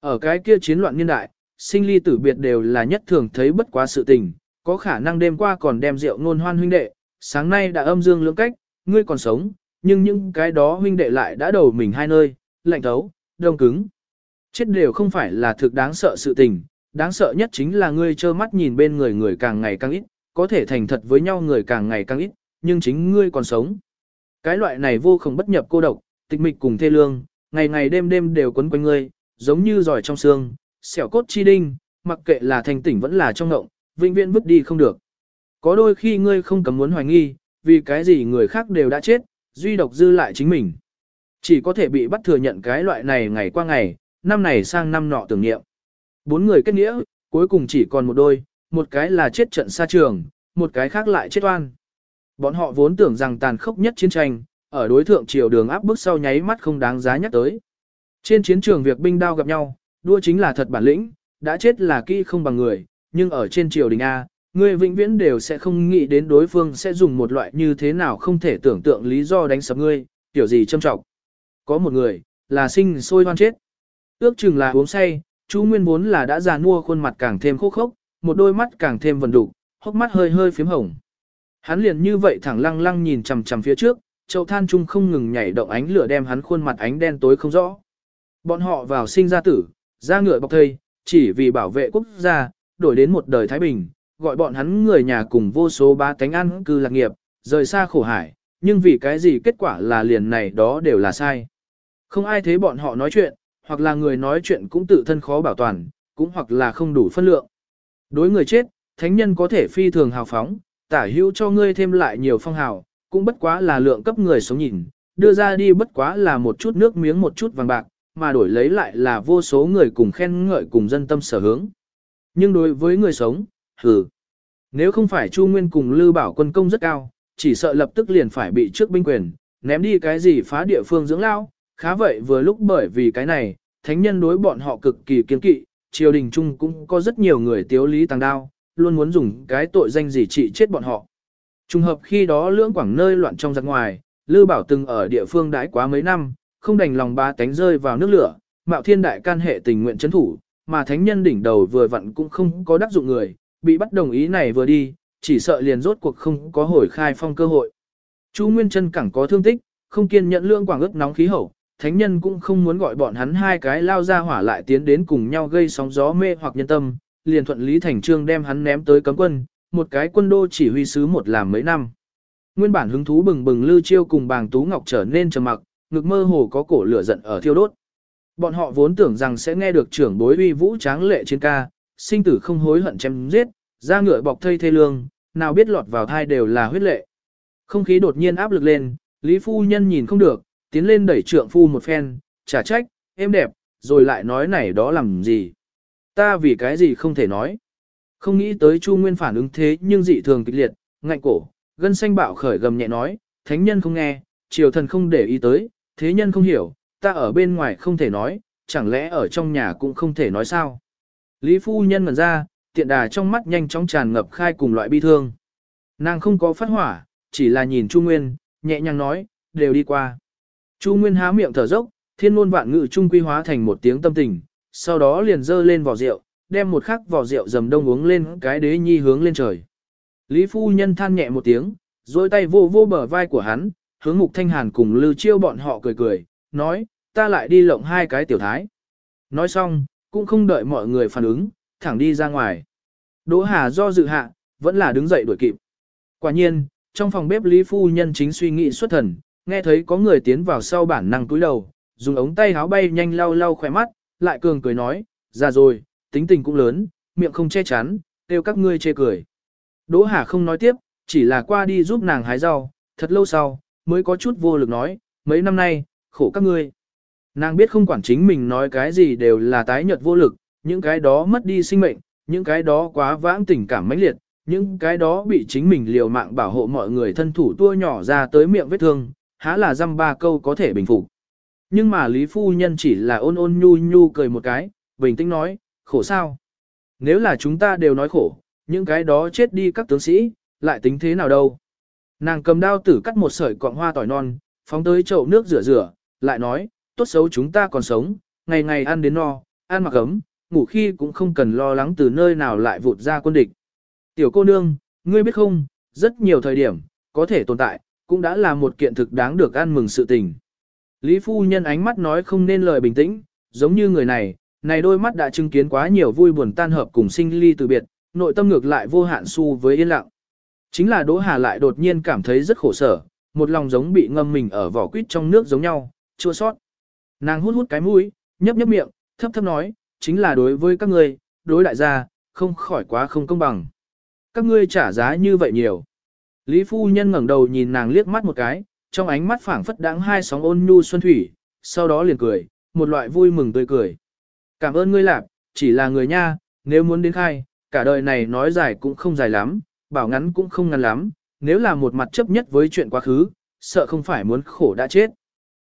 Ở cái kia chiến loạn niên đại, sinh ly tử biệt đều là nhất thường thấy bất quá sự tình, có khả năng đêm qua còn đem rượu ngôn hoan huynh đệ, sáng nay đã âm dương lưỡng cách, ngươi còn sống, nhưng những cái đó huynh đệ lại đã đầu mình hai nơi, lạnh thấu, đông cứng. Chết đều không phải là thực đáng sợ sự tình, đáng sợ nhất chính là ngươi trơ mắt nhìn bên người người càng ngày càng ít, có thể thành thật với nhau người càng ngày càng ít, nhưng chính ngươi còn sống. Cái loại này vô không bất nhập cô độc, tịch mịch cùng thê lương, ngày ngày đêm đêm đều quấn quanh ngươi, giống như giỏi trong xương, xẻo cốt chi đinh, mặc kệ là thành tỉnh vẫn là trong ngộng, vĩnh viễn vứt đi không được. Có đôi khi ngươi không cấm muốn hoài nghi, vì cái gì người khác đều đã chết, duy độc dư lại chính mình. Chỉ có thể bị bắt thừa nhận cái loại này ngày qua ngày, năm này sang năm nọ tưởng niệm. Bốn người kết nghĩa, cuối cùng chỉ còn một đôi, một cái là chết trận xa trường, một cái khác lại chết oan. Bọn họ vốn tưởng rằng tàn khốc nhất chiến tranh, ở đối thượng triều đường áp bức sau nháy mắt không đáng giá nhắc tới. Trên chiến trường việc binh đao gặp nhau, đua chính là thật bản lĩnh, đã chết là kỹ không bằng người, nhưng ở trên triều đình A, người vĩnh viễn đều sẽ không nghĩ đến đối phương sẽ dùng một loại như thế nào không thể tưởng tượng lý do đánh sập ngươi, tiểu gì châm trọng. Có một người, là sinh sôi hoan chết. Ước chừng là uống say, chú Nguyên vốn là đã già nua khuôn mặt càng thêm khô khốc, một đôi mắt càng thêm vần đục, hốc mắt hơi hơi phím hồng. Hắn liền như vậy thẳng lăng lăng nhìn chằm chằm phía trước, chậu than chung không ngừng nhảy động ánh lửa đem hắn khuôn mặt ánh đen tối không rõ. Bọn họ vào sinh ra tử, ra ngựa bọc thây, chỉ vì bảo vệ quốc gia, đổi đến một đời Thái Bình, gọi bọn hắn người nhà cùng vô số ba tánh ăn cư lạc nghiệp, rời xa khổ hải, nhưng vì cái gì kết quả là liền này đó đều là sai. Không ai thấy bọn họ nói chuyện, hoặc là người nói chuyện cũng tự thân khó bảo toàn, cũng hoặc là không đủ phân lượng. Đối người chết, thánh nhân có thể phi thường hào phóng, tả hữu cho ngươi thêm lại nhiều phong hào, cũng bất quá là lượng cấp người sống nhìn, đưa ra đi bất quá là một chút nước miếng một chút vàng bạc, mà đổi lấy lại là vô số người cùng khen ngợi cùng dân tâm sở hướng. Nhưng đối với người sống, hừ. Nếu không phải Chu Nguyên cùng Lư Bảo quân công rất cao, chỉ sợ lập tức liền phải bị trước binh quyền, ném đi cái gì phá địa phương dưỡng lao, khá vậy vừa lúc bởi vì cái này, thánh nhân đối bọn họ cực kỳ kiên kỵ, triều đình chung cũng có rất nhiều người tiếu lý tăng đao, luôn muốn dùng cái tội danh gì trị chết bọn họ. Trùng hợp khi đó lưỡng quảng nơi loạn trong giặc ngoài, Lư Bảo từng ở địa phương đãi quá mấy năm, không đành lòng ba tánh rơi vào nước lửa, Mạo Thiên Đại can hệ tình nguyện chấn thủ, mà thánh nhân đỉnh đầu vừa vặn cũng không có đắc dụng người, bị bắt đồng ý này vừa đi, chỉ sợ liền rốt cuộc không có hồi khai phong cơ hội. Chu Nguyên Chân cẳng có thương tích, không kiên nhẫn lương quảng ước nóng khí hậu, thánh nhân cũng không muốn gọi bọn hắn hai cái lao ra hỏa lại tiến đến cùng nhau gây sóng gió mê hoặc nhân tâm, liền thuận lý thành trương đem hắn ném tới cấm quân, một cái quân đô chỉ huy sứ một làm mấy năm. Nguyên bản hứng thú bừng bừng Lưu Chiêu cùng Bàng Tú Ngọc trở nên trầm mặc, ngực mơ hồ có cổ lửa giận ở thiêu đốt. Bọn họ vốn tưởng rằng sẽ nghe được trưởng bối uy vũ tráng lệ trên ca, sinh tử không hối hận chém giết, ra ngựa bọc thây thê lương, nào biết lọt vào thai đều là huyết lệ. Không khí đột nhiên áp lực lên, Lý Phu Nhân nhìn không được, tiến lên đẩy trượng phu một phen, trả trách, êm đẹp, rồi lại nói này đó làm gì. Ta vì cái gì không thể nói. Không nghĩ tới Chu Nguyên phản ứng thế nhưng dị thường kịch liệt, ngạnh cổ, gân xanh bạo khởi gầm nhẹ nói, thánh nhân không nghe, triều thần không để ý tới, thế nhân không hiểu, ta ở bên ngoài không thể nói, chẳng lẽ ở trong nhà cũng không thể nói sao. Lý phu nhân ngẩn ra, tiện đà trong mắt nhanh chóng tràn ngập khai cùng loại bi thương. Nàng không có phát hỏa, chỉ là nhìn Chu Nguyên, nhẹ nhàng nói, đều đi qua. Chu Nguyên há miệng thở dốc, thiên ngôn vạn ngự trung quy hóa thành một tiếng tâm tình, sau đó liền dơ lên vỏ rượu, đem một khắc vỏ rượu dầm đông uống lên cái đế nhi hướng lên trời. Lý phu nhân than nhẹ một tiếng, dối tay vô vô bờ vai của hắn, hướng mục thanh hàn cùng lưu chiêu bọn họ cười cười, nói, ta lại đi lộng hai cái tiểu thái. Nói xong, cũng không đợi mọi người phản ứng, thẳng đi ra ngoài. Đỗ Hà do dự hạ, vẫn là đứng dậy đuổi kịp. Quả nhiên, trong phòng bếp Lý Phu Nhân chính suy nghĩ xuất thần, nghe thấy có người tiến vào sau bản năng túi đầu, dùng ống tay háo bay nhanh lau lau khỏe mắt, lại cường cười nói, ra rồi, tính tình cũng lớn, miệng không che chắn, kêu các ngươi chê cười. Đỗ Hà không nói tiếp, chỉ là qua đi giúp nàng hái rau, thật lâu sau, mới có chút vô lực nói, mấy năm nay, khổ các ngươi. Nàng biết không quản chính mình nói cái gì đều là tái nhợt vô lực, những cái đó mất đi sinh mệnh, những cái đó quá vãng tình cảm mãnh liệt, những cái đó bị chính mình liều mạng bảo hộ mọi người thân thủ tua nhỏ ra tới miệng vết thương, há là dăm ba câu có thể bình phục. Nhưng mà Lý Phu Nhân chỉ là ôn ôn nhu nhu cười một cái, bình tĩnh nói, khổ sao? Nếu là chúng ta đều nói khổ, những cái đó chết đi các tướng sĩ, lại tính thế nào đâu? Nàng cầm đao tử cắt một sợi cọng hoa tỏi non, phóng tới chậu nước rửa rửa, lại nói, tốt xấu chúng ta còn sống, ngày ngày ăn đến no, ăn mặc ấm, ngủ khi cũng không cần lo lắng từ nơi nào lại vụt ra quân địch. Tiểu cô nương, ngươi biết không, rất nhiều thời điểm, có thể tồn tại, cũng đã là một kiện thực đáng được ăn mừng sự tình. Lý phu nhân ánh mắt nói không nên lời bình tĩnh, giống như người này, này đôi mắt đã chứng kiến quá nhiều vui buồn tan hợp cùng sinh ly từ biệt, nội tâm ngược lại vô hạn su với yên lặng. Chính là Đỗ Hà lại đột nhiên cảm thấy rất khổ sở, một lòng giống bị ngâm mình ở vỏ quýt trong nước giống nhau, chua sót. Nàng hút hút cái mũi, nhấp nhấp miệng, thấp thấp nói, chính là đối với các ngươi, đối đại gia, không khỏi quá không công bằng. Các ngươi trả giá như vậy nhiều. Lý phu nhân ngẩng đầu nhìn nàng liếc mắt một cái, trong ánh mắt phảng phất đáng hai sóng ôn nhu xuân thủy, sau đó liền cười, một loại vui mừng tươi cười. Cảm ơn ngươi lạp, chỉ là người nha, nếu muốn đến khai, cả đời này nói dài cũng không dài lắm, bảo ngắn cũng không ngắn lắm, nếu là một mặt chấp nhất với chuyện quá khứ, sợ không phải muốn khổ đã chết.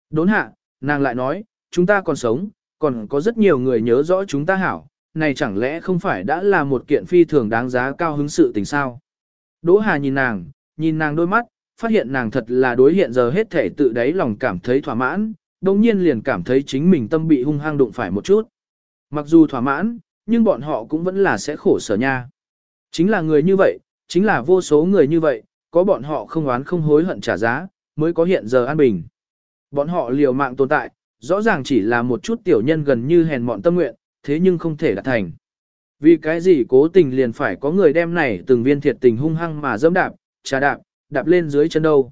Đốn hạ, nàng lại nói, chúng ta còn sống, còn có rất nhiều người nhớ rõ chúng ta hảo, này chẳng lẽ không phải đã là một kiện phi thường đáng giá cao hứng sự tình sao? Đỗ Hà nhìn nàng, nhìn nàng đôi mắt, phát hiện nàng thật là đối hiện giờ hết thể tự đáy lòng cảm thấy thỏa mãn, đồng nhiên liền cảm thấy chính mình tâm bị hung hăng đụng phải một chút. Mặc dù thỏa mãn, nhưng bọn họ cũng vẫn là sẽ khổ sở nha. Chính là người như vậy, chính là vô số người như vậy, có bọn họ không oán không hối hận trả giá, mới có hiện giờ an bình. Bọn họ liều mạng tồn tại, rõ ràng chỉ là một chút tiểu nhân gần như hèn mọn tâm nguyện, thế nhưng không thể đạt thành. Vì cái gì cố tình liền phải có người đem này từng viên thiệt tình hung hăng mà dẫm đạp, trà đạp, đạp lên dưới chân đâu.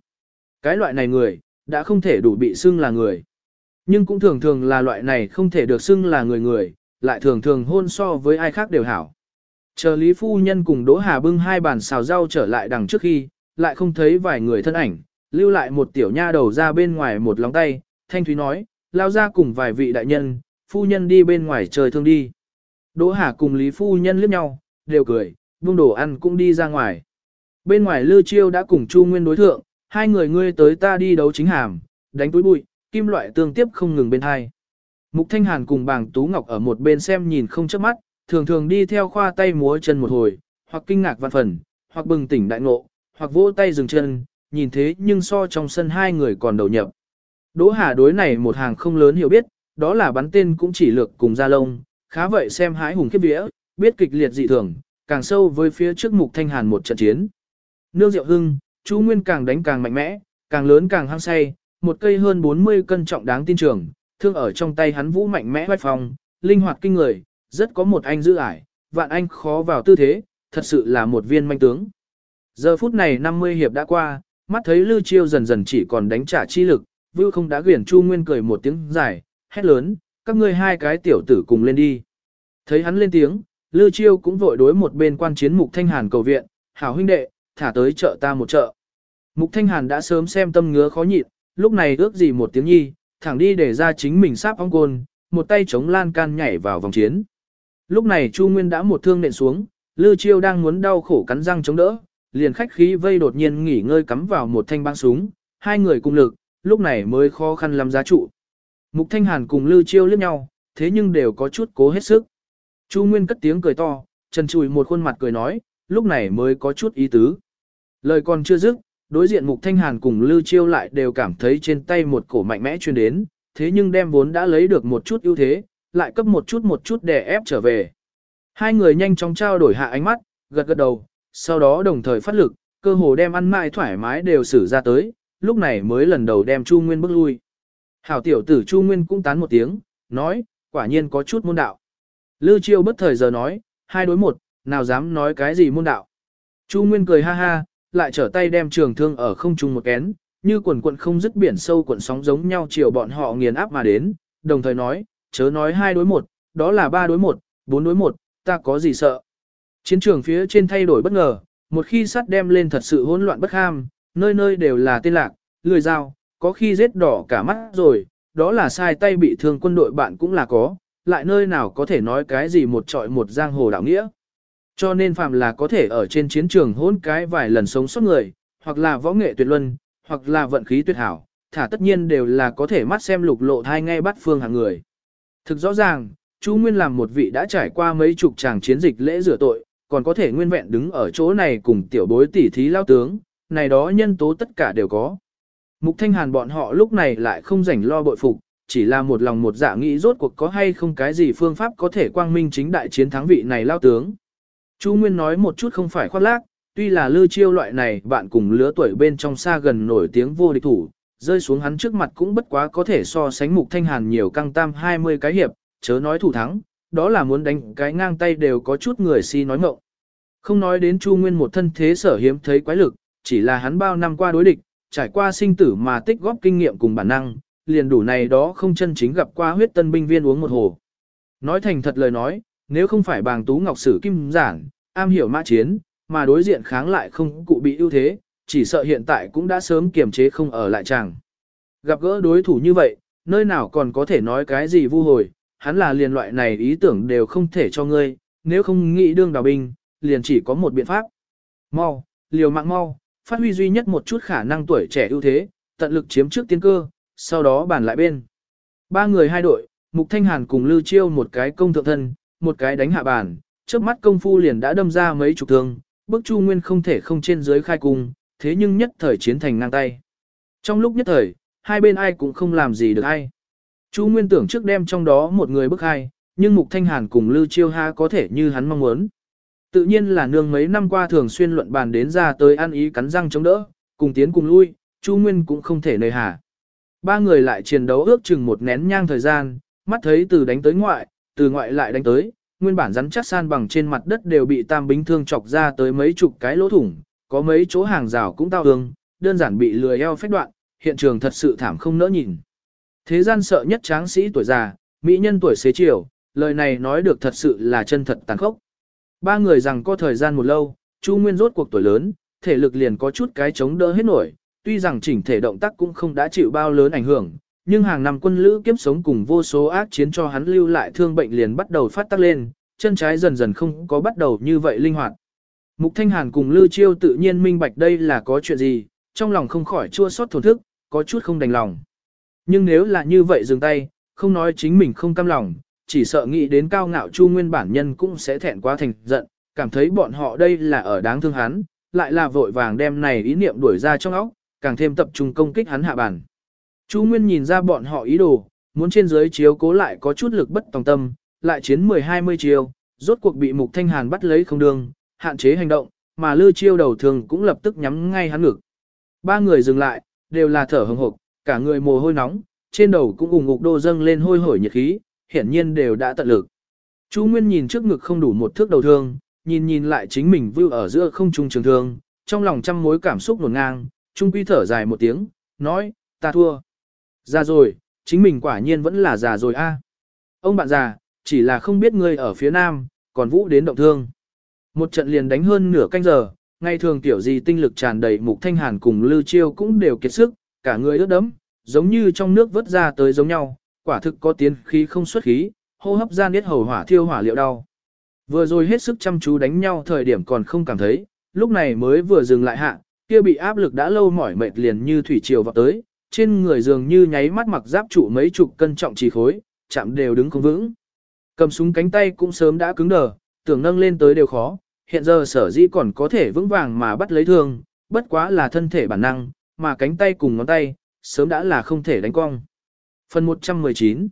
Cái loại này người, đã không thể đủ bị xưng là người. Nhưng cũng thường thường là loại này không thể được xưng là người người, lại thường thường hôn so với ai khác đều hảo. Chờ Lý Phu Nhân cùng Đỗ Hà bưng hai bàn xào rau trở lại đằng trước khi, lại không thấy vài người thân ảnh, lưu lại một tiểu nha đầu ra bên ngoài một lóng tay, Thanh Thúy nói, lao ra cùng vài vị đại nhân, Phu Nhân đi bên ngoài trời thương đi. Đỗ Hà cùng Lý Phu Nhân liếc nhau, đều cười, buông đồ ăn cũng đi ra ngoài. Bên ngoài Lư Chiêu đã cùng Chu Nguyên đối thượng, hai người ngươi tới ta đi đấu chính hàm, đánh túi bụi, kim loại tương tiếp không ngừng bên hai. Mục Thanh Hàn cùng bàng Tú Ngọc ở một bên xem nhìn không chớp mắt, thường thường đi theo khoa tay múa chân một hồi, hoặc kinh ngạc văn phần, hoặc bừng tỉnh đại ngộ, hoặc vỗ tay dừng chân, nhìn thế nhưng so trong sân hai người còn đầu nhập. Đỗ Hà đối này một hàng không lớn hiểu biết, đó là bắn tên cũng chỉ lược cùng ra lông, khá vậy xem hái hùng khiếp vía, biết kịch liệt dị thường, càng sâu với phía trước Mục Thanh Hàn một trận chiến. Nương Diệu Hưng, chú Nguyên càng đánh càng mạnh mẽ, càng lớn càng hăng say, một cây hơn 40 cân trọng đáng tin trưởng, thương ở trong tay hắn vũ mạnh mẽ hoách phong, linh hoạt kinh người, rất có một anh giữ ải, vạn anh khó vào tư thế, thật sự là một viên manh tướng. Giờ phút này 50 hiệp đã qua, mắt thấy Lưu Chiêu dần dần chỉ còn đánh trả chi lực, Vưu không đã quyển Chu Nguyên cười một tiếng dài, hét lớn, các ngươi hai cái tiểu tử cùng lên đi. Thấy hắn lên tiếng, Lưu Chiêu cũng vội đối một bên quan chiến mục thanh hàn cầu viện, hảo huynh đệ, thả tới chợ ta một chợ. Mục thanh hàn đã sớm xem tâm ngứa khó nhịn, lúc này ước gì một tiếng nhi, thẳng đi để ra chính mình sáp ong côn, một tay chống lan can nhảy vào vòng chiến. Lúc này Chu Nguyên đã một thương nện xuống, Lư Chiêu đang muốn đau khổ cắn răng chống đỡ, liền khách khí vây đột nhiên nghỉ ngơi cắm vào một thanh băng súng, hai người cùng lực, lúc này mới khó khăn làm giá trụ. Mục Thanh Hàn cùng Lư Chiêu liếc nhau, thế nhưng đều có chút cố hết sức. Chu Nguyên cất tiếng cười to, Trần chùi một khuôn mặt cười nói, lúc này mới có chút ý tứ. Lời còn chưa dứt, đối diện Mục Thanh Hàn cùng Lư Chiêu lại đều cảm thấy trên tay một cổ mạnh mẽ truyền đến, thế nhưng đem vốn đã lấy được một chút ưu thế, lại cấp một chút một chút để ép trở về. Hai người nhanh chóng trao đổi hạ ánh mắt, gật gật đầu, sau đó đồng thời phát lực, cơ hồ đem ăn mãi thoải mái đều xử ra tới, lúc này mới lần đầu đem Chu Nguyên bước lui. Hảo tiểu tử Chu Nguyên cũng tán một tiếng, nói, quả nhiên có chút môn đạo. Lư Chiêu bất thời giờ nói, hai đối một, nào dám nói cái gì môn đạo. Chu Nguyên cười ha ha, lại trở tay đem trường thương ở không trung một kén, như quần quận không dứt biển sâu cuộn sóng giống nhau chiều bọn họ nghiền áp mà đến, đồng thời nói, chớ nói hai đối một, đó là ba đối một, bốn đối một, ta có gì sợ. Chiến trường phía trên thay đổi bất ngờ, một khi sắt đem lên thật sự hỗn loạn bất ham, nơi nơi đều là tên lạc, lười dao, có khi giết đỏ cả mắt rồi, đó là sai tay bị thương quân đội bạn cũng là có, lại nơi nào có thể nói cái gì một trọi một giang hồ đạo nghĩa. Cho nên phạm là có thể ở trên chiến trường hỗn cái vài lần sống sót người, hoặc là võ nghệ tuyệt luân, hoặc là vận khí tuyệt hảo, thả tất nhiên đều là có thể mắt xem lục lộ thai ngay bắt phương hàng người. Thực rõ ràng, Chu Nguyên làm một vị đã trải qua mấy chục tràng chiến dịch lễ rửa tội, còn có thể nguyên vẹn đứng ở chỗ này cùng tiểu bối tỷ thí lao tướng, này đó nhân tố tất cả đều có. Mục Thanh Hàn bọn họ lúc này lại không rảnh lo bội phục, chỉ là một lòng một dạ nghĩ rốt cuộc có hay không cái gì phương pháp có thể quang minh chính đại chiến thắng vị này lao tướng. Chu Nguyên nói một chút không phải khoác lác, tuy là Lư Chiêu loại này bạn cùng lứa tuổi bên trong xa gần nổi tiếng vô địch thủ, rơi xuống hắn trước mặt cũng bất quá có thể so sánh Mục Thanh Hàn nhiều căng tam 20 cái hiệp, chớ nói thủ thắng, đó là muốn đánh cái ngang tay đều có chút người si nói mộng. Không nói đến Chu Nguyên một thân thế sở hiếm thấy quái lực, chỉ là hắn bao năm qua đối địch, trải qua sinh tử mà tích góp kinh nghiệm cùng bản năng, liền đủ này đó không chân chính gặp qua huyết tân binh viên uống một hồ. Nói thành thật lời nói, nếu không phải bàng tú ngọc sử kim giản, am hiểu mã chiến, mà đối diện kháng lại không cụ bị ưu thế, chỉ sợ hiện tại cũng đã sớm kiềm chế không ở lại chàng. Gặp gỡ đối thủ như vậy, nơi nào còn có thể nói cái gì vu hồi, hắn là liền loại này ý tưởng đều không thể cho ngươi, nếu không nghĩ đương đào binh, liền chỉ có một biện pháp. Mau, liều mạng mau, phát huy duy nhất một chút khả năng tuổi trẻ ưu thế, tận lực chiếm trước tiên cơ, sau đó bàn lại bên. Ba người hai đội, Mục Thanh Hàn cùng Lưu Chiêu một cái công thượng thân, một cái đánh hạ bàn, trước mắt công phu liền đã đâm ra mấy chục thương, bức Chu Nguyên không thể không trên dưới khai cung, thế nhưng nhất thời chiến thành ngang tay. Trong lúc nhất thời, hai bên ai cũng không làm gì được ai. Chu Nguyên tưởng trước đem trong đó một người bức hai, nhưng Mục Thanh Hàn cùng Lưu Chiêu Ha có thể như hắn mong muốn. Tự nhiên là nương mấy năm qua thường xuyên luận bàn đến ra tới ăn ý cắn răng chống đỡ, cùng tiến cùng lui, Chu Nguyên cũng không thể nơi hà. Ba người lại chiến đấu ước chừng một nén nhang thời gian, mắt thấy từ đánh tới ngoại, từ ngoại lại đánh tới, nguyên bản rắn chắc san bằng trên mặt đất đều bị tam bính thương chọc ra tới mấy chục cái lỗ thủng, có mấy chỗ hàng rào cũng tao hương, đơn giản bị lười eo phách đoạn, hiện trường thật sự thảm không nỡ nhìn. Thế gian sợ nhất tráng sĩ tuổi già, mỹ nhân tuổi xế chiều, lời này nói được thật sự là chân thật tàn khốc. Ba người rằng có thời gian một lâu, Chu Nguyên rốt cuộc tuổi lớn, thể lực liền có chút cái chống đỡ hết nổi, tuy rằng chỉnh thể động tác cũng không đã chịu bao lớn ảnh hưởng, nhưng hàng năm quân lữ kiếp sống cùng vô số ác chiến cho hắn lưu lại thương bệnh liền bắt đầu phát tác lên, chân trái dần dần không có bắt đầu như vậy linh hoạt. Mục Thanh Hàn cùng Lưu Chiêu tự nhiên minh bạch đây là có chuyện gì, trong lòng không khỏi chua xót thổn thức, có chút không đành lòng. Nhưng nếu là như vậy dừng tay, không nói chính mình không cam lòng, chỉ sợ nghĩ đến cao ngạo Chu Nguyên bản nhân cũng sẽ thẹn quá thành giận, cảm thấy bọn họ đây là ở đáng thương hắn, lại là vội vàng đem này ý niệm đuổi ra trong óc, càng thêm tập trung công kích hắn hạ bản. Chu Nguyên nhìn ra bọn họ ý đồ, muốn trên dưới chiếu cố lại có chút lực bất tòng tâm, lại chiến 10-20 chiêu, rốt cuộc bị Mục Thanh Hàn bắt lấy không đường, hạn chế hành động, mà Lư Chiêu đầu thường cũng lập tức nhắm ngay hắn ngực. Ba người dừng lại, đều là thở hồng hộc, cả người mồ hôi nóng, trên đầu cũng ủng ngục đô dâng lên hôi hổi nhiệt khí, hiển nhiên đều đã tận lực. Chu Nguyên nhìn trước ngực không đủ một thước đầu thương, nhìn nhìn lại chính mình vưu ở giữa không trung trường thương, trong lòng trăm mối cảm xúc nổn ngang, trung quy thở dài một tiếng, nói, ta thua. Già rồi, chính mình quả nhiên vẫn là già rồi a. Ông bạn già, chỉ là không biết ngươi ở phía nam, còn vũ đến động thương. Một trận liền đánh hơn nửa canh giờ, ngày thường tiểu gì tinh lực tràn đầy mục thanh hàn cùng lưu chiêu cũng đều kiệt sức, cả người ướt đẫm, giống như trong nước vớt ra tới giống nhau, quả thực có tiến khí không xuất khí, hô hấp gian biết hầu hỏa thiêu hỏa liệu đau. Vừa rồi hết sức chăm chú đánh nhau thời điểm còn không cảm thấy, lúc này mới vừa dừng lại hạ, kia bị áp lực đã lâu mỏi mệt liền như thủy triều vào tới, trên người dường như nháy mắt mặc giáp trụ mấy chục cân trọng trì khối, chạm đều đứng không vững. Cầm súng cánh tay cũng sớm đã cứng đờ, tưởng nâng lên tới đều khó, hiện giờ sở dĩ còn có thể vững vàng mà bắt lấy thương, bất quá là thân thể bản năng, mà cánh tay cùng ngón tay, sớm đã là không thể đánh cong. Phần 119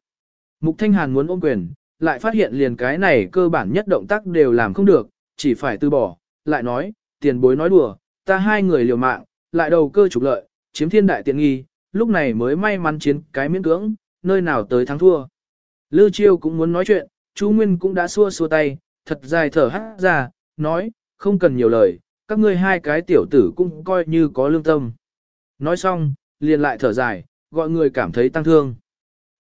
Mục Thanh Hàn muốn ôm quyền, lại phát hiện liền cái này cơ bản nhất động tác đều làm không được, chỉ phải từ bỏ, lại nói, tiền bối nói đùa, ta hai người liều mạng, lại đầu cơ trục lợi, chiếm thiên đại tiện nghi, lúc này mới may mắn chiến cái miễn cưỡng, nơi nào tới thắng thua. Lư Chiêu cũng muốn nói chuyện, Chu Nguyên cũng đã xua xua tay, thật dài thở hát ra, nói, không cần nhiều lời, các ngươi hai cái tiểu tử cũng coi như có lương tâm. Nói xong, liền lại thở dài, gọi người cảm thấy tăng thương.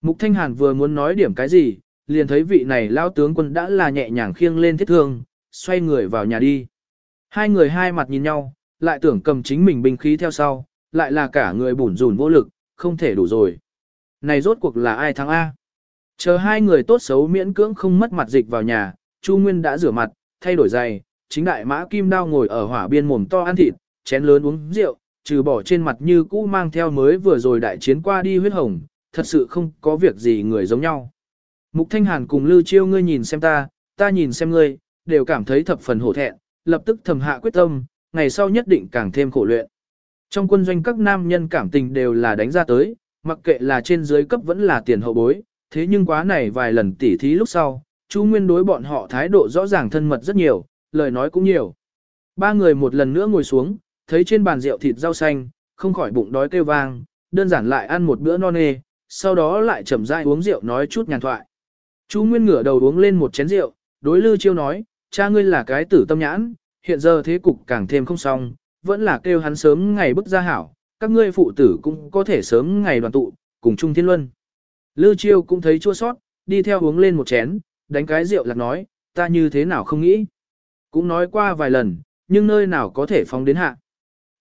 Mục Thanh Hàn vừa muốn nói điểm cái gì, liền thấy vị này lao tướng quân đã là nhẹ nhàng khiêng lên thiết thương, xoay người vào nhà đi. Hai người hai mặt nhìn nhau, lại tưởng cầm chính mình binh khí theo sau, lại là cả người bủn rủn vô lực, không thể đủ rồi. Này rốt cuộc là ai thắng A? Chờ hai người tốt xấu miễn cưỡng không mất mặt dịch vào nhà, Chu Nguyên đã rửa mặt, thay đổi giày, chính đại mã kim đao ngồi ở hỏa biên mồm to ăn thịt, chén lớn uống rượu, trừ bỏ trên mặt như cũ mang theo mới vừa rồi đại chiến qua đi huyết hồng, thật sự không có việc gì người giống nhau. Mục Thanh Hàn cùng Lưu Chiêu ngươi nhìn xem ta, ta nhìn xem ngươi, đều cảm thấy thập phần hổ thẹn, lập tức thầm hạ quyết tâm, ngày sau nhất định càng thêm khổ luyện. Trong quân doanh các nam nhân cảm tình đều là đánh ra tới, mặc kệ là trên dưới cấp vẫn là tiền hậu bối, thế nhưng quá này vài lần tỉ thí lúc sau, Chu Nguyên đối bọn họ thái độ rõ ràng thân mật rất nhiều, lời nói cũng nhiều. Ba người một lần nữa ngồi xuống, thấy trên bàn rượu thịt rau xanh, không khỏi bụng đói kêu vang, đơn giản lại ăn một bữa no nê, sau đó lại chậm rãi uống rượu nói chút nhàn thoại. Chú Nguyên ngửa đầu uống lên một chén rượu, đối Lư Chiêu nói, cha ngươi là cái tử tâm nhãn, hiện giờ thế cục càng thêm không xong, vẫn là kêu hắn sớm ngày bức ra hảo, các ngươi phụ tử cũng có thể sớm ngày đoàn tụ, cùng chung thiên luân. Lư Chiêu cũng thấy chua sót, đi theo uống lên một chén, đánh cái rượu lạc nói, ta như thế nào không nghĩ. Cũng nói qua vài lần, nhưng nơi nào có thể phóng đến hạ.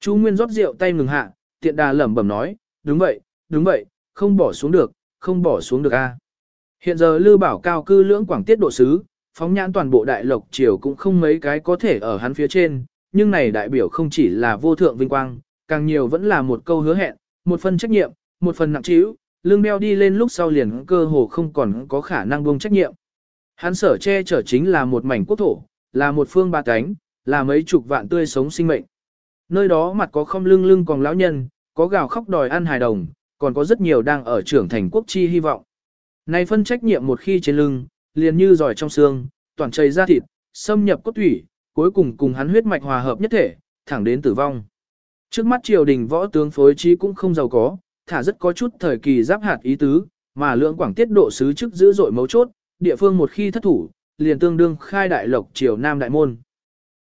Chu Nguyên rót rượu tay ngừng hạ, tiện đà lẩm bẩm nói, đúng vậy, đúng vậy, không bỏ xuống được, không bỏ xuống được a. Hiện giờ Lư Bảo cao cư lưỡng quảng tiết độ sứ, phóng nhãn toàn bộ đại lộc triều cũng không mấy cái có thể ở hắn phía trên, nhưng này đại biểu không chỉ là vô thượng vinh quang, càng nhiều vẫn là một câu hứa hẹn, một phần trách nhiệm, một phần nặng trĩu, lương đeo đi lên lúc sau liền cơ hồ không còn có khả năng buông trách nhiệm. Hắn sở che chở chính là một mảnh quốc thổ, là một phương ba cánh, là mấy chục vạn tươi sống sinh mệnh. Nơi đó mặt có không lưng lưng còn lão nhân, có gào khóc đòi ăn hài đồng, còn có rất nhiều đang ở trưởng thành quốc chi hy vọng. Này phân trách nhiệm một khi trên lưng, liền như giỏi trong xương, toàn chảy ra thịt, xâm nhập cốt thủy, cuối cùng cùng hắn huyết mạch hòa hợp nhất thể, thẳng đến tử vong. Trước mắt triều đình võ tướng phối trí cũng không giàu có, thả rất có chút thời kỳ giáp hạt ý tứ, mà lượng quảng tiết độ sứ chức dữ dội mấu chốt, địa phương một khi thất thủ, liền tương đương khai đại lộc triều nam đại môn.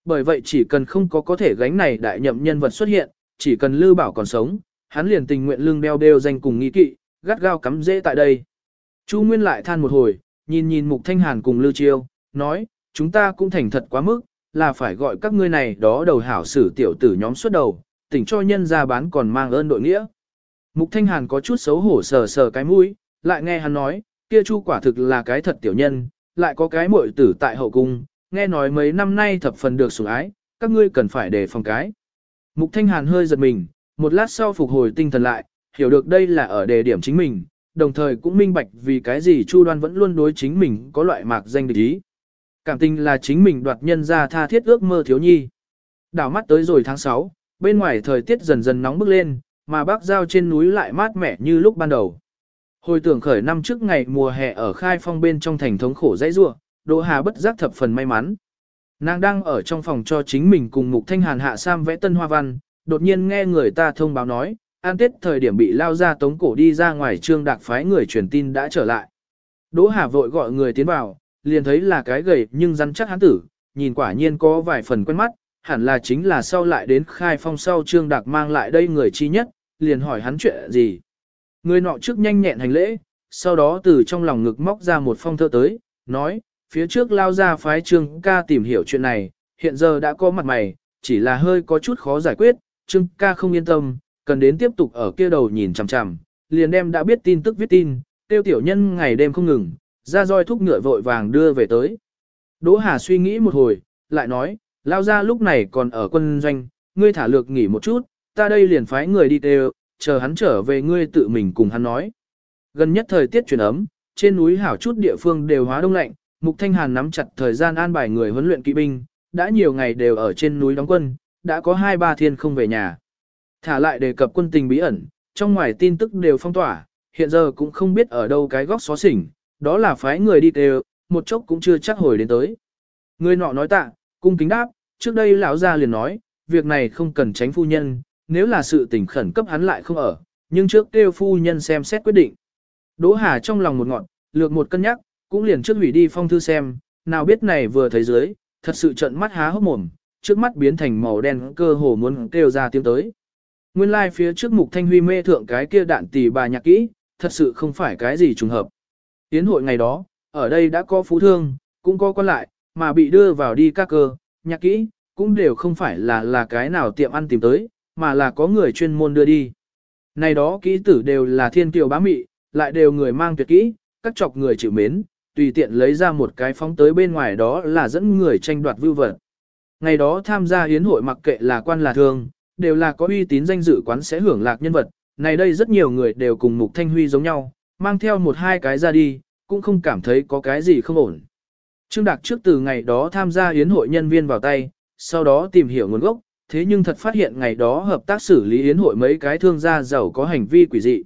Bởi vậy chỉ cần không có có thể gánh này đại nhậm nhân vật xuất hiện, chỉ cần lưu bảo còn sống, hắn liền tình nguyện lương đeo đeo danh cùng nghi kỵ, gắt gao cắm dễ tại đây. Chu Nguyên lại than một hồi, nhìn nhìn Mục Thanh Hàn cùng Lưu Chiêu, nói, chúng ta cũng thành thật quá mức, là phải gọi các ngươi này đó đầu hảo sử tiểu tử nhóm xuất đầu, tỉnh cho nhân ra bán còn mang ơn đội nghĩa. Mục Thanh Hàn có chút xấu hổ sờ sờ cái mũi, lại nghe hắn nói, kia Chu quả thực là cái thật tiểu nhân, lại có cái muội tử tại hậu cung, nghe nói mấy năm nay thập phần được sủng ái, các ngươi cần phải đề phòng cái. Mục Thanh Hàn hơi giật mình, một lát sau phục hồi tinh thần lại, hiểu được đây là ở đề điểm chính mình, đồng thời cũng minh bạch vì cái gì Chu Đoan vẫn luôn đối chính mình có loại mạc danh địch ý. Cảm tình là chính mình đoạt nhân ra tha thiết ước mơ thiếu nhi. Đảo mắt tới rồi tháng 6, bên ngoài thời tiết dần dần nóng bức lên, mà bác giao trên núi lại mát mẻ như lúc ban đầu. Hồi tưởng khởi năm trước ngày mùa hè ở khai phong bên trong thành thống khổ dãy rua, Đỗ Hà bất giác thập phần may mắn. Nàng đang ở trong phòng cho chính mình cùng Mục Thanh Hàn hạ sam vẽ tân hoa văn, đột nhiên nghe người ta thông báo nói, an tết thời điểm bị lao ra tống cổ đi ra ngoài trương đạc phái người truyền tin đã trở lại. Đỗ Hà vội gọi người tiến vào, liền thấy là cái gầy nhưng rắn chắc hắn tử, nhìn quả nhiên có vài phần quen mắt, hẳn là chính là sau lại đến khai phong sau trương đạc mang lại đây người chi nhất, liền hỏi hắn chuyện gì. Người nọ trước nhanh nhẹn hành lễ, sau đó từ trong lòng ngực móc ra một phong thơ tới, nói, phía trước lao ra phái trương ca tìm hiểu chuyện này, hiện giờ đã có mặt mày, chỉ là hơi có chút khó giải quyết, trương ca không yên tâm, cần đến tiếp tục ở kia đầu nhìn chằm chằm, liền đem đã biết tin tức viết tin, tiêu tiểu nhân ngày đêm không ngừng, ra roi thúc ngựa vội vàng đưa về tới. Đỗ Hà suy nghĩ một hồi, lại nói, lao ra lúc này còn ở quân doanh, ngươi thả lược nghỉ một chút, ta đây liền phái người đi đều chờ hắn trở về ngươi tự mình cùng hắn nói. Gần nhất thời tiết chuyển ấm, trên núi hảo chút địa phương đều hóa đông lạnh, Mục Thanh Hàn nắm chặt thời gian an bài người huấn luyện kỵ binh, đã nhiều ngày đều ở trên núi đóng quân, đã có hai ba thiên không về nhà. Thả lại đề cập quân tình bí ẩn, trong ngoài tin tức đều phong tỏa, hiện giờ cũng không biết ở đâu cái góc xó xỉnh, đó là phái người đi đều, một chốc cũng chưa chắc hồi đến tới. Người nọ nói tạ, cung kính đáp, trước đây lão gia liền nói, việc này không cần tránh phu nhân, nếu là sự tình khẩn cấp hắn lại không ở, nhưng trước kêu phu nhân xem xét quyết định. Đỗ Hà trong lòng một ngọn, lược một cân nhắc, cũng liền trước hủy đi phong thư xem, nào biết này vừa thấy dưới, thật sự trận mắt há hốc mồm, trước mắt biến thành màu đen cơ hồ muốn kêu ra tiếng tới. Nguyên lai like phía trước mục thanh huy mê thượng cái kia đạn tỷ bà nhạc kỹ, thật sự không phải cái gì trùng hợp. Tiến hội ngày đó, ở đây đã có phú thương, cũng có quan lại, mà bị đưa vào đi các cơ, nhạc kỹ, cũng đều không phải là là cái nào tiệm ăn tìm tới, mà là có người chuyên môn đưa đi. Này đó kỹ tử đều là thiên kiều bá mị, lại đều người mang tuyệt kỹ, các chọc người chịu mến, tùy tiện lấy ra một cái phóng tới bên ngoài đó là dẫn người tranh đoạt vưu vật. Ngày đó tham gia hiến hội mặc kệ là quan là thương, đều là có uy tín danh dự quán sẽ hưởng lạc nhân vật, này đây rất nhiều người đều cùng Mục Thanh Huy giống nhau, mang theo một hai cái ra đi, cũng không cảm thấy có cái gì không ổn. Trương Đạc trước từ ngày đó tham gia hiến hội nhân viên vào tay, sau đó tìm hiểu nguồn gốc, thế nhưng thật phát hiện ngày đó hợp tác xử lý hiến hội mấy cái thương gia giàu có hành vi quỷ dị.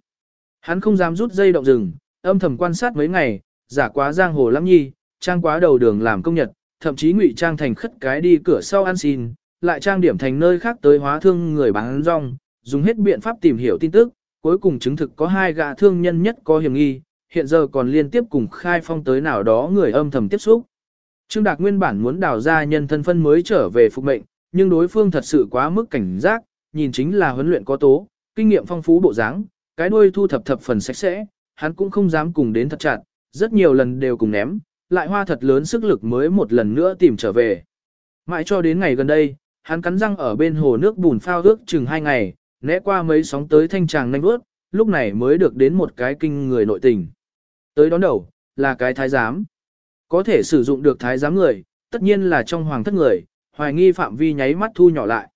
Hắn không dám rút dây động rừng, âm thầm quan sát mấy ngày, giả quá giang hồ lắm nhi, trang quá đầu đường làm công nhật, thậm chí ngụy trang thành khất cái đi cửa sau ăn xin, lại trang điểm thành nơi khác tới hóa thương người bán rong, dùng hết biện pháp tìm hiểu tin tức, cuối cùng chứng thực có hai gã thương nhân nhất có hiểm nghi, hiện giờ còn liên tiếp cùng khai phong tới nào đó người âm thầm tiếp xúc. Trương Đạc nguyên bản muốn đào ra nhân thân phân mới trở về phục mệnh, nhưng đối phương thật sự quá mức cảnh giác, nhìn chính là huấn luyện có tố, kinh nghiệm phong phú bộ dáng, cái đuôi thu thập thập phần sạch sẽ, hắn cũng không dám cùng đến thật chặt, rất nhiều lần đều cùng ném, lại hoa thật lớn sức lực mới một lần nữa tìm trở về. Mãi cho đến ngày gần đây, hắn cắn răng ở bên hồ nước bùn phao ước chừng hai ngày, né qua mấy sóng tới thanh tràng nhanh bước, lúc này mới được đến một cái kinh người nội tình. Tới đón đầu, là cái thái giám. Có thể sử dụng được thái giám người, tất nhiên là trong hoàng thất người, hoài nghi phạm vi nháy mắt thu nhỏ lại.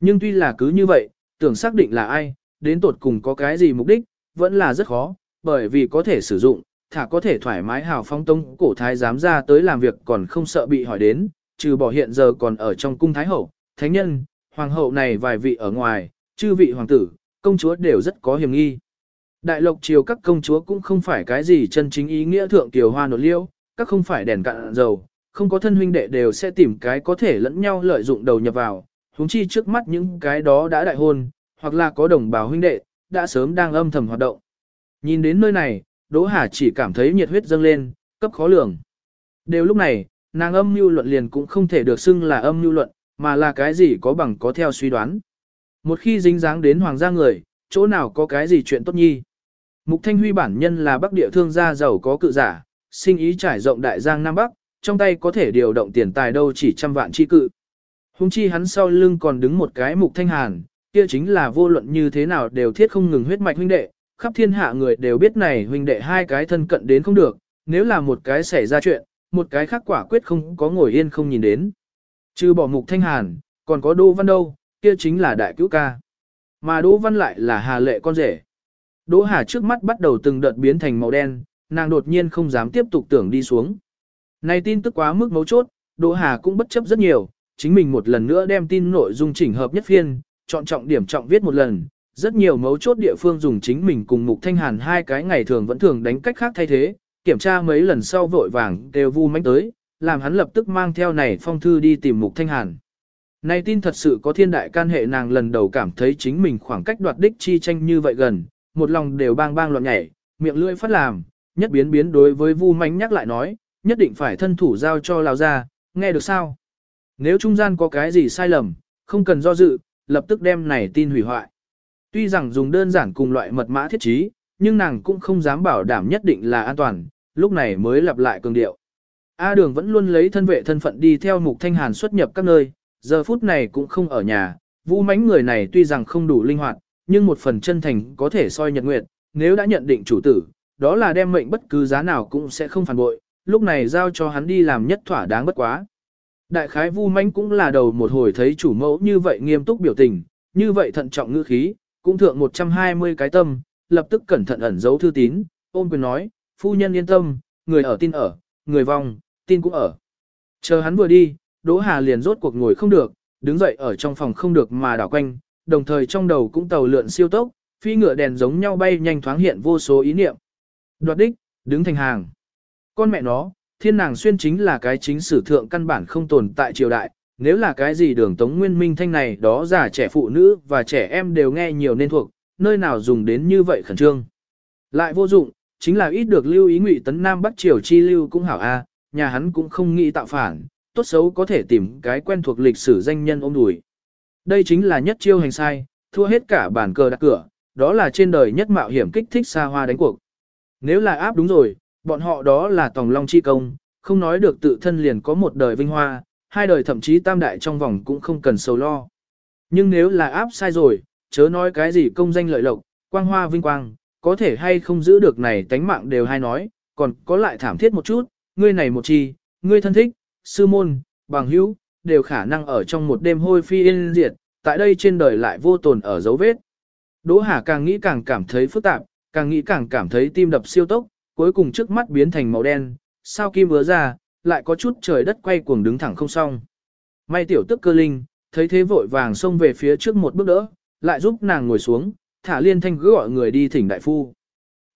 Nhưng tuy là cứ như vậy, tưởng xác định là ai, đến tột cùng có cái gì mục đích, vẫn là rất khó, bởi vì có thể sử dụng, thả có thể thoải mái hào phong tông cổ thái giám ra tới làm việc còn không sợ bị hỏi đến, trừ bỏ hiện giờ còn ở trong cung thái hậu, thánh nhân, hoàng hậu này vài vị ở ngoài, chư vị hoàng tử, công chúa đều rất có hiểm nghi. Đại lộc triều các công chúa cũng không phải cái gì chân chính ý nghĩa thượng tiểu hoa nổi liêu, các không phải đèn cạn dầu, không có thân huynh đệ đều sẽ tìm cái có thể lẫn nhau lợi dụng đầu nhập vào, huống chi trước mắt những cái đó đã đại hôn, hoặc là có đồng bào huynh đệ, đã sớm đang âm thầm hoạt động. Nhìn đến nơi này, Đỗ Hà chỉ cảm thấy nhiệt huyết dâng lên, cấp khó lường. Đều lúc này, nàng âm mưu luận liền cũng không thể được xưng là âm mưu luận, mà là cái gì có bằng có theo suy đoán. Một khi dính dáng đến hoàng gia người, chỗ nào có cái gì chuyện tốt nhi. Mục Thanh Huy bản nhân là bắc địa thương gia giàu có cự giả, sinh ý trải rộng đại giang Nam Bắc, trong tay có thể điều động tiền tài đâu chỉ trăm vạn chi cự. Hùng chi hắn sau lưng còn đứng một cái mục thanh hàn, kia chính là vô luận như thế nào đều thiết không ngừng huyết mạch huynh đệ, khắp thiên hạ người đều biết này huynh đệ hai cái thân cận đến không được, nếu là một cái xảy ra chuyện, một cái khác quả quyết không có ngồi yên không nhìn đến. Trừ bỏ mục thanh hàn, còn có Đô Văn đâu, kia chính là đại cứu ca. Mà Đỗ Văn lại là Hà Lệ con rể. Đỗ Hà trước mắt bắt đầu từng đợt biến thành màu đen, nàng đột nhiên không dám tiếp tục tưởng đi xuống. Này tin tức quá mức mấu chốt, Đỗ Hà cũng bất chấp rất nhiều, chính mình một lần nữa đem tin nội dung chỉnh hợp nhất phiên, chọn trọng điểm trọng viết một lần, rất nhiều mấu chốt địa phương dùng chính mình cùng Mục Thanh Hàn hai cái ngày thường vẫn thường đánh cách khác thay thế, kiểm tra mấy lần sau vội vàng đều vu mánh tới, làm hắn lập tức mang theo này phong thư đi tìm Mục Thanh Hàn. Này tin thật sự có thiên đại can hệ nàng lần đầu cảm thấy chính mình khoảng cách đoạt đích chi tranh như vậy gần, một lòng đều bang bang loạn nhảy, miệng lưỡi phát làm, nhất biến biến đối với Vu Mánh nhắc lại nói, nhất định phải thân thủ giao cho Lào ra, nghe được sao? Nếu trung gian có cái gì sai lầm, không cần do dự, lập tức đem này tin hủy hoại. Tuy rằng dùng đơn giản cùng loại mật mã thiết trí, nhưng nàng cũng không dám bảo đảm nhất định là an toàn, lúc này mới lặp lại cường điệu. A đường vẫn luôn lấy thân vệ thân phận đi theo mục thanh hàn xuất nhập các nơi, giờ phút này cũng không ở nhà, vũ mánh người này tuy rằng không đủ linh hoạt, nhưng một phần chân thành có thể soi nhật nguyện, nếu đã nhận định chủ tử, đó là đem mệnh bất cứ giá nào cũng sẽ không phản bội, lúc này giao cho hắn đi làm nhất thỏa đáng bất quá. Đại khái vu mánh cũng là đầu một hồi thấy chủ mẫu như vậy nghiêm túc biểu tình, như vậy thận trọng ngữ khí, cũng thượng 120 cái tâm, lập tức cẩn thận ẩn giấu thư tín, ôm quyền nói, phu nhân yên tâm, người ở tin ở, người vong, tin cũng ở. Chờ hắn vừa đi, Đỗ Hà liền rốt cuộc ngồi không được, đứng dậy ở trong phòng không được mà đảo quanh, đồng thời trong đầu cũng tàu lượn siêu tốc, phi ngựa đèn giống nhau bay nhanh thoáng hiện vô số ý niệm. Đoạt đích, đứng thành hàng. Con mẹ nó, thiên nàng xuyên chính là cái chính sử thượng căn bản không tồn tại triều đại, nếu là cái gì đường tống nguyên minh thanh này đó già trẻ phụ nữ và trẻ em đều nghe nhiều nên thuộc, nơi nào dùng đến như vậy khẩn trương. Lại vô dụng, chính là ít được lưu ý ngụy tấn nam bắc triều chi lưu cũng hảo a, nhà hắn cũng không nghĩ tạo phản, tốt xấu có thể tìm cái quen thuộc lịch sử danh nhân ôm đùi. Đây chính là nhất chiêu hành sai, thua hết cả bản cờ đặt cửa, đó là trên đời nhất mạo hiểm kích thích xa hoa đánh cuộc. Nếu là áp đúng rồi, bọn họ đó là tòng long chi công, không nói được tự thân liền có một đời vinh hoa, hai đời thậm chí tam đại trong vòng cũng không cần sầu lo. Nhưng nếu là áp sai rồi, chớ nói cái gì công danh lợi lộc, quang hoa vinh quang, có thể hay không giữ được này tánh mạng đều hay nói, còn có lại thảm thiết một chút, ngươi này một chi, ngươi thân thích, sư môn, bằng hữu, đều khả năng ở trong một đêm hôi phi yên diệt, tại đây trên đời lại vô tồn ở dấu vết. Đỗ Hà càng nghĩ càng cảm thấy phức tạp, càng nghĩ càng cảm thấy tim đập siêu tốc, cuối cùng trước mắt biến thành màu đen, sao kim vừa ra, lại có chút trời đất quay cuồng đứng thẳng không xong. May tiểu tức cơ linh, thấy thế vội vàng xông về phía trước một bước đỡ, lại giúp nàng ngồi xuống, thả liên thanh cứ gọi người đi thỉnh đại phu.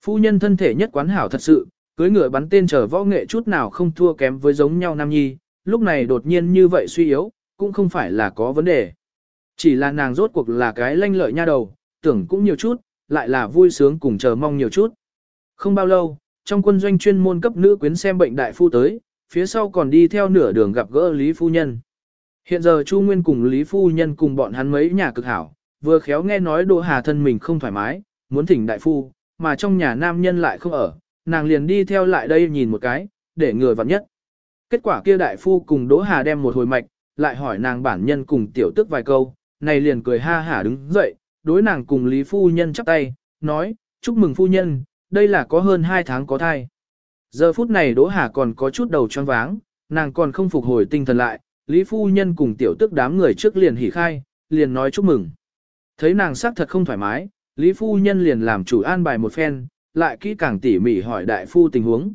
Phu nhân thân thể nhất quán hảo thật sự, cưới ngựa bắn tên trở võ nghệ chút nào không thua kém với giống nhau nam nhi, lúc này đột nhiên như vậy suy yếu, cũng không phải là có vấn đề. Chỉ là nàng rốt cuộc là cái lanh lợi nha đầu, tưởng cũng nhiều chút, lại là vui sướng cùng chờ mong nhiều chút. Không bao lâu, trong quân doanh chuyên môn cấp nữ quyến xem bệnh đại phu tới, phía sau còn đi theo nửa đường gặp gỡ Lý Phu Nhân. Hiện giờ Chu Nguyên cùng Lý Phu Nhân cùng bọn hắn mấy nhà cực hảo, vừa khéo nghe nói Đỗ Hà thân mình không thoải mái, muốn thỉnh đại phu, mà trong nhà nam nhân lại không ở, nàng liền đi theo lại đây nhìn một cái, để người vặn nhất. Kết quả kia đại phu cùng Đỗ Hà đem một hồi mạch, lại hỏi nàng bản nhân cùng tiểu tức vài câu, này liền cười ha hả đứng dậy, đối nàng cùng Lý Phu Nhân chắp tay, nói, chúc mừng Phu Nhân, đây là có hơn 2 tháng có thai. Giờ phút này Đỗ Hà còn có chút đầu choáng váng, nàng còn không phục hồi tinh thần lại, Lý Phu Nhân cùng tiểu tức đám người trước liền hỉ khai, liền nói chúc mừng. Thấy nàng sắc thật không thoải mái, Lý Phu Nhân liền làm chủ an bài một phen, lại kỹ càng tỉ mỉ hỏi đại phu tình huống.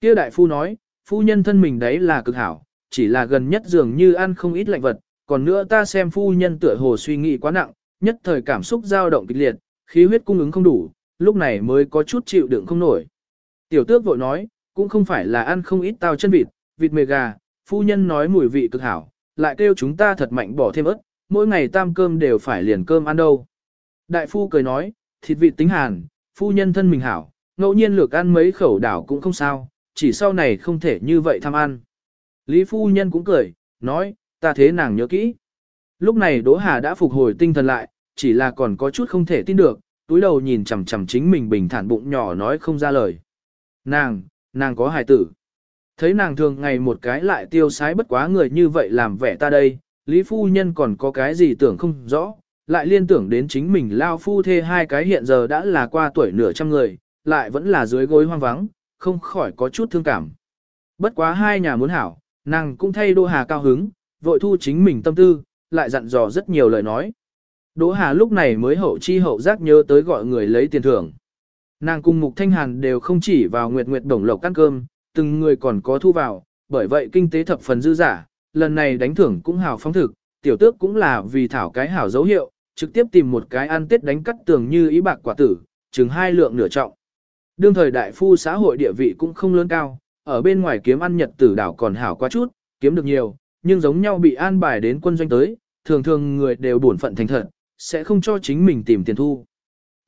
kia đại phu nói, phu nhân thân mình đấy là cực hảo, chỉ là gần nhất dường như ăn không ít lạnh vật, còn nữa ta xem phu nhân tựa hồ suy nghĩ quá nặng, nhất thời cảm xúc dao động kịch liệt, khí huyết cung ứng không đủ, lúc này mới có chút chịu đựng không nổi. Tiểu tước vội nói, cũng không phải là ăn không ít tao chân vịt, vịt mề gà, phu nhân nói mùi vị cực hảo, lại kêu chúng ta thật mạnh bỏ thêm ớt, mỗi ngày tam cơm đều phải liền cơm ăn đâu. Đại phu cười nói, thịt vịt tính hàn, phu nhân thân mình hảo, ngẫu nhiên lược ăn mấy khẩu đảo cũng không sao, chỉ sau này không thể như vậy tham ăn. Lý phu nhân cũng cười, nói, ta thế nàng nhớ kỹ. Lúc này Đỗ Hà đã phục hồi tinh thần lại, chỉ là còn có chút không thể tin được, túi đầu nhìn chằm chằm chính mình bình thản bụng nhỏ nói không ra lời. Nàng, nàng có hài tử. Thấy nàng thường ngày một cái lại tiêu sái bất quá người như vậy làm vẻ ta đây, Lý Phu Nhân còn có cái gì tưởng không rõ, lại liên tưởng đến chính mình lao phu thê hai cái hiện giờ đã là qua tuổi nửa trăm người, lại vẫn là dưới gối hoang vắng, không khỏi có chút thương cảm. Bất quá hai nhà muốn hảo, nàng cũng thay Đỗ Hà cao hứng, vội thu chính mình tâm tư, lại dặn dò rất nhiều lời nói. Đỗ Hà lúc này mới hậu chi hậu giác nhớ tới gọi người lấy tiền thưởng. Nàng cùng Mục Thanh Hàn đều không chỉ vào Nguyệt Nguyệt Đồng Lộc ăn cơm, từng người còn có thu vào, bởi vậy kinh tế thập phần dư giả, lần này đánh thưởng cũng hào phóng thực, tiểu tước cũng là vì thảo cái hảo dấu hiệu, trực tiếp tìm một cái ăn tết đánh cắt tường như ý bạc quả tử, chừng hai lượng nửa trọng. Đương thời đại phu xã hội địa vị cũng không lớn cao, ở bên ngoài kiếm ăn nhật tử đảo còn hảo quá chút, kiếm được nhiều, nhưng giống nhau bị an bài đến quân doanh tới, thường thường người đều buồn phận thành thật, sẽ không cho chính mình tìm tiền thu.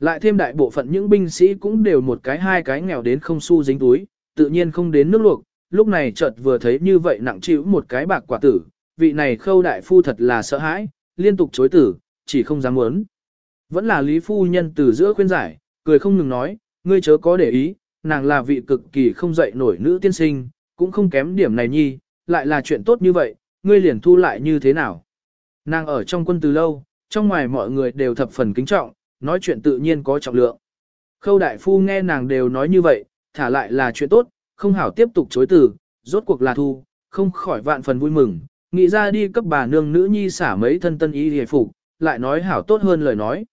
Lại thêm đại bộ phận những binh sĩ cũng đều một cái hai cái nghèo đến không xu dính túi, tự nhiên không đến nước luộc, lúc này chợt vừa thấy như vậy nặng chịu một cái bạc quả tử, vị này khâu đại phu thật là sợ hãi, liên tục chối tử, chỉ không dám muốn. Vẫn là Lý Phu Nhân từ giữa khuyên giải, cười không ngừng nói, ngươi chớ có để ý, nàng là vị cực kỳ không dậy nổi nữ tiên sinh, cũng không kém điểm này nhi, lại là chuyện tốt như vậy, ngươi liền thu lại như thế nào. Nàng ở trong quân từ lâu, trong ngoài mọi người đều thập phần kính trọng, nói chuyện tự nhiên có trọng lượng. Khâu đại phu nghe nàng đều nói như vậy, thả lại là chuyện tốt, không hảo tiếp tục chối từ, rốt cuộc là thu, không khỏi vạn phần vui mừng, nghĩ ra đi cấp bà nương nữ nhi xả mấy thân tân y hề phục, lại nói hảo tốt hơn lời nói.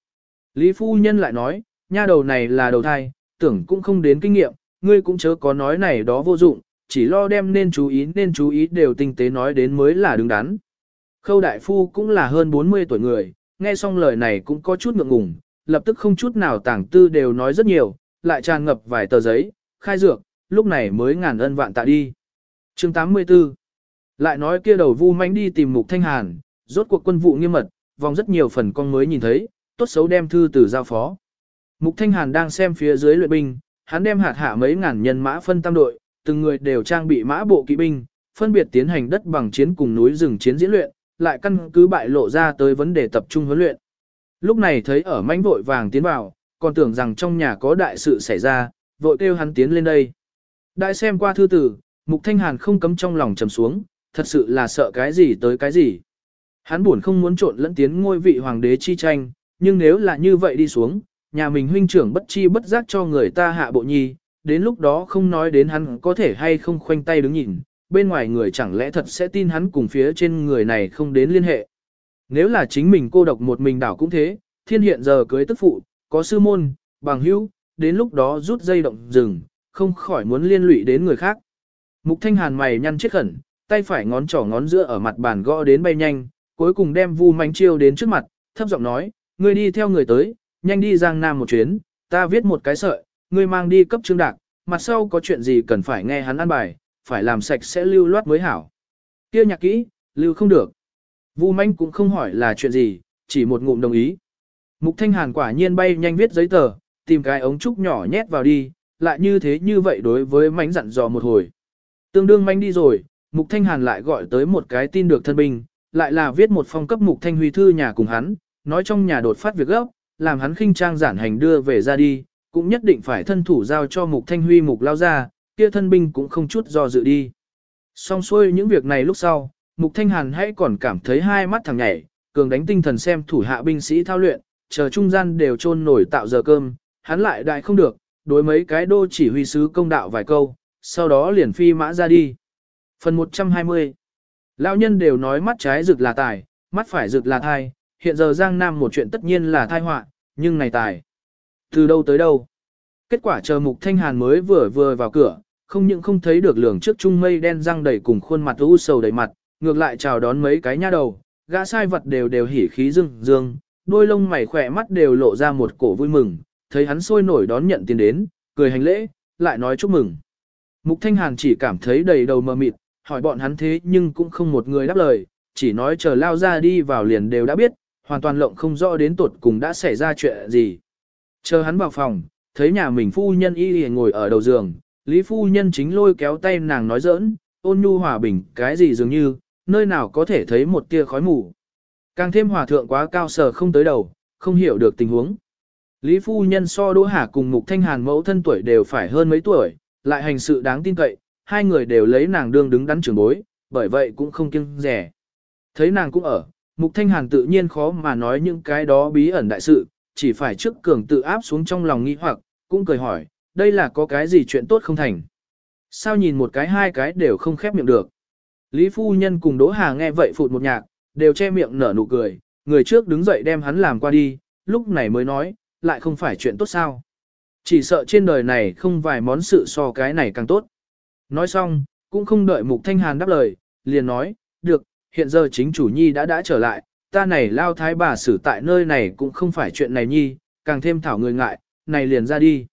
Lý phu nhân lại nói, nha đầu này là đầu thai, tưởng cũng không đến kinh nghiệm, ngươi cũng chớ có nói này đó vô dụng, chỉ lo đem nên chú ý nên chú ý đều tinh tế nói đến mới là đứng đắn. Khâu đại phu cũng là hơn 40 tuổi người, nghe xong lời này cũng có chút ngượng ngùng, lập tức không chút nào tảng tư đều nói rất nhiều, lại tràn ngập vài tờ giấy, khai dược, lúc này mới ngàn ân vạn tạ đi. chương 84 Lại nói kia đầu vu manh đi tìm mục thanh hàn, rốt cuộc quân vụ nghiêm mật, vòng rất nhiều phần con mới nhìn thấy, tốt xấu đem thư từ giao phó. Mục Thanh Hàn đang xem phía dưới luyện binh, hắn đem hạt hạ mấy ngàn nhân mã phân tam đội, từng người đều trang bị mã bộ kỵ binh, phân biệt tiến hành đất bằng chiến cùng núi rừng chiến diễn luyện, lại căn cứ bại lộ ra tới vấn đề tập trung huấn luyện. Lúc này thấy ở manh vội vàng tiến vào, còn tưởng rằng trong nhà có đại sự xảy ra, vội kêu hắn tiến lên đây. Đại xem qua thư tử, Mục Thanh Hàn không cấm trong lòng trầm xuống, thật sự là sợ cái gì tới cái gì. Hắn buồn không muốn trộn lẫn tiến ngôi vị hoàng đế chi tranh, nhưng nếu là như vậy đi xuống, nhà mình huynh trưởng bất chi bất giác cho người ta hạ bộ nhi, đến lúc đó không nói đến hắn có thể hay không khoanh tay đứng nhìn, bên ngoài người chẳng lẽ thật sẽ tin hắn cùng phía trên người này không đến liên hệ. Nếu là chính mình cô độc một mình đảo cũng thế, thiên hiện giờ cưới tức phụ, có sư môn, bằng hữu, đến lúc đó rút dây động rừng, không khỏi muốn liên lụy đến người khác. Mục thanh hàn mày nhăn chết khẩn, tay phải ngón trỏ ngón giữa ở mặt bàn gõ đến bay nhanh, cuối cùng đem Vu Mánh Chiêu đến trước mặt, thấp giọng nói, ngươi đi theo người tới, nhanh đi Giang Nam một chuyến, ta viết một cái sợi, ngươi mang đi cấp trương đạc, mặt sau có chuyện gì cần phải nghe hắn ăn bài, phải làm sạch sẽ lưu loát mới hảo. Kia nhạc kỹ, lưu không được. Vu Manh cũng không hỏi là chuyện gì, chỉ một ngụm đồng ý. Mục Thanh Hàn quả nhiên bay nhanh viết giấy tờ, tìm cái ống trúc nhỏ nhét vào đi, lại như thế như vậy đối với mánh dặn dò một hồi. Tương đương manh đi rồi, Mục Thanh Hàn lại gọi tới một cái tin được thân binh, lại là viết một phong cấp Mục Thanh Huy thư nhà cùng hắn, nói trong nhà đột phát việc gấp, làm hắn khinh trang giản hành đưa về ra đi, cũng nhất định phải thân thủ giao cho Mục Thanh Huy Mục lao ra, kia thân binh cũng không chút do dự đi. Xong xuôi những việc này lúc sau, Mục Thanh Hàn hãy còn cảm thấy hai mắt thằng nhảy, cường đánh tinh thần xem thủ hạ binh sĩ thao luyện, chờ trung gian đều trôn nổi tạo giờ cơm, hắn lại đại không được, đối mấy cái đô chỉ huy sứ công đạo vài câu, sau đó liền phi mã ra đi. Phần 120 Lão nhân đều nói mắt trái rực là tài, mắt phải rực là thai, hiện giờ Giang Nam một chuyện tất nhiên là thai họa, nhưng này tài. Từ đâu tới đâu? Kết quả chờ Mục Thanh Hàn mới vừa vừa vào cửa, không những không thấy được lường trước trung mây đen răng đầy cùng khuôn mặt u sầu đầy mặt, ngược lại chào đón mấy cái nha đầu, gã sai vật đều đều hỉ khí dương dương, đôi lông mày khỏe mắt đều lộ ra một cổ vui mừng, thấy hắn sôi nổi đón nhận tiền đến, cười hành lễ, lại nói chúc mừng. Mục Thanh Hàn chỉ cảm thấy đầy đầu mờ mịt, hỏi bọn hắn thế nhưng cũng không một người đáp lời, chỉ nói chờ lao ra đi vào liền đều đã biết, hoàn toàn lộng không rõ đến tuột cùng đã xảy ra chuyện gì. Chờ hắn vào phòng, thấy nhà mình phu nhân y ngồi ở đầu giường, Lý phu nhân chính lôi kéo tay nàng nói giỡn, ôn nhu hòa bình, cái gì dường như, nơi nào có thể thấy một tia khói mù. Càng thêm hòa thượng quá cao sở không tới đầu, không hiểu được tình huống. Lý phu nhân so Đỗ Hà cùng Mục Thanh Hàn mẫu thân tuổi đều phải hơn mấy tuổi, lại hành sự đáng tin cậy, hai người đều lấy nàng đương đứng đắn trưởng bối, bởi vậy cũng không kiêng rẻ. Thấy nàng cũng ở, Mục Thanh Hàn tự nhiên khó mà nói những cái đó bí ẩn đại sự, chỉ phải trước cường tự áp xuống trong lòng nghi hoặc, cũng cười hỏi, đây là có cái gì chuyện tốt không thành. Sao nhìn một cái hai cái đều không khép miệng được. Lý phu nhân cùng Đỗ Hà nghe vậy phụt một nhạc, đều che miệng nở nụ cười, người trước đứng dậy đem hắn làm qua đi, lúc này mới nói, lại không phải chuyện tốt sao. Chỉ sợ trên đời này không vài món sự so cái này càng tốt. Nói xong, cũng không đợi Mục Thanh Hàn đáp lời, liền nói, được, hiện giờ chính chủ nhi đã đã trở lại, ta này lao thái bà xử tại nơi này cũng không phải chuyện này nhi, càng thêm thảo người ngại, này liền ra đi.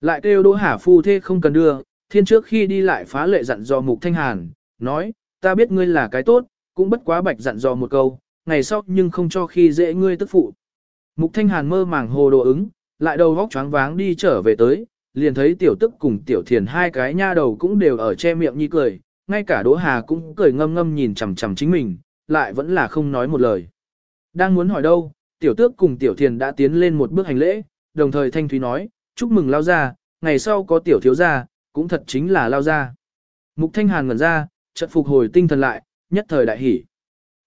Lại kêu Đỗ Hà phu thê không cần đưa, thiên trước khi đi lại phá lệ dặn dò Mục Thanh Hàn, nói, ta biết ngươi là cái tốt, cũng bất quá bạch dặn dò một câu, ngày sau nhưng không cho khi dễ ngươi tức phụ. Mục Thanh Hàn mơ màng hồ đồ ứng, lại đầu vóc choáng váng đi trở về tới, liền thấy tiểu tức cùng tiểu thiền hai cái nha đầu cũng đều ở che miệng nhi cười, ngay cả Đỗ Hà cũng cười ngâm ngâm nhìn chằm chằm chính mình, lại vẫn là không nói một lời. Đang muốn hỏi đâu, tiểu tước cùng tiểu thiền đã tiến lên một bước hành lễ, đồng thời thanh thúy nói, chúc mừng lao ra, ngày sau có tiểu thiếu gia, cũng thật chính là lao ra. Mục Thanh Hàn ngẩn ra, chợt phục hồi tinh thần lại, nhất thời đại hỉ.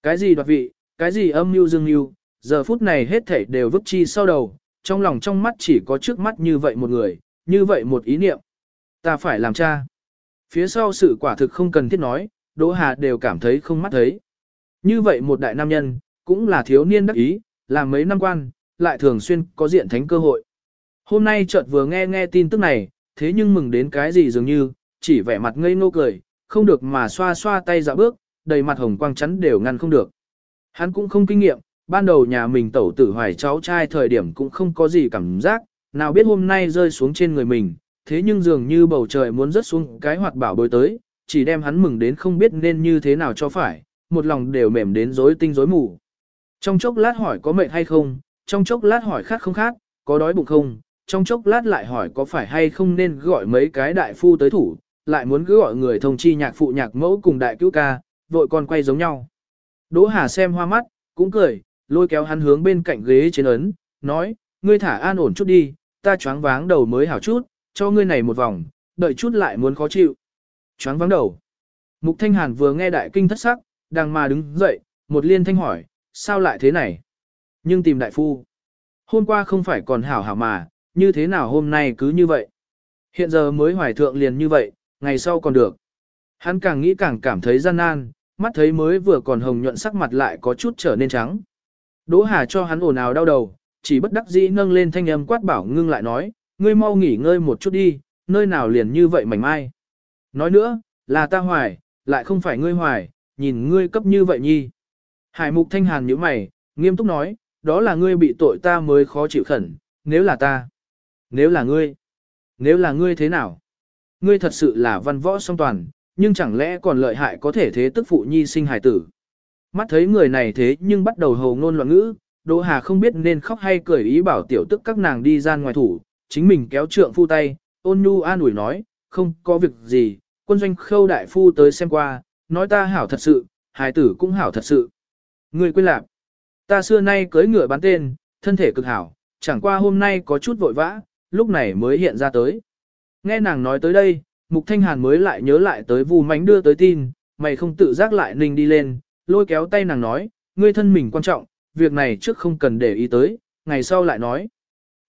Cái gì đoạt vị, cái gì âm mưu dương mưu, giờ phút này hết thảy đều vứt chi sau đầu, trong lòng trong mắt chỉ có trước mắt như vậy một người, như vậy một ý niệm. Ta phải làm cha. Phía sau sự quả thực không cần thiết nói, Đỗ Hà đều cảm thấy không mắt thấy. Như vậy một đại nam nhân, cũng là thiếu niên đắc ý, làm mấy năm quan, lại thường xuyên có diện thánh cơ hội. Hôm nay chợt vừa nghe nghe tin tức này, thế nhưng mừng đến cái gì dường như, chỉ vẻ mặt ngây ngô cười, không được mà xoa xoa tay dạo bước, đầy mặt hồng quang chắn đều ngăn không được. Hắn cũng không kinh nghiệm, ban đầu nhà mình tẩu tử hoài cháu trai thời điểm cũng không có gì cảm giác, nào biết hôm nay rơi xuống trên người mình, thế nhưng dường như bầu trời muốn rớt xuống cái hoạt bảo bối tới, chỉ đem hắn mừng đến không biết nên như thế nào cho phải, một lòng đều mềm đến rối tinh rối mù. Trong chốc lát hỏi có mệt hay không, trong chốc lát hỏi khát không khát, có đói bụng không, trong chốc lát lại hỏi có phải hay không nên gọi mấy cái đại phu tới thủ, lại muốn cứ gọi người thông chi nhạc phụ nhạc mẫu cùng đại cứu ca, vội con quay giống nhau. Đỗ Hà xem hoa mắt, cũng cười, lôi kéo hắn hướng bên cạnh ghế trên ấn, nói, ngươi thả an ổn chút đi, ta choáng váng đầu mới hảo chút, cho ngươi này một vòng, đợi chút lại muốn khó chịu. Choáng vắng đầu. Mục Thanh Hàn vừa nghe đại kinh thất sắc, đang mà đứng dậy, một liên thanh hỏi, sao lại thế này? Nhưng tìm đại phu. Hôm qua không phải còn hảo hảo mà, như thế nào hôm nay cứ như vậy? Hiện giờ mới hoài thượng liền như vậy, ngày sau còn được. Hắn càng nghĩ càng cảm thấy gian nan, mắt thấy mới vừa còn hồng nhuận sắc mặt lại có chút trở nên trắng. Đỗ Hà cho hắn ồn ào đau đầu, chỉ bất đắc dĩ nâng lên thanh âm quát bảo ngưng lại nói, ngươi mau nghỉ ngơi một chút đi, nơi nào liền như vậy mảnh mai. Nói nữa, là ta hoài, lại không phải ngươi hoài, nhìn ngươi cấp như vậy nhi. Hải mục thanh hàn nhíu mày, nghiêm túc nói, đó là ngươi bị tội ta mới khó chịu khẩn, nếu là ta. Nếu là ngươi. Nếu là ngươi thế nào? Ngươi thật sự là văn võ song toàn, nhưng chẳng lẽ còn lợi hại có thể thế tức phụ nhi sinh hải tử. Mắt thấy người này thế nhưng bắt đầu hầu ngôn loạn ngữ, Đỗ Hà không biết nên khóc hay cười ý bảo tiểu tức các nàng đi ra ngoài thủ, chính mình kéo trượng phu tay, ôn nhu an ủi nói, không có việc gì, quân doanh khâu đại phu tới xem qua, nói ta hảo thật sự, hài tử cũng hảo thật sự. Người quên lạc, ta xưa nay cưới ngựa bán tên, thân thể cực hảo, chẳng qua hôm nay có chút vội vã, lúc này mới hiện ra tới. Nghe nàng nói tới đây, Mục Thanh Hàn mới lại nhớ lại tới Vu Mánh đưa tới tin, mày không tự giác lại ninh đi lên, lôi kéo tay nàng nói, ngươi thân mình quan trọng, việc này trước không cần để ý tới, ngày sau lại nói.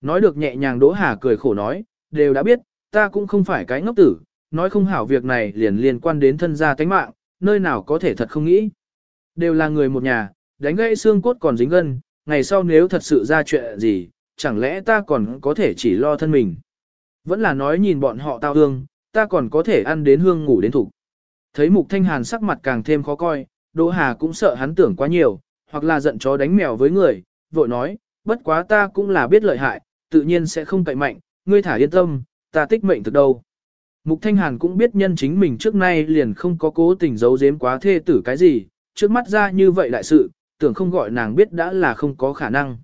Nói được nhẹ nhàng Đỗ Hà cười khổ nói, đều đã biết, ta cũng không phải cái ngốc tử, nói không hảo việc này liền liên quan đến thân gia tánh mạng, nơi nào có thể thật không nghĩ. Đều là người một nhà, đánh gãy xương cốt còn dính gân, ngày sau nếu thật sự ra chuyện gì, chẳng lẽ ta còn có thể chỉ lo thân mình. Vẫn là nói nhìn bọn họ tao hương, ta còn có thể ăn đến hương ngủ đến thủ. Thấy Mục Thanh Hàn sắc mặt càng thêm khó coi, Đỗ Hà cũng sợ hắn tưởng quá nhiều, hoặc là giận chó đánh mèo với người, vội nói, bất quá ta cũng là biết lợi hại, tự nhiên sẽ không cậy mạnh, ngươi thả yên tâm, ta tích mệnh thực đâu. Mục Thanh Hàn cũng biết nhân chính mình trước nay liền không có cố tình giấu giếm quá thê tử cái gì, trước mắt ra như vậy đại sự, tưởng không gọi nàng biết đã là không có khả năng.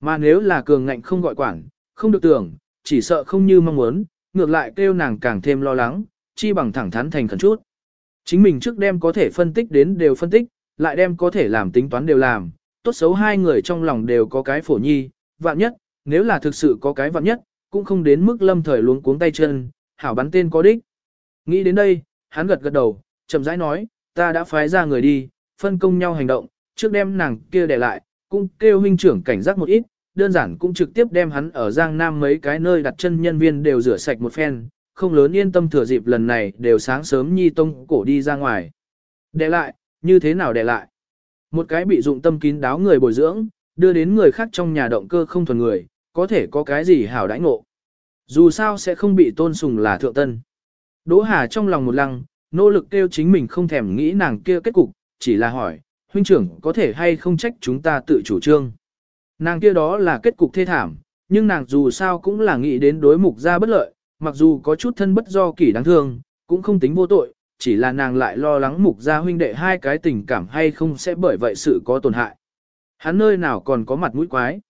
Mà nếu là cường ngạnh không gọi quản, không được tưởng, chỉ sợ không như mong muốn, ngược lại kêu nàng càng thêm lo lắng, chi bằng thẳng thắn thành khẩn chút. Chính mình trước đem có thể phân tích đến đều phân tích, lại đem có thể làm tính toán đều làm, tốt xấu hai người trong lòng đều có cái phổ nhi, vạn nhất, nếu là thực sự có cái vặn nhất, cũng không đến mức lâm thời luống cuống tay chân, hảo bắn tên có đích. Nghĩ đến đây, hắn gật gật đầu, chậm rãi nói, ta đã phái ra người đi, phân công nhau hành động, trước đem nàng kia để lại, cũng kêu huynh trưởng cảnh giác một ít, đơn giản cũng trực tiếp đem hắn ở Giang Nam mấy cái nơi đặt chân nhân viên đều rửa sạch một phen, không lớn yên tâm thừa dịp lần này đều sáng sớm nhi tông cổ đi ra ngoài. Để lại, như thế nào để lại? Một cái bị dụng tâm kín đáo người bồi dưỡng, đưa đến người khác trong nhà động cơ không thuần người, có thể có cái gì hảo đãi ngộ. Dù sao sẽ không bị tôn sùng là thượng tân. Đỗ Hà trong lòng một lăng, nỗ lực kêu chính mình không thèm nghĩ nàng kia kết cục, chỉ là hỏi, huynh trưởng có thể hay không trách chúng ta tự chủ trương. Nàng kia đó là kết cục thê thảm, nhưng nàng dù sao cũng là nghĩ đến đối mục ra bất lợi, mặc dù có chút thân bất do kỷ đáng thương, cũng không tính vô tội, chỉ là nàng lại lo lắng mục ra huynh đệ hai cái tình cảm hay không sẽ bởi vậy sự có tổn hại. Hắn nơi nào còn có mặt mũi quái.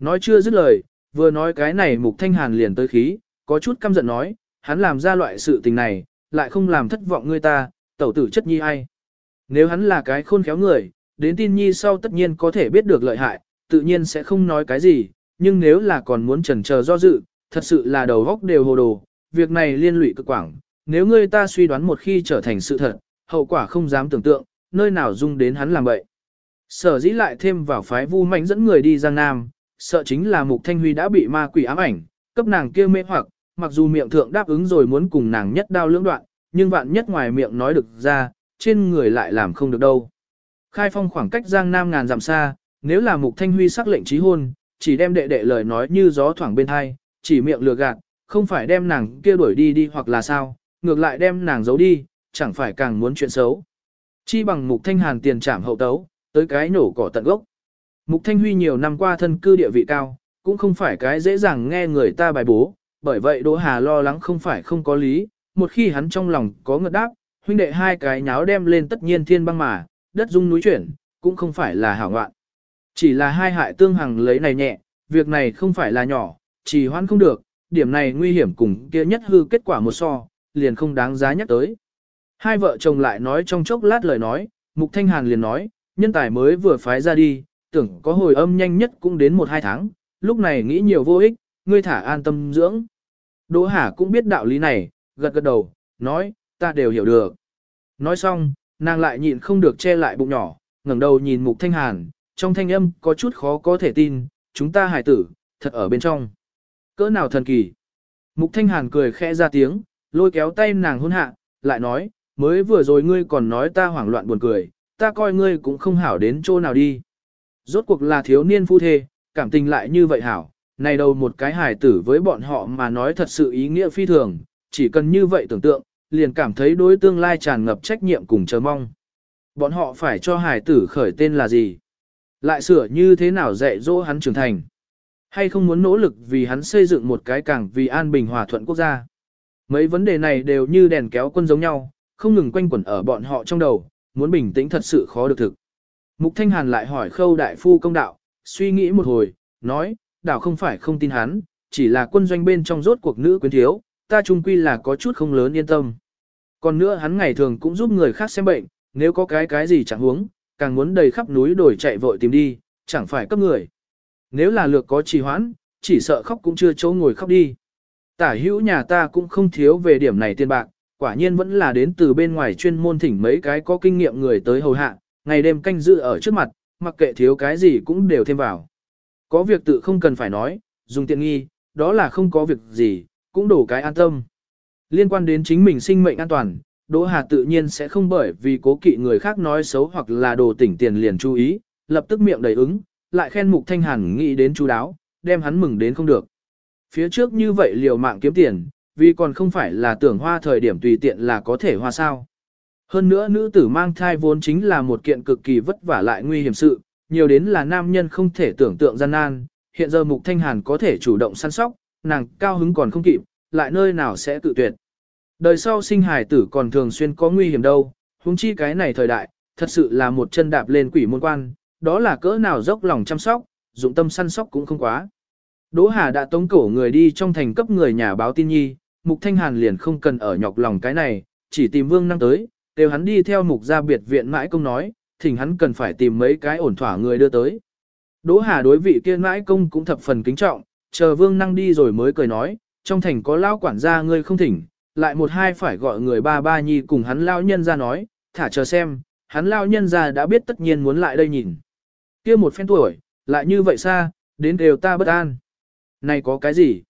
Nói chưa dứt lời, vừa nói cái này mục thanh hàn liền tới khí, có chút căm giận nói, hắn làm ra loại sự tình này, lại không làm thất vọng người ta, tẩu tử chất nhi ai. Nếu hắn là cái khôn khéo người, đến tin nhi sau tất nhiên có thể biết được lợi hại, tự nhiên sẽ không nói cái gì, nhưng nếu là còn muốn chần chờ do dự, thật sự là đầu góc đều hồ đồ, việc này liên lụy cực quảng, nếu ngươi ta suy đoán một khi trở thành sự thật, hậu quả không dám tưởng tượng, nơi nào dung đến hắn làm vậy. Sở dĩ lại thêm vào phái vu mạnh dẫn người đi Giang Nam, sợ chính là Mục Thanh Huy đã bị ma quỷ ám ảnh, cấp nàng kia mê hoặc, mặc dù miệng thượng đáp ứng rồi muốn cùng nàng nhất đao lưỡng đoạn, nhưng vạn nhất ngoài miệng nói được ra, trên người lại làm không được đâu. Khai phong khoảng cách Giang Nam ngàn dặm xa, nếu là Mục Thanh Huy sắc lệnh trí hôn, chỉ đem đệ đệ lời nói như gió thoảng bên tai, chỉ miệng lừa gạt, không phải đem nàng kia đuổi đi đi hoặc là sao, ngược lại đem nàng giấu đi, chẳng phải càng muốn chuyện xấu. Chi bằng Mục Thanh Hàn tiền trảm hậu tấu, tới cái nổ cỏ tận gốc. Mục Thanh Huy nhiều năm qua thân cư địa vị cao, cũng không phải cái dễ dàng nghe người ta bài bố, bởi vậy Đỗ Hà lo lắng không phải không có lý, một khi hắn trong lòng có ngợt đáp, huynh đệ hai cái nháo đem lên tất nhiên thiên băng mà, đất dung núi chuyển, cũng không phải là hảo ngoạn. Chỉ là hai hại tương hằng lấy này nhẹ, việc này không phải là nhỏ, chỉ hoan không được, điểm này nguy hiểm cùng kia nhất hư kết quả một so, liền không đáng giá nhắc tới. Hai vợ chồng lại nói trong chốc lát lời nói, Mục Thanh Hàn liền nói, nhân tài mới vừa phái ra đi, tưởng có hồi âm nhanh nhất cũng đến một hai tháng, lúc này nghĩ nhiều vô ích, ngươi thả an tâm dưỡng. Đỗ Hà cũng biết đạo lý này, gật gật đầu, nói, ta đều hiểu được. Nói xong, nàng lại nhịn không được che lại bụng nhỏ, ngẩng đầu nhìn Mục Thanh Hàn, trong thanh âm có chút khó có thể tin, chúng ta hải tử, thật ở bên trong. Cỡ nào thần kỳ. Mục Thanh Hàn cười khẽ ra tiếng, lôi kéo tay nàng hôn hạ, lại nói, mới vừa rồi ngươi còn nói ta hoảng loạn buồn cười, ta coi ngươi cũng không hảo đến chỗ nào đi. Rốt cuộc là thiếu niên phu thê, cảm tình lại như vậy hảo, này đâu một cái hài tử với bọn họ mà nói thật sự ý nghĩa phi thường, chỉ cần như vậy tưởng tượng, liền cảm thấy đối tương lai tràn ngập trách nhiệm cùng chờ mong. Bọn họ phải cho hài tử khởi tên là gì? Lại sửa như thế nào dạy dỗ hắn trưởng thành? Hay không muốn nỗ lực vì hắn xây dựng một cái càng vì an bình hòa thuận quốc gia? Mấy vấn đề này đều như đèn kéo quân giống nhau, không ngừng quanh quẩn ở bọn họ trong đầu, muốn bình tĩnh thật sự khó được thực. Mục Thanh Hàn lại hỏi khâu đại phu công đạo, suy nghĩ một hồi, nói, đảo không phải không tin hắn, chỉ là quân doanh bên trong rốt cuộc nữ quyến thiếu, ta trung quy là có chút không lớn yên tâm. Còn nữa hắn ngày thường cũng giúp người khác xem bệnh, nếu có cái cái gì chẳng huống, càng muốn đầy khắp núi đổi chạy vội tìm đi, chẳng phải cấp người. Nếu là lược có trì hoãn, chỉ sợ khóc cũng chưa chỗ ngồi khóc đi. Tả hữu nhà ta cũng không thiếu về điểm này tiền bạc, quả nhiên vẫn là đến từ bên ngoài chuyên môn thỉnh mấy cái có kinh nghiệm người tới hầu hạ, ngày đêm canh giữ ở trước mặt, mặc kệ thiếu cái gì cũng đều thêm vào. Có việc tự không cần phải nói, dùng tiện nghi, đó là không có việc gì, cũng đủ cái an tâm. Liên quan đến chính mình sinh mệnh an toàn, Đỗ Hà tự nhiên sẽ không bởi vì cố kỵ người khác nói xấu hoặc là đồ tỉnh tiền liền chú ý, lập tức miệng đầy ứng, lại khen Mục Thanh Hàn nghĩ đến chú đáo, đem hắn mừng đến không được. Phía trước như vậy liều mạng kiếm tiền, vì còn không phải là tưởng hoa thời điểm tùy tiện là có thể hoa sao. Hơn nữa nữ tử mang thai vốn chính là một kiện cực kỳ vất vả lại nguy hiểm sự, nhiều đến là nam nhân không thể tưởng tượng gian nan, hiện giờ Mục Thanh Hàn có thể chủ động săn sóc, nàng cao hứng còn không kịp, lại nơi nào sẽ tự tuyệt. Đời sau sinh hài tử còn thường xuyên có nguy hiểm đâu, huống chi cái này thời đại, thật sự là một chân đạp lên quỷ môn quan, đó là cỡ nào dốc lòng chăm sóc, dụng tâm săn sóc cũng không quá. Đỗ Hà đã tống cổ người đi trong thành cấp người nhà báo tin nhi, Mục Thanh Hàn liền không cần ở nhọc lòng cái này, chỉ tìm Vương Năng tới, đều hắn đi theo Mục gia biệt viện mãi công nói, thỉnh hắn cần phải tìm mấy cái ổn thỏa người đưa tới. Đỗ Hà đối vị kia mãi công cũng thập phần kính trọng, chờ Vương Năng đi rồi mới cười nói, trong thành có lao quản gia ngươi không thỉnh, lại một hai phải gọi người ba ba nhi cùng hắn lao nhân ra nói, thả chờ xem, hắn lao nhân ra đã biết tất nhiên muốn lại đây nhìn. kia một phen tuổi, lại như vậy xa, đến đều ta bất an. Này có cái gì?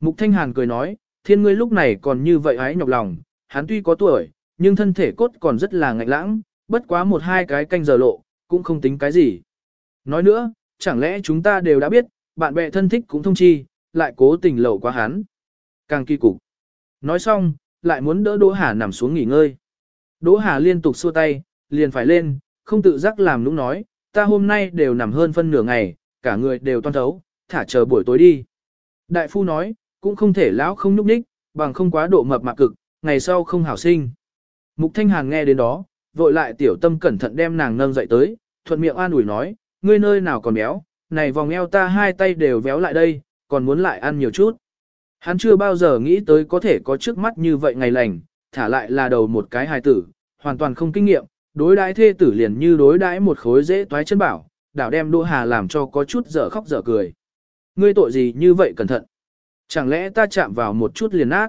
Mục Thanh Hàn cười nói, thiên ngươi lúc này còn như vậy hái nhọc lòng, hắn tuy có tuổi, nhưng thân thể cốt còn rất là ngạnh lãng, bất quá một hai cái canh giờ lộ, cũng không tính cái gì. Nói nữa, chẳng lẽ chúng ta đều đã biết, bạn bè thân thích cũng thông chi, lại cố tình lẩu quá hắn. Càng kỳ cục. Nói xong, lại muốn đỡ Đỗ Hà nằm xuống nghỉ ngơi. Đỗ Hà liên tục xua tay, liền phải lên, không tự giác làm nũng nói, ta hôm nay đều nằm hơn phân nửa ngày, cả người đều toan thấu, thả chờ buổi tối đi. Đại phu nói, cũng không thể lão không núp ních, bằng không quá độ mập mạp cực, ngày sau không hảo sinh. Mục Thanh Hàn nghe đến đó, vội lại tiểu tâm cẩn thận đem nàng nâng dậy tới, thuận miệng an ủi nói, ngươi nơi nào còn béo, này vòng eo ta hai tay đều véo lại đây, còn muốn lại ăn nhiều chút. Hắn chưa bao giờ nghĩ tới có thể có trước mắt như vậy ngày lành, thả lại là đầu một cái hài tử, hoàn toàn không kinh nghiệm, đối đãi thê tử liền như đối đãi một khối dễ toái chân bảo, đảo đem Đỗ Hà làm cho có chút dở khóc dở cười. Ngươi tội gì như vậy cẩn thận? Chẳng lẽ ta chạm vào một chút liền nát?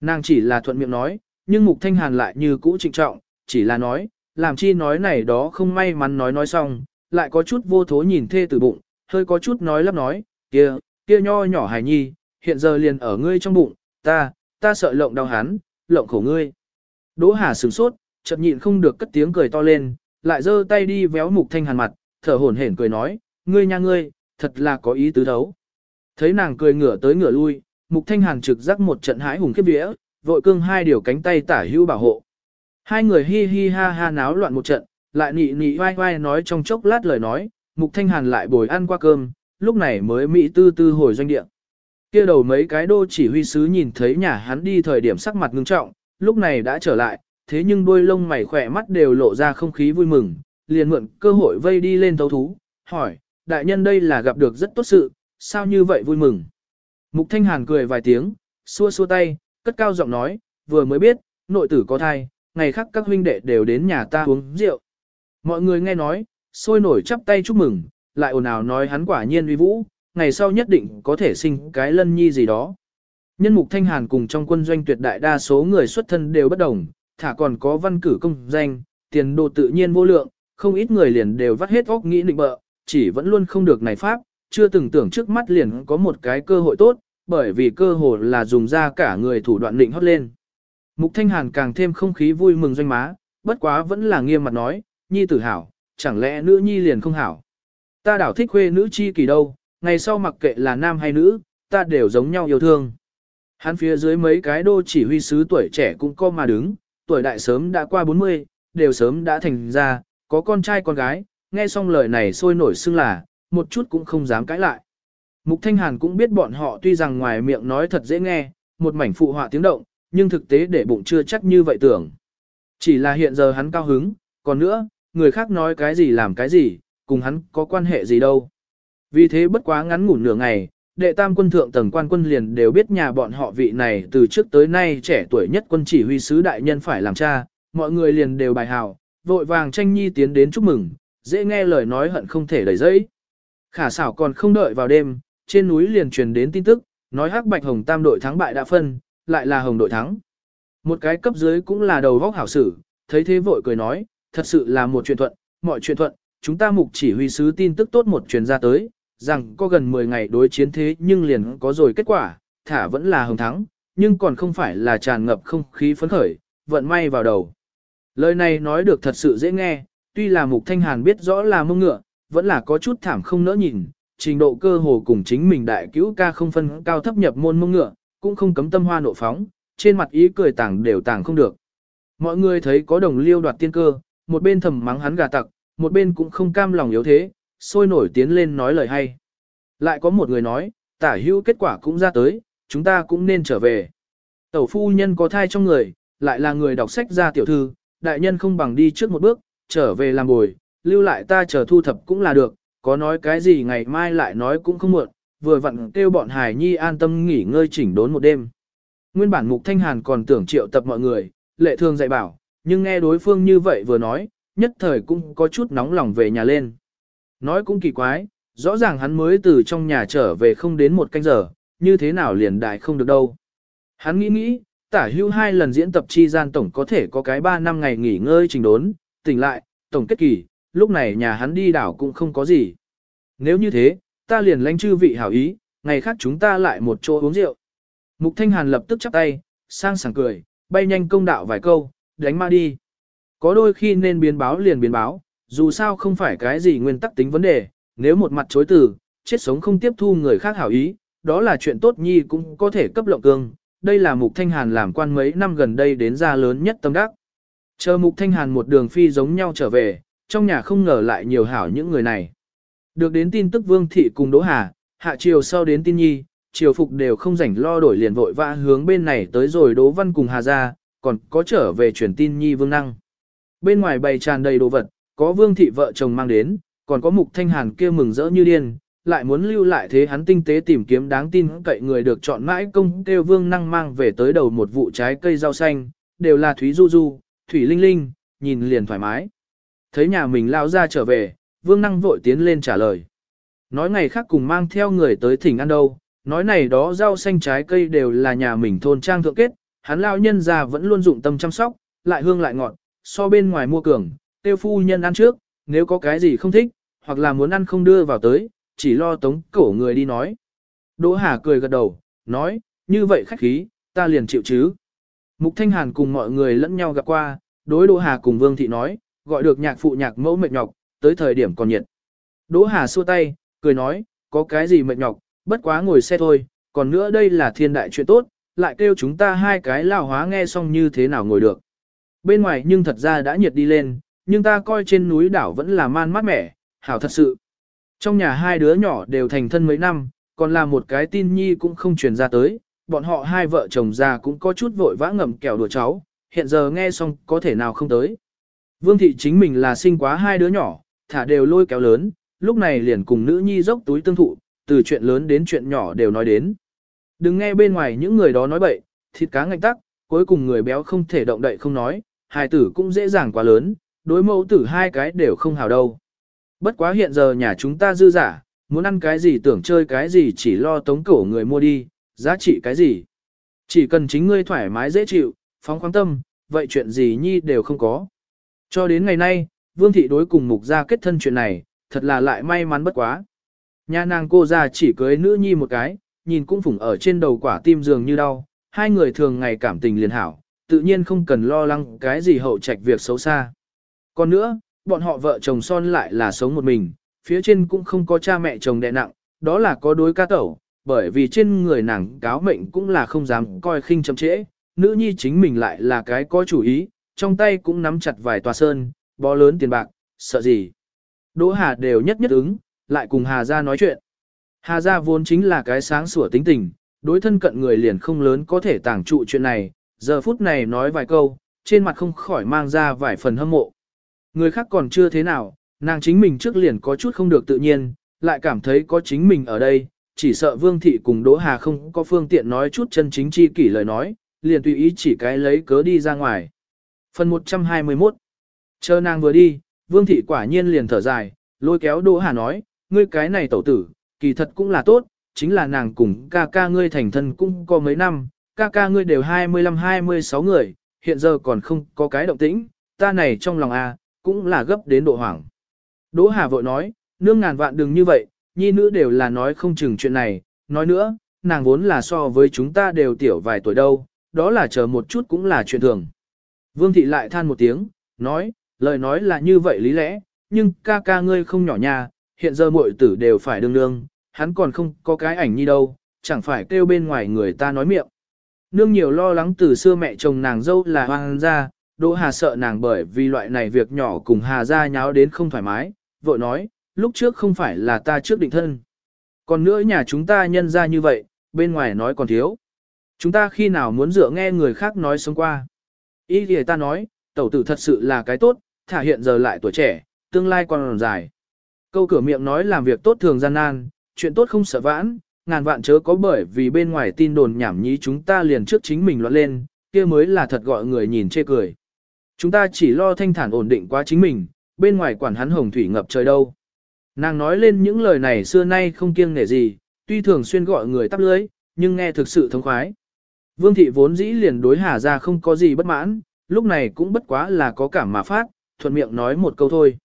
Nàng chỉ là thuận miệng nói, nhưng Mục Thanh Hàn lại như cũ trịnh trọng, chỉ là nói, làm chi nói này đó không may mắn nói nói xong, lại có chút vô thố nhìn thê tử bụng, hơi có chút nói lắp nói, kia, kia nho nhỏ hài nhi, hiện giờ liền ở ngươi trong bụng, ta, ta sợ lộng đau hắn, lộng khổ ngươi. Đỗ Hà sửng sốt, chợt nhịn không được cất tiếng cười to lên, lại giơ tay đi véo Mục Thanh Hàn mặt, thở hổn hển cười nói, ngươi nha ngươi, thật là có ý tứ thấu. Thấy nàng cười ngửa tới ngửa lui, Mục Thanh Hàn trực giác một trận hãi hùng khiếp vía, vội cương hai điều cánh tay tả hữu bảo hộ. Hai người hi hi ha ha náo loạn một trận, lại nị nị vai vai nói trong chốc lát lời nói, Mục Thanh Hàn lại bồi ăn qua cơm, lúc này mới mỹ tư tư hồi doanh địa. Kia đầu mấy cái đô chỉ huy sứ nhìn thấy nhà hắn đi thời điểm sắc mặt ngưng trọng, lúc này đã trở lại, thế nhưng đôi lông mày khỏe mắt đều lộ ra không khí vui mừng, liền mượn cơ hội vây đi lên thấu thú, hỏi, đại nhân đây là gặp được rất tốt sự, sao như vậy vui mừng. Mục Thanh Hàn cười vài tiếng, xua xua tay, cất cao giọng nói, vừa mới biết, nội tử có thai, ngày khác các huynh đệ đều đến nhà ta uống rượu. Mọi người nghe nói, sôi nổi chắp tay chúc mừng, lại ồn ào nói hắn quả nhiên uy vũ, ngày sau nhất định có thể sinh cái lân nhi gì đó. Nhân mục Thanh Hàn cùng trong quân doanh tuyệt đại đa số người xuất thân đều bất đồng, thả còn có văn cử công danh, tiền đồ tự nhiên vô lượng, không ít người liền đều vắt hết óc nghĩ định bợ, chỉ vẫn luôn không được này pháp, chưa từng tưởng trước mắt liền có một cái cơ hội tốt, bởi vì cơ hồ là dùng ra cả người thủ đoạn định hót lên. Mục Thanh Hàn càng thêm không khí vui mừng doanh má, bất quá vẫn là nghiêm mặt nói, nhi tử hảo, chẳng lẽ nữ nhi liền không hảo. Ta đảo thích khuê nữ chi kỳ đâu, ngày sau mặc kệ là nam hay nữ, ta đều giống nhau yêu thương. Hắn phía dưới mấy cái đô chỉ huy sứ tuổi trẻ cũng co mà đứng, tuổi đại sớm đã qua 40, đều sớm đã thành ra, có con trai con gái, nghe xong lời này sôi nổi xưng là, một chút cũng không dám cãi lại. Mục Thanh Hàn cũng biết bọn họ tuy rằng ngoài miệng nói thật dễ nghe, một mảnh phụ họa tiếng động, nhưng thực tế để bụng chưa chắc như vậy tưởng. Chỉ là hiện giờ hắn cao hứng, còn nữa, người khác nói cái gì làm cái gì, cùng hắn có quan hệ gì đâu. Vì thế bất quá ngắn ngủn nửa ngày, đệ tam quân thượng tầng quan quân liền đều biết nhà bọn họ vị này từ trước tới nay trẻ tuổi nhất quân chỉ huy sứ đại nhân phải làm cha, mọi người liền đều bài hào, vội vàng tranh nhi tiến đến chúc mừng, dễ nghe lời nói hận không thể đẩy dẫy. Khả xảo còn không đợi vào đêm, trên núi liền truyền đến tin tức, nói hắc bạch hồng tam đội thắng bại đã phân, lại là hồng đội thắng. Một cái cấp dưới cũng là đầu vóc hảo sử, thấy thế vội cười nói, thật sự là một chuyện thuận, mọi chuyện thuận, chúng ta mục chỉ huy sứ tin tức tốt một truyền ra tới, rằng có gần 10 ngày đối chiến thế nhưng liền có rồi kết quả, thả vẫn là hồng thắng, nhưng còn không phải là tràn ngập không khí phấn khởi, vận may vào đầu. Lời này nói được thật sự dễ nghe, tuy là mục thanh hàn biết rõ là mông ngựa, vẫn là có chút thảm không nỡ nhìn, trình độ cơ hồ cùng chính mình đại cứu ca không phân cao thấp nhập môn mông ngựa, cũng không cấm tâm hoa nộ phóng, trên mặt ý cười tảng đều tảng không được. Mọi người thấy có đồng liêu đoạt tiên cơ, một bên thầm mắng hắn gà tặc, một bên cũng không cam lòng yếu thế, sôi nổi tiến lên nói lời hay. Lại có một người nói, tả hữu kết quả cũng ra tới, chúng ta cũng nên trở về. Tẩu phu nhân có thai trong người, lại là người đọc sách ra tiểu thư, đại nhân không bằng đi trước một bước, trở về làm bồi, lưu lại ta chờ thu thập cũng là được, có nói cái gì ngày mai lại nói cũng không muộn, vừa vặn kêu bọn Hải Nhi an tâm nghỉ ngơi chỉnh đốn một đêm. Nguyên bản Mục Thanh Hàn còn tưởng triệu tập mọi người, lệ thường dạy bảo, nhưng nghe đối phương như vậy vừa nói, nhất thời cũng có chút nóng lòng về nhà lên. Nói cũng kỳ quái, rõ ràng hắn mới từ trong nhà trở về không đến một canh giờ, như thế nào liền đại không được đâu. Hắn nghĩ nghĩ, tả hưu hai lần diễn tập chi gian tổng có thể có cái 3 năm ngày nghỉ ngơi trình đốn, tỉnh lại, tổng kết kỳ, lúc này nhà hắn đi đảo cũng không có gì. Nếu như thế, ta liền lãnh chư vị hảo ý, ngày khác chúng ta lại một chỗ uống rượu. Mục Thanh Hàn lập tức chắp tay, sang sảng cười, bay nhanh công đạo vài câu, đánh ma đi. Có đôi khi nên biến báo liền biến báo, dù sao không phải cái gì nguyên tắc tính vấn đề, nếu một mặt chối từ, chết sống không tiếp thu người khác hảo ý, đó là chuyện tốt nhi cũng có thể cấp lộng cương. Đây là Mục Thanh Hàn làm quan mấy năm gần đây đến ra lớn nhất tâm đắc. Chờ Mục Thanh Hàn một đường phi giống nhau trở về, trong nhà không ngờ lại nhiều hảo những người này. Được đến tin tức Vương Thị cùng Đỗ Hà, hạ chiều sau đến tin nhi, triều phục đều không rảnh lo đổi liền vội vã hướng bên này tới rồi Đỗ Văn cùng Hà ra, còn có trở về truyền tin nhi Vương Năng. Bên ngoài bày tràn đầy đồ vật, có Vương Thị vợ chồng mang đến, còn có Mục Thanh Hàn kia mừng rỡ như điên, lại muốn lưu lại thế hắn tinh tế tìm kiếm đáng tin cậy người được chọn mãi công kêu Vương Năng mang về tới đầu một vụ trái cây rau xanh, đều là Thúy Du Du, Thủy Linh Linh, nhìn liền thoải mái. Thấy nhà mình lao ra trở về, Vương Năng vội tiến lên trả lời. Nói ngày khác cùng mang theo người tới thỉnh ăn đâu, nói này đó rau xanh trái cây đều là nhà mình thôn trang thượng kết, hắn lao nhân già vẫn luôn dụng tâm chăm sóc, lại hương lại ngọt, so bên ngoài mua cường, tiêu phu nhân ăn trước, nếu có cái gì không thích, hoặc là muốn ăn không đưa vào tới, chỉ lo tống cổ người đi nói. Đỗ Hà cười gật đầu, nói, như vậy khách khí, ta liền chịu chứ. Mục Thanh Hàn cùng mọi người lẫn nhau gặp qua, đối Đỗ Hà cùng Vương Thị nói, gọi được nhạc phụ nhạc mẫu mệt nhọc, tới thời điểm còn nhiệt. Đỗ Hà xua tay, cười nói, có cái gì mệt nhọc, bất quá ngồi xe thôi, còn nữa đây là thiên đại chuyện tốt, lại kêu chúng ta hai cái lao hóa nghe xong như thế nào ngồi được. Bên ngoài nhưng thật ra đã nhiệt đi lên, nhưng ta coi trên núi đảo vẫn là man mát mẻ, hảo thật sự. Trong nhà hai đứa nhỏ đều thành thân mấy năm, còn là một cái tin nhi cũng không truyền ra tới, bọn họ hai vợ chồng già cũng có chút vội vã ngậm kẹo đùa cháu, hiện giờ nghe xong có thể nào không tới. Vương thị chính mình là sinh quá hai đứa nhỏ, thả đều lôi kéo lớn, lúc này liền cùng nữ nhi dốc túi tương thụ, từ chuyện lớn đến chuyện nhỏ đều nói đến. Đừng nghe bên ngoài những người đó nói bậy, thịt cá ngạch tắc, cuối cùng người béo không thể động đậy không nói, hài tử cũng dễ dàng quá lớn, đối mẫu tử hai cái đều không hào đâu. Bất quá hiện giờ nhà chúng ta dư giả, muốn ăn cái gì tưởng chơi cái gì chỉ lo tống cổ người mua đi, giá trị cái gì. Chỉ cần chính ngươi thoải mái dễ chịu, phóng khoáng tâm, vậy chuyện gì nhi đều không có. Cho đến ngày nay, Vương Thị đối cùng mục gia kết thân chuyện này, thật là lại may mắn bất quá. Nhà nàng cô già chỉ cưới nữ nhi một cái, nhìn cũng phủng ở trên đầu quả tim dường như đau, hai người thường ngày cảm tình liền hảo, tự nhiên không cần lo lắng cái gì hậu trạch việc xấu xa. Còn nữa, bọn họ vợ chồng son lại là sống một mình, phía trên cũng không có cha mẹ chồng đẹ nặng, đó là có đối ca tẩu, bởi vì trên người nàng cáo mệnh cũng là không dám coi khinh chậm trễ, nữ nhi chính mình lại là cái có chủ ý, trong tay cũng nắm chặt vài tòa sơn, bó lớn tiền bạc, sợ gì. Đỗ Hà đều nhất nhất ứng, lại cùng Hà Gia nói chuyện. Hà Gia vốn chính là cái sáng sủa tính tình, đối thân cận người liền không lớn có thể tàng trụ chuyện này, giờ phút này nói vài câu, trên mặt không khỏi mang ra vài phần hâm mộ. Người khác còn chưa thế nào, nàng chính mình trước liền có chút không được tự nhiên, lại cảm thấy có chính mình ở đây, chỉ sợ Vương Thị cùng Đỗ Hà không có phương tiện nói chút chân chính chi kỷ lời nói, liền tùy ý chỉ cái lấy cớ đi ra ngoài. Phần 121 Chờ nàng vừa đi, Vương Thị quả nhiên liền thở dài, lôi kéo Đỗ Hà nói, ngươi cái này tẩu tử, kỳ thật cũng là tốt, chính là nàng cùng ca ca ngươi thành thân cũng có mấy năm, ca ca ngươi đều 25-26 người, hiện giờ còn không có cái động tĩnh, ta này trong lòng a cũng là gấp đến độ hoảng. Đỗ Hà vội nói, nương ngàn vạn đừng như vậy, nhi nữ đều là nói không chừng chuyện này, nói nữa, nàng vốn là so với chúng ta đều tiểu vài tuổi đâu, đó là chờ một chút cũng là chuyện thường. Vương thị lại than một tiếng, nói, lời nói là như vậy lý lẽ, nhưng ca ca ngươi không nhỏ nha, hiện giờ muội tử đều phải đương đương, hắn còn không có cái ảnh nhi đâu, chẳng phải kêu bên ngoài người ta nói miệng. Nương nhiều lo lắng từ xưa mẹ chồng nàng dâu là hoang gia, Đỗ Hà sợ nàng bởi vì loại này việc nhỏ cùng Hà gia nháo đến không thoải mái, vội nói, lúc trước không phải là ta trước định thân. Còn nữa nhà chúng ta nhân ra như vậy, bên ngoài nói còn thiếu. Chúng ta khi nào muốn dựa nghe người khác nói sống qua. Ý thì ta nói, tẩu tử thật sự là cái tốt, thả hiện giờ lại tuổi trẻ, tương lai còn dài. Câu cửa miệng nói làm việc tốt thường gian nan, chuyện tốt không sợ vãn, ngàn vạn chớ có bởi vì bên ngoài tin đồn nhảm nhí chúng ta liền trước chính mình loạn lên, kia mới là thật gọi người nhìn chê cười. Chúng ta chỉ lo thanh thản ổn định quá chính mình, bên ngoài quản hắn hồng thủy ngập trời đâu. Nàng nói lên những lời này xưa nay không kiêng nể gì, tuy thường xuyên gọi người tắp lưới, nhưng nghe thực sự thống khoái. Vương thị vốn dĩ liền đối Hà ra không có gì bất mãn, lúc này cũng bất quá là có cảm mà phát, thuận miệng nói một câu thôi.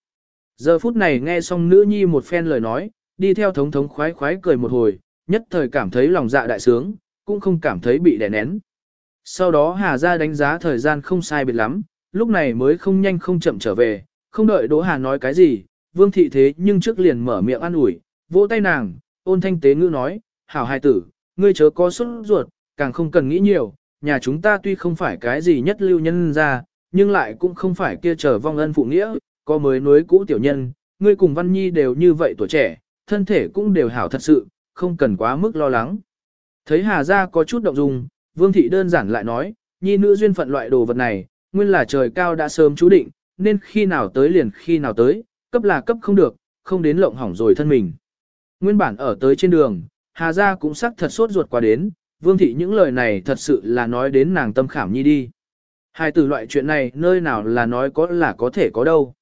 Giờ phút này nghe xong nữ nhi một phen lời nói, đi theo thống thống khoái khoái cười một hồi, nhất thời cảm thấy lòng dạ đại sướng, cũng không cảm thấy bị đè nén. Sau đó Hà ra đánh giá thời gian không sai biệt lắm, lúc này mới không nhanh không chậm trở về, không đợi Đỗ Hà nói cái gì, Vương thị thế nhưng trước liền mở miệng an ủi, vỗ tay nàng, ôn thanh tế ngữ nói, hảo hài tử, ngươi chớ có xuất ruột, càng không cần nghĩ nhiều, nhà chúng ta tuy không phải cái gì nhất lưu nhân ra, nhưng lại cũng không phải kia trở vong ân phụ nghĩa, có mới nối cũ tiểu nhân, ngươi cùng Văn Nhi đều như vậy tuổi trẻ, thân thể cũng đều hảo thật sự, không cần quá mức lo lắng. Thấy Hà Gia có chút động dung, Vương Thị đơn giản lại nói, Nhi nữ duyên phận loại đồ vật này, nguyên là trời cao đã sớm chú định, nên khi nào tới liền khi nào tới, cấp là cấp không được, không đến lộng hỏng rồi thân mình. Nguyên bản ở tới trên đường, Hà Gia cũng sắc thật sốt ruột qua đến, Vương Thị những lời này thật sự là nói đến nàng tâm khảm nhi đi. Hai từ loại chuyện này nơi nào là nói có là có thể có đâu.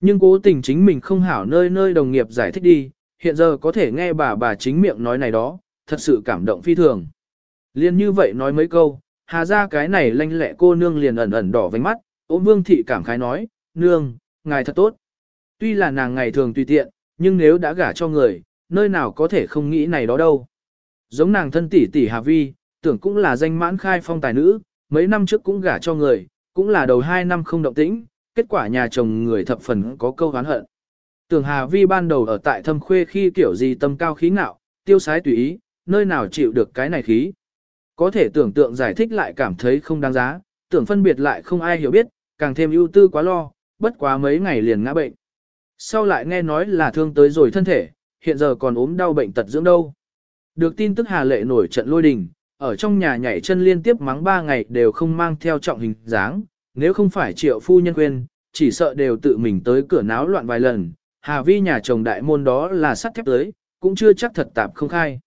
Nhưng cố tình chính mình không hảo nơi nơi đồng nghiệp giải thích đi, hiện giờ có thể nghe bà bà chính miệng nói này đó, thật sự cảm động phi thường. Liên như vậy nói mấy câu, hà ra cái này lanh lẹ cô nương liền ẩn ẩn đỏ vánh mắt, ôm vương thị cảm khái nói, nương, ngài thật tốt. Tuy là nàng ngày thường tùy tiện, nhưng nếu đã gả cho người, nơi nào có thể không nghĩ này đó đâu. Giống nàng thân tỷ tỷ Hà Vi, tưởng cũng là danh mãn khai phong tài nữ, mấy năm trước cũng gả cho người, cũng là đầu hai năm không động tĩnh, kết quả nhà chồng người thập phần có câu hán hận. Tưởng Hà Vi ban đầu ở tại thâm khuê khi kiểu gì tâm cao khí ngạo, tiêu sái tùy ý, nơi nào chịu được cái này khí. Có thể tưởng tượng giải thích lại cảm thấy không đáng giá, tưởng phân biệt lại không ai hiểu biết, càng thêm ưu tư quá lo, bất quá mấy ngày liền ngã bệnh. Sau lại nghe nói là thương tới rồi thân thể, hiện giờ còn ốm đau bệnh tật dưỡng đâu. Được tin tức Hà Lệ nổi trận lôi đình, ở trong nhà nhảy chân liên tiếp mắng ba ngày đều không mang theo trọng hình dáng, nếu không phải triệu phu nhân quên, chỉ sợ đều tự mình tới cửa náo loạn vài lần, Hà Vi nhà chồng đại môn đó là sắt thép tới, cũng chưa chắc thật tạp không khai.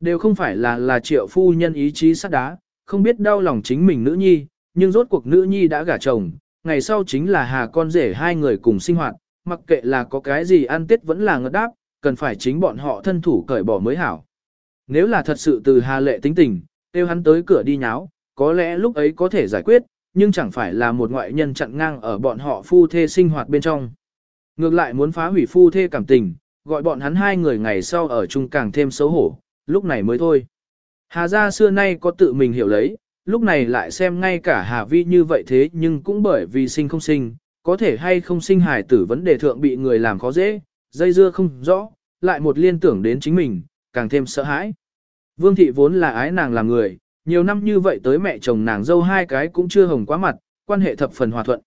Đều không phải là là triệu phu nhân ý chí sắt đá, không biết đau lòng chính mình nữ nhi, nhưng rốt cuộc nữ nhi đã gả chồng, ngày sau chính là Hà con rể hai người cùng sinh hoạt, mặc kệ là có cái gì ăn tết vẫn là ngất đáp, cần phải chính bọn họ thân thủ cởi bỏ mới hảo. Nếu là thật sự từ Hà lệ tính tình, kêu hắn tới cửa đi nháo, có lẽ lúc ấy có thể giải quyết, nhưng chẳng phải là một ngoại nhân chặn ngang ở bọn họ phu thê sinh hoạt bên trong. Ngược lại muốn phá hủy phu thê cảm tình, gọi bọn hắn hai người ngày sau ở chung càng thêm xấu hổ, lúc này mới thôi. Hà gia xưa nay có tự mình hiểu lấy, lúc này lại xem ngay cả Hà Vi như vậy thế nhưng cũng bởi vì sinh không sinh, có thể hay không sinh hài tử vấn đề thượng bị người làm khó dễ, dây dưa không rõ, lại một liên tưởng đến chính mình, càng thêm sợ hãi. Vương thị vốn là ái nàng làm người, nhiều năm như vậy tới mẹ chồng nàng dâu hai cái cũng chưa hồng quá mặt, quan hệ thập phần hòa thuận.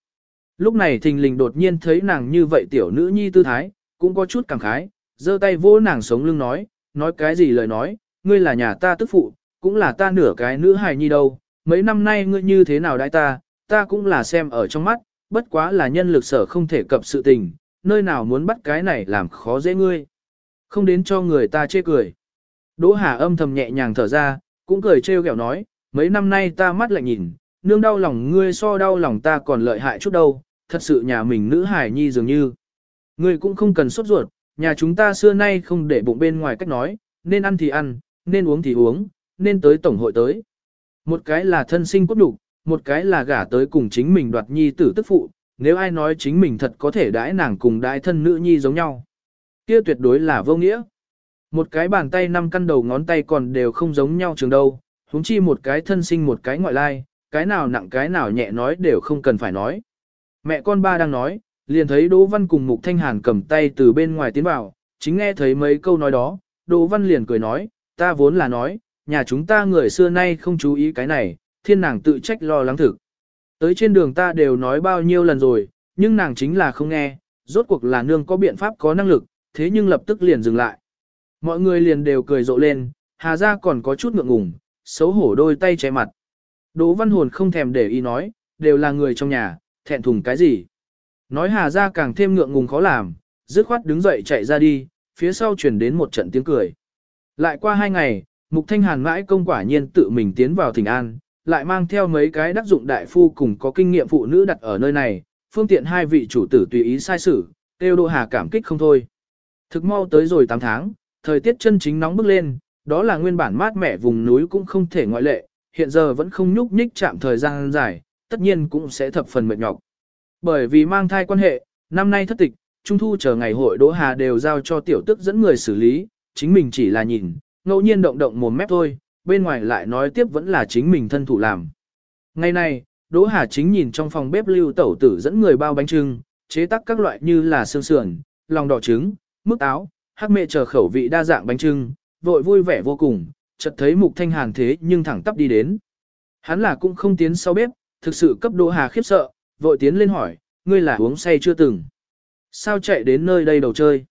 Lúc này thình lình đột nhiên thấy nàng như vậy tiểu nữ nhi tư thái, cũng có chút cảm khái, giơ tay vỗ nàng sống lưng nói, nói cái gì lời nói, ngươi là nhà ta tức phụ, cũng là ta nửa cái nữ hài nhi đâu, mấy năm nay ngươi như thế nào đãi ta, ta cũng là xem ở trong mắt, bất quá là nhân lực sở không thể cập sự tình, nơi nào muốn bắt cái này làm khó dễ ngươi. Không đến cho người ta chê cười. Đỗ Hà âm thầm nhẹ nhàng thở ra, cũng cười trêu ghẹo nói, mấy năm nay ta mắt lại nhìn, nương đau lòng ngươi so đau lòng ta còn lợi hại chút đâu, thật sự nhà mình nữ hải nhi dường như. Ngươi cũng không cần sốt ruột, nhà chúng ta xưa nay không để bụng bên ngoài cách nói, nên ăn thì ăn, nên uống thì uống, nên tới tổng hội tới. Một cái là thân sinh cốt đủ, một cái là gả tới cùng chính mình đoạt nhi tử tức phụ, nếu ai nói chính mình thật có thể đãi nàng cùng đãi thân nữ nhi giống nhau. Kia tuyệt đối là vô nghĩa. Một cái bàn tay năm căn đầu ngón tay còn đều không giống nhau trường đâu, huống chi một cái thân sinh một cái ngoại lai, cái nào nặng cái nào nhẹ nói đều không cần phải nói. Mẹ con ba đang nói, liền thấy Đỗ Văn cùng Mục Thanh Hàn cầm tay từ bên ngoài tiến vào, chính nghe thấy mấy câu nói đó, Đỗ Văn liền cười nói, ta vốn là nói, nhà chúng ta người xưa nay không chú ý cái này, thiên nàng tự trách lo lắng thực. Tới trên đường ta đều nói bao nhiêu lần rồi, nhưng nàng chính là không nghe, rốt cuộc là nương có biện pháp có năng lực, thế nhưng lập tức liền dừng lại. Mọi người liền đều cười rộ lên, Hà ra còn có chút ngượng ngùng, xấu hổ đôi tay che mặt. Đỗ Văn Hồn không thèm để ý nói, đều là người trong nhà, thẹn thùng cái gì. Nói Hà ra càng thêm ngượng ngùng khó làm, dứt khoát đứng dậy chạy ra đi, phía sau chuyển đến một trận tiếng cười. Lại qua hai ngày, Mục Thanh Hàn mãi công quả nhiên tự mình tiến vào thỉnh an, lại mang theo mấy cái đắc dụng đại phu cùng có kinh nghiệm phụ nữ đặt ở nơi này, phương tiện hai vị chủ tử tùy ý sai sử, tiêu đô Hà cảm kích không thôi. Thực mau tới rồi 8 tháng, thời tiết chân chính nóng bức lên, đó là nguyên bản mát mẻ vùng núi cũng không thể ngoại lệ, hiện giờ vẫn không nhúc nhích chạm thời gian dài, tất nhiên cũng sẽ thập phần mệt nhọc. Bởi vì mang thai quan hệ, năm nay thất tịch, trung thu chờ ngày hội Đỗ Hà đều giao cho tiểu tức dẫn người xử lý, chính mình chỉ là nhìn, ngẫu nhiên động động mồm mép thôi, bên ngoài lại nói tiếp vẫn là chính mình thân thủ làm. Ngày nay, Đỗ Hà chính nhìn trong phòng bếp lưu tẩu tử dẫn người bao bánh trưng, chế tác các loại như là xương sườn, lòng đỏ trứng, mức áo, hắc mẹ chờ khẩu vị đa dạng bánh trưng, vội vui vẻ vô cùng, chợt thấy Mục Thanh Hàn thế nhưng thẳng tắp đi đến. Hắn là cũng không tiến sau bếp, thực sự cấp Đỗ Hà khiếp sợ, vội tiến lên hỏi, ngươi là uống say chưa từng? Sao chạy đến nơi đây đầu chơi?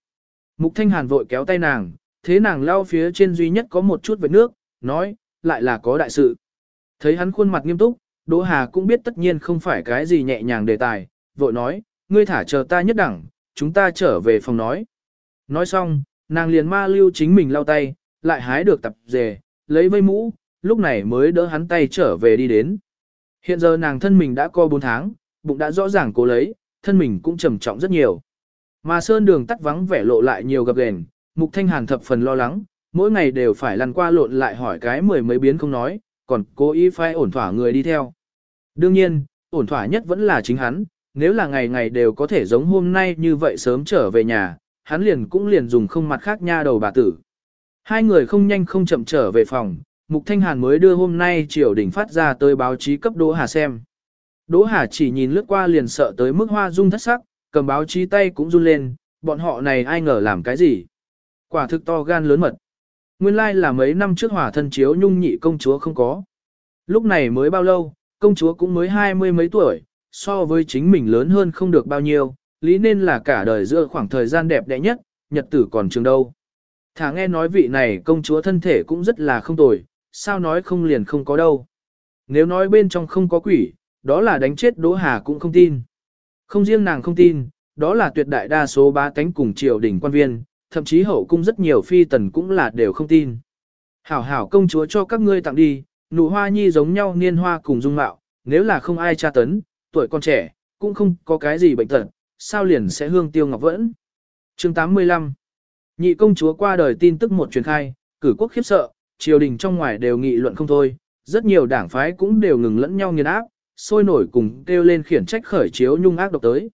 Mục Thanh Hàn vội kéo tay nàng, thế nàng lao phía trên duy nhất có một chút vệt nước, nói, lại là có đại sự. Thấy hắn khuôn mặt nghiêm túc, Đỗ Hà cũng biết tất nhiên không phải cái gì nhẹ nhàng đề tài, vội nói, ngươi thả chờ ta nhất đẳng, chúng ta trở về phòng nói. Nói xong, nàng liền ma lưu chính mình lau tay, lại hái được tập dề, lấy vây mũ, lúc này mới đỡ hắn tay trở về đi đến. Hiện giờ nàng thân mình đã co 4 tháng, bụng đã rõ ràng cố lấy, thân mình cũng trầm trọng rất nhiều. Mà sơn đường tắt vắng vẻ lộ lại nhiều gặp gền, Mục Thanh Hàn thập phần lo lắng, mỗi ngày đều phải lăn qua lộn lại hỏi cái mười mấy biến không nói, còn cố ý phải ổn thỏa người đi theo. Đương nhiên, ổn thỏa nhất vẫn là chính hắn, nếu là ngày ngày đều có thể giống hôm nay như vậy sớm trở về nhà, hắn liền cũng liền dùng không mặt khác nha đầu bà tử. Hai người không nhanh không chậm trở về phòng, Mục Thanh Hàn mới đưa hôm nay triều đỉnh phát ra tới báo chí cấp Đỗ Hà xem. Đỗ Hà chỉ nhìn lướt qua liền sợ tới mức hoa rung thất sắc, cầm báo chí tay cũng run lên, bọn họ này ai ngờ làm cái gì. Quả thực to gan lớn mật. Nguyên lai like là mấy năm trước hỏa thân chiếu nhung nhị công chúa không có. Lúc này mới bao lâu, công chúa cũng mới hai mươi mấy tuổi, so với chính mình lớn hơn không được bao nhiêu, lý nên là cả đời giữa khoảng thời gian đẹp đẽ nhất, nhật tử còn trường đâu. Thả nghe nói vị này công chúa thân thể cũng rất là không tồi, sao nói không liền không có đâu. Nếu nói bên trong không có quỷ, đó là đánh chết Đỗ Hà cũng không tin. Không riêng nàng không tin, đó là tuyệt đại đa số ba cánh cùng triều đình quan viên, thậm chí hậu cung rất nhiều phi tần cũng là đều không tin. Hảo hảo công chúa cho các ngươi tặng đi, nụ hoa nhi giống nhau niên hoa cùng dung mạo, nếu là không ai tra tấn, tuổi con trẻ, cũng không có cái gì bệnh tật, sao liền sẽ hương tiêu ngọc vẫn. chương 85 Nhị công chúa qua đời tin tức một truyền khai, cử quốc khiếp sợ, triều đình trong ngoài đều nghị luận không thôi, rất nhiều đảng phái cũng đều ngừng lẫn nhau nghiền áp, sôi nổi cùng kêu lên khiển trách khởi chiếu nhung ác độc tới.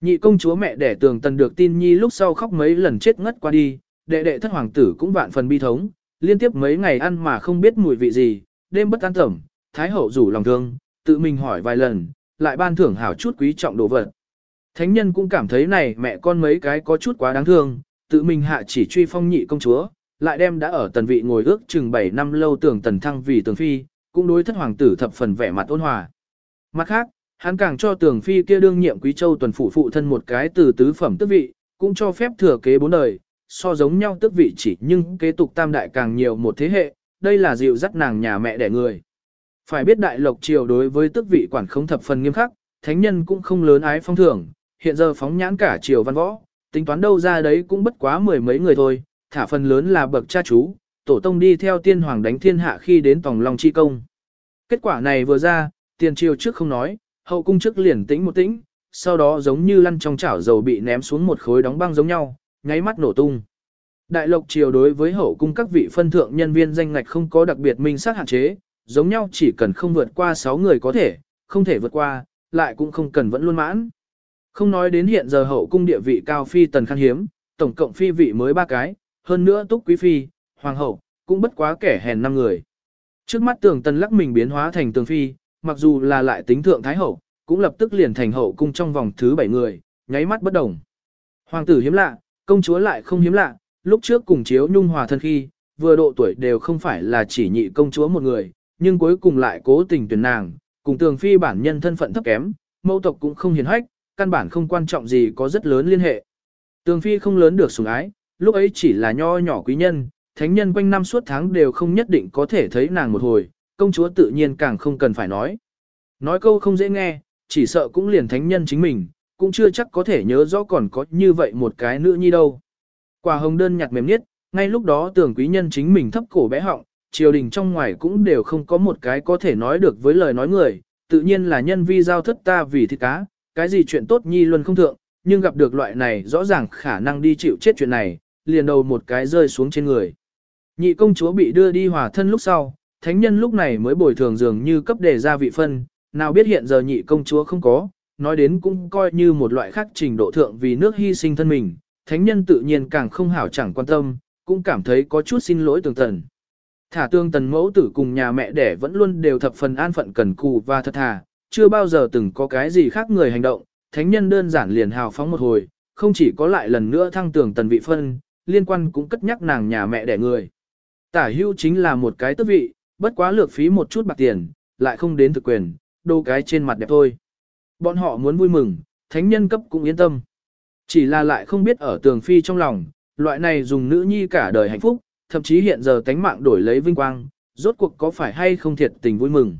Nhị công chúa mẹ đẻ tường tần được tin nhi lúc sau khóc mấy lần chết ngất qua đi, đệ đệ thất hoàng tử cũng vạn phần bi thống, liên tiếp mấy ngày ăn mà không biết mùi vị gì, đêm bất an tẩm, thái hậu rủ lòng thương, tự mình hỏi vài lần, lại ban thưởng hảo chút quý trọng đồ vật. Thánh nhân cũng cảm thấy này mẹ con mấy cái có chút quá đáng thương, tự mình hạ chỉ truy phong nhị công chúa, lại đem đã ở tần vị ngồi ước chừng 7 năm lâu tưởng tần thăng vì tường phi, cũng đối thất hoàng tử thập phần vẻ mặt ôn hòa. Mặt khác, hắn càng cho tường phi kia đương nhiệm quý châu tuần phủ phụ thân một cái từ tứ phẩm tước vị, cũng cho phép thừa kế bốn đời, so giống nhau tước vị chỉ nhưng kế tục tam đại càng nhiều một thế hệ, đây là dịu dắt nàng nhà mẹ đẻ người. Phải biết đại lộc triều đối với tước vị quản khống thập phần nghiêm khắc, thánh nhân cũng không lớn ái phong thưởng, hiện giờ phóng nhãn cả triều văn võ, tính toán đâu ra đấy cũng bất quá mười mấy người thôi, thả phần lớn là bậc cha chú, tổ tông đi theo tiên hoàng đánh thiên hạ khi đến tòng long chi công. Kết quả này vừa ra, tiền triều trước không nói, hậu cung trước liền tĩnh một tĩnh, sau đó giống như lăn trong chảo dầu bị ném xuống một khối đóng băng giống nhau, nháy mắt nổ tung. Đại lộc triều đối với hậu cung các vị phân thượng nhân viên danh ngạch không có đặc biệt minh xác hạn chế, giống nhau chỉ cần không vượt qua 6 người có thể, không thể vượt qua, lại cũng không cần vẫn luôn mãn. Không nói đến hiện giờ hậu cung địa vị cao phi tần khan hiếm, tổng cộng phi vị mới ba cái, hơn nữa túc quý phi, hoàng hậu, cũng bất quá kẻ hèn năm người. Trước mắt tường tần lắc mình biến hóa thành tường phi, mặc dù là lại tính thượng thái hậu, cũng lập tức liền thành hậu cung trong vòng thứ bảy người, nháy mắt bất đồng. Hoàng tử hiếm lạ, công chúa lại không hiếm lạ, lúc trước cùng chiếu nhung hòa thân khi, vừa độ tuổi đều không phải là chỉ nhị công chúa một người, nhưng cuối cùng lại cố tình tuyển nàng, cùng tường phi bản nhân thân phận thấp kém, mẫu tộc cũng không hiền hách, căn bản không quan trọng gì có rất lớn liên hệ. Tường phi không lớn được sủng ái, lúc ấy chỉ là nho nhỏ quý nhân, thánh nhân quanh năm suốt tháng đều không nhất định có thể thấy nàng một hồi, công chúa tự nhiên càng không cần phải nói. Nói câu không dễ nghe, chỉ sợ cũng liền thánh nhân chính mình, cũng chưa chắc có thể nhớ rõ còn có như vậy một cái nữ nhi đâu. Quả hồng đơn nhạt mềm nhất, ngay lúc đó tưởng quý nhân chính mình thấp cổ bé họng, triều đình trong ngoài cũng đều không có một cái có thể nói được với lời nói người, tự nhiên là nhân vi giao thất ta vì thịt cá, cái gì chuyện tốt nhi luôn không thượng, nhưng gặp được loại này rõ ràng khả năng đi chịu chết chuyện này, liền đầu một cái rơi xuống trên người. Nhị công chúa bị đưa đi hòa thân lúc sau, thánh nhân lúc này mới bồi thường dường như cấp đề ra vị phân, nào biết hiện giờ nhị công chúa không có, nói đến cũng coi như một loại khác trình độ thượng vì nước hy sinh thân mình, thánh nhân tự nhiên càng không hảo chẳng quan tâm, cũng cảm thấy có chút xin lỗi tường tần. Thả tương tần mẫu tử cùng nhà mẹ đẻ vẫn luôn đều thập phần an phận cần cù và thật thà, chưa bao giờ từng có cái gì khác người hành động, thánh nhân đơn giản liền hào phóng một hồi, không chỉ có lại lần nữa thăng tường tần vị phân, liên quan cũng cất nhắc nàng nhà mẹ đẻ người. Tả hưu chính là một cái tước vị, bất quá lược phí một chút bạc tiền, lại không đến thực quyền, đô cái trên mặt đẹp thôi. Bọn họ muốn vui mừng, thánh nhân cấp cũng yên tâm. Chỉ là lại không biết ở tường phi trong lòng, loại này dùng nữ nhi cả đời hạnh phúc, thậm chí hiện giờ tánh mạng đổi lấy vinh quang, rốt cuộc có phải hay không thiệt tình vui mừng.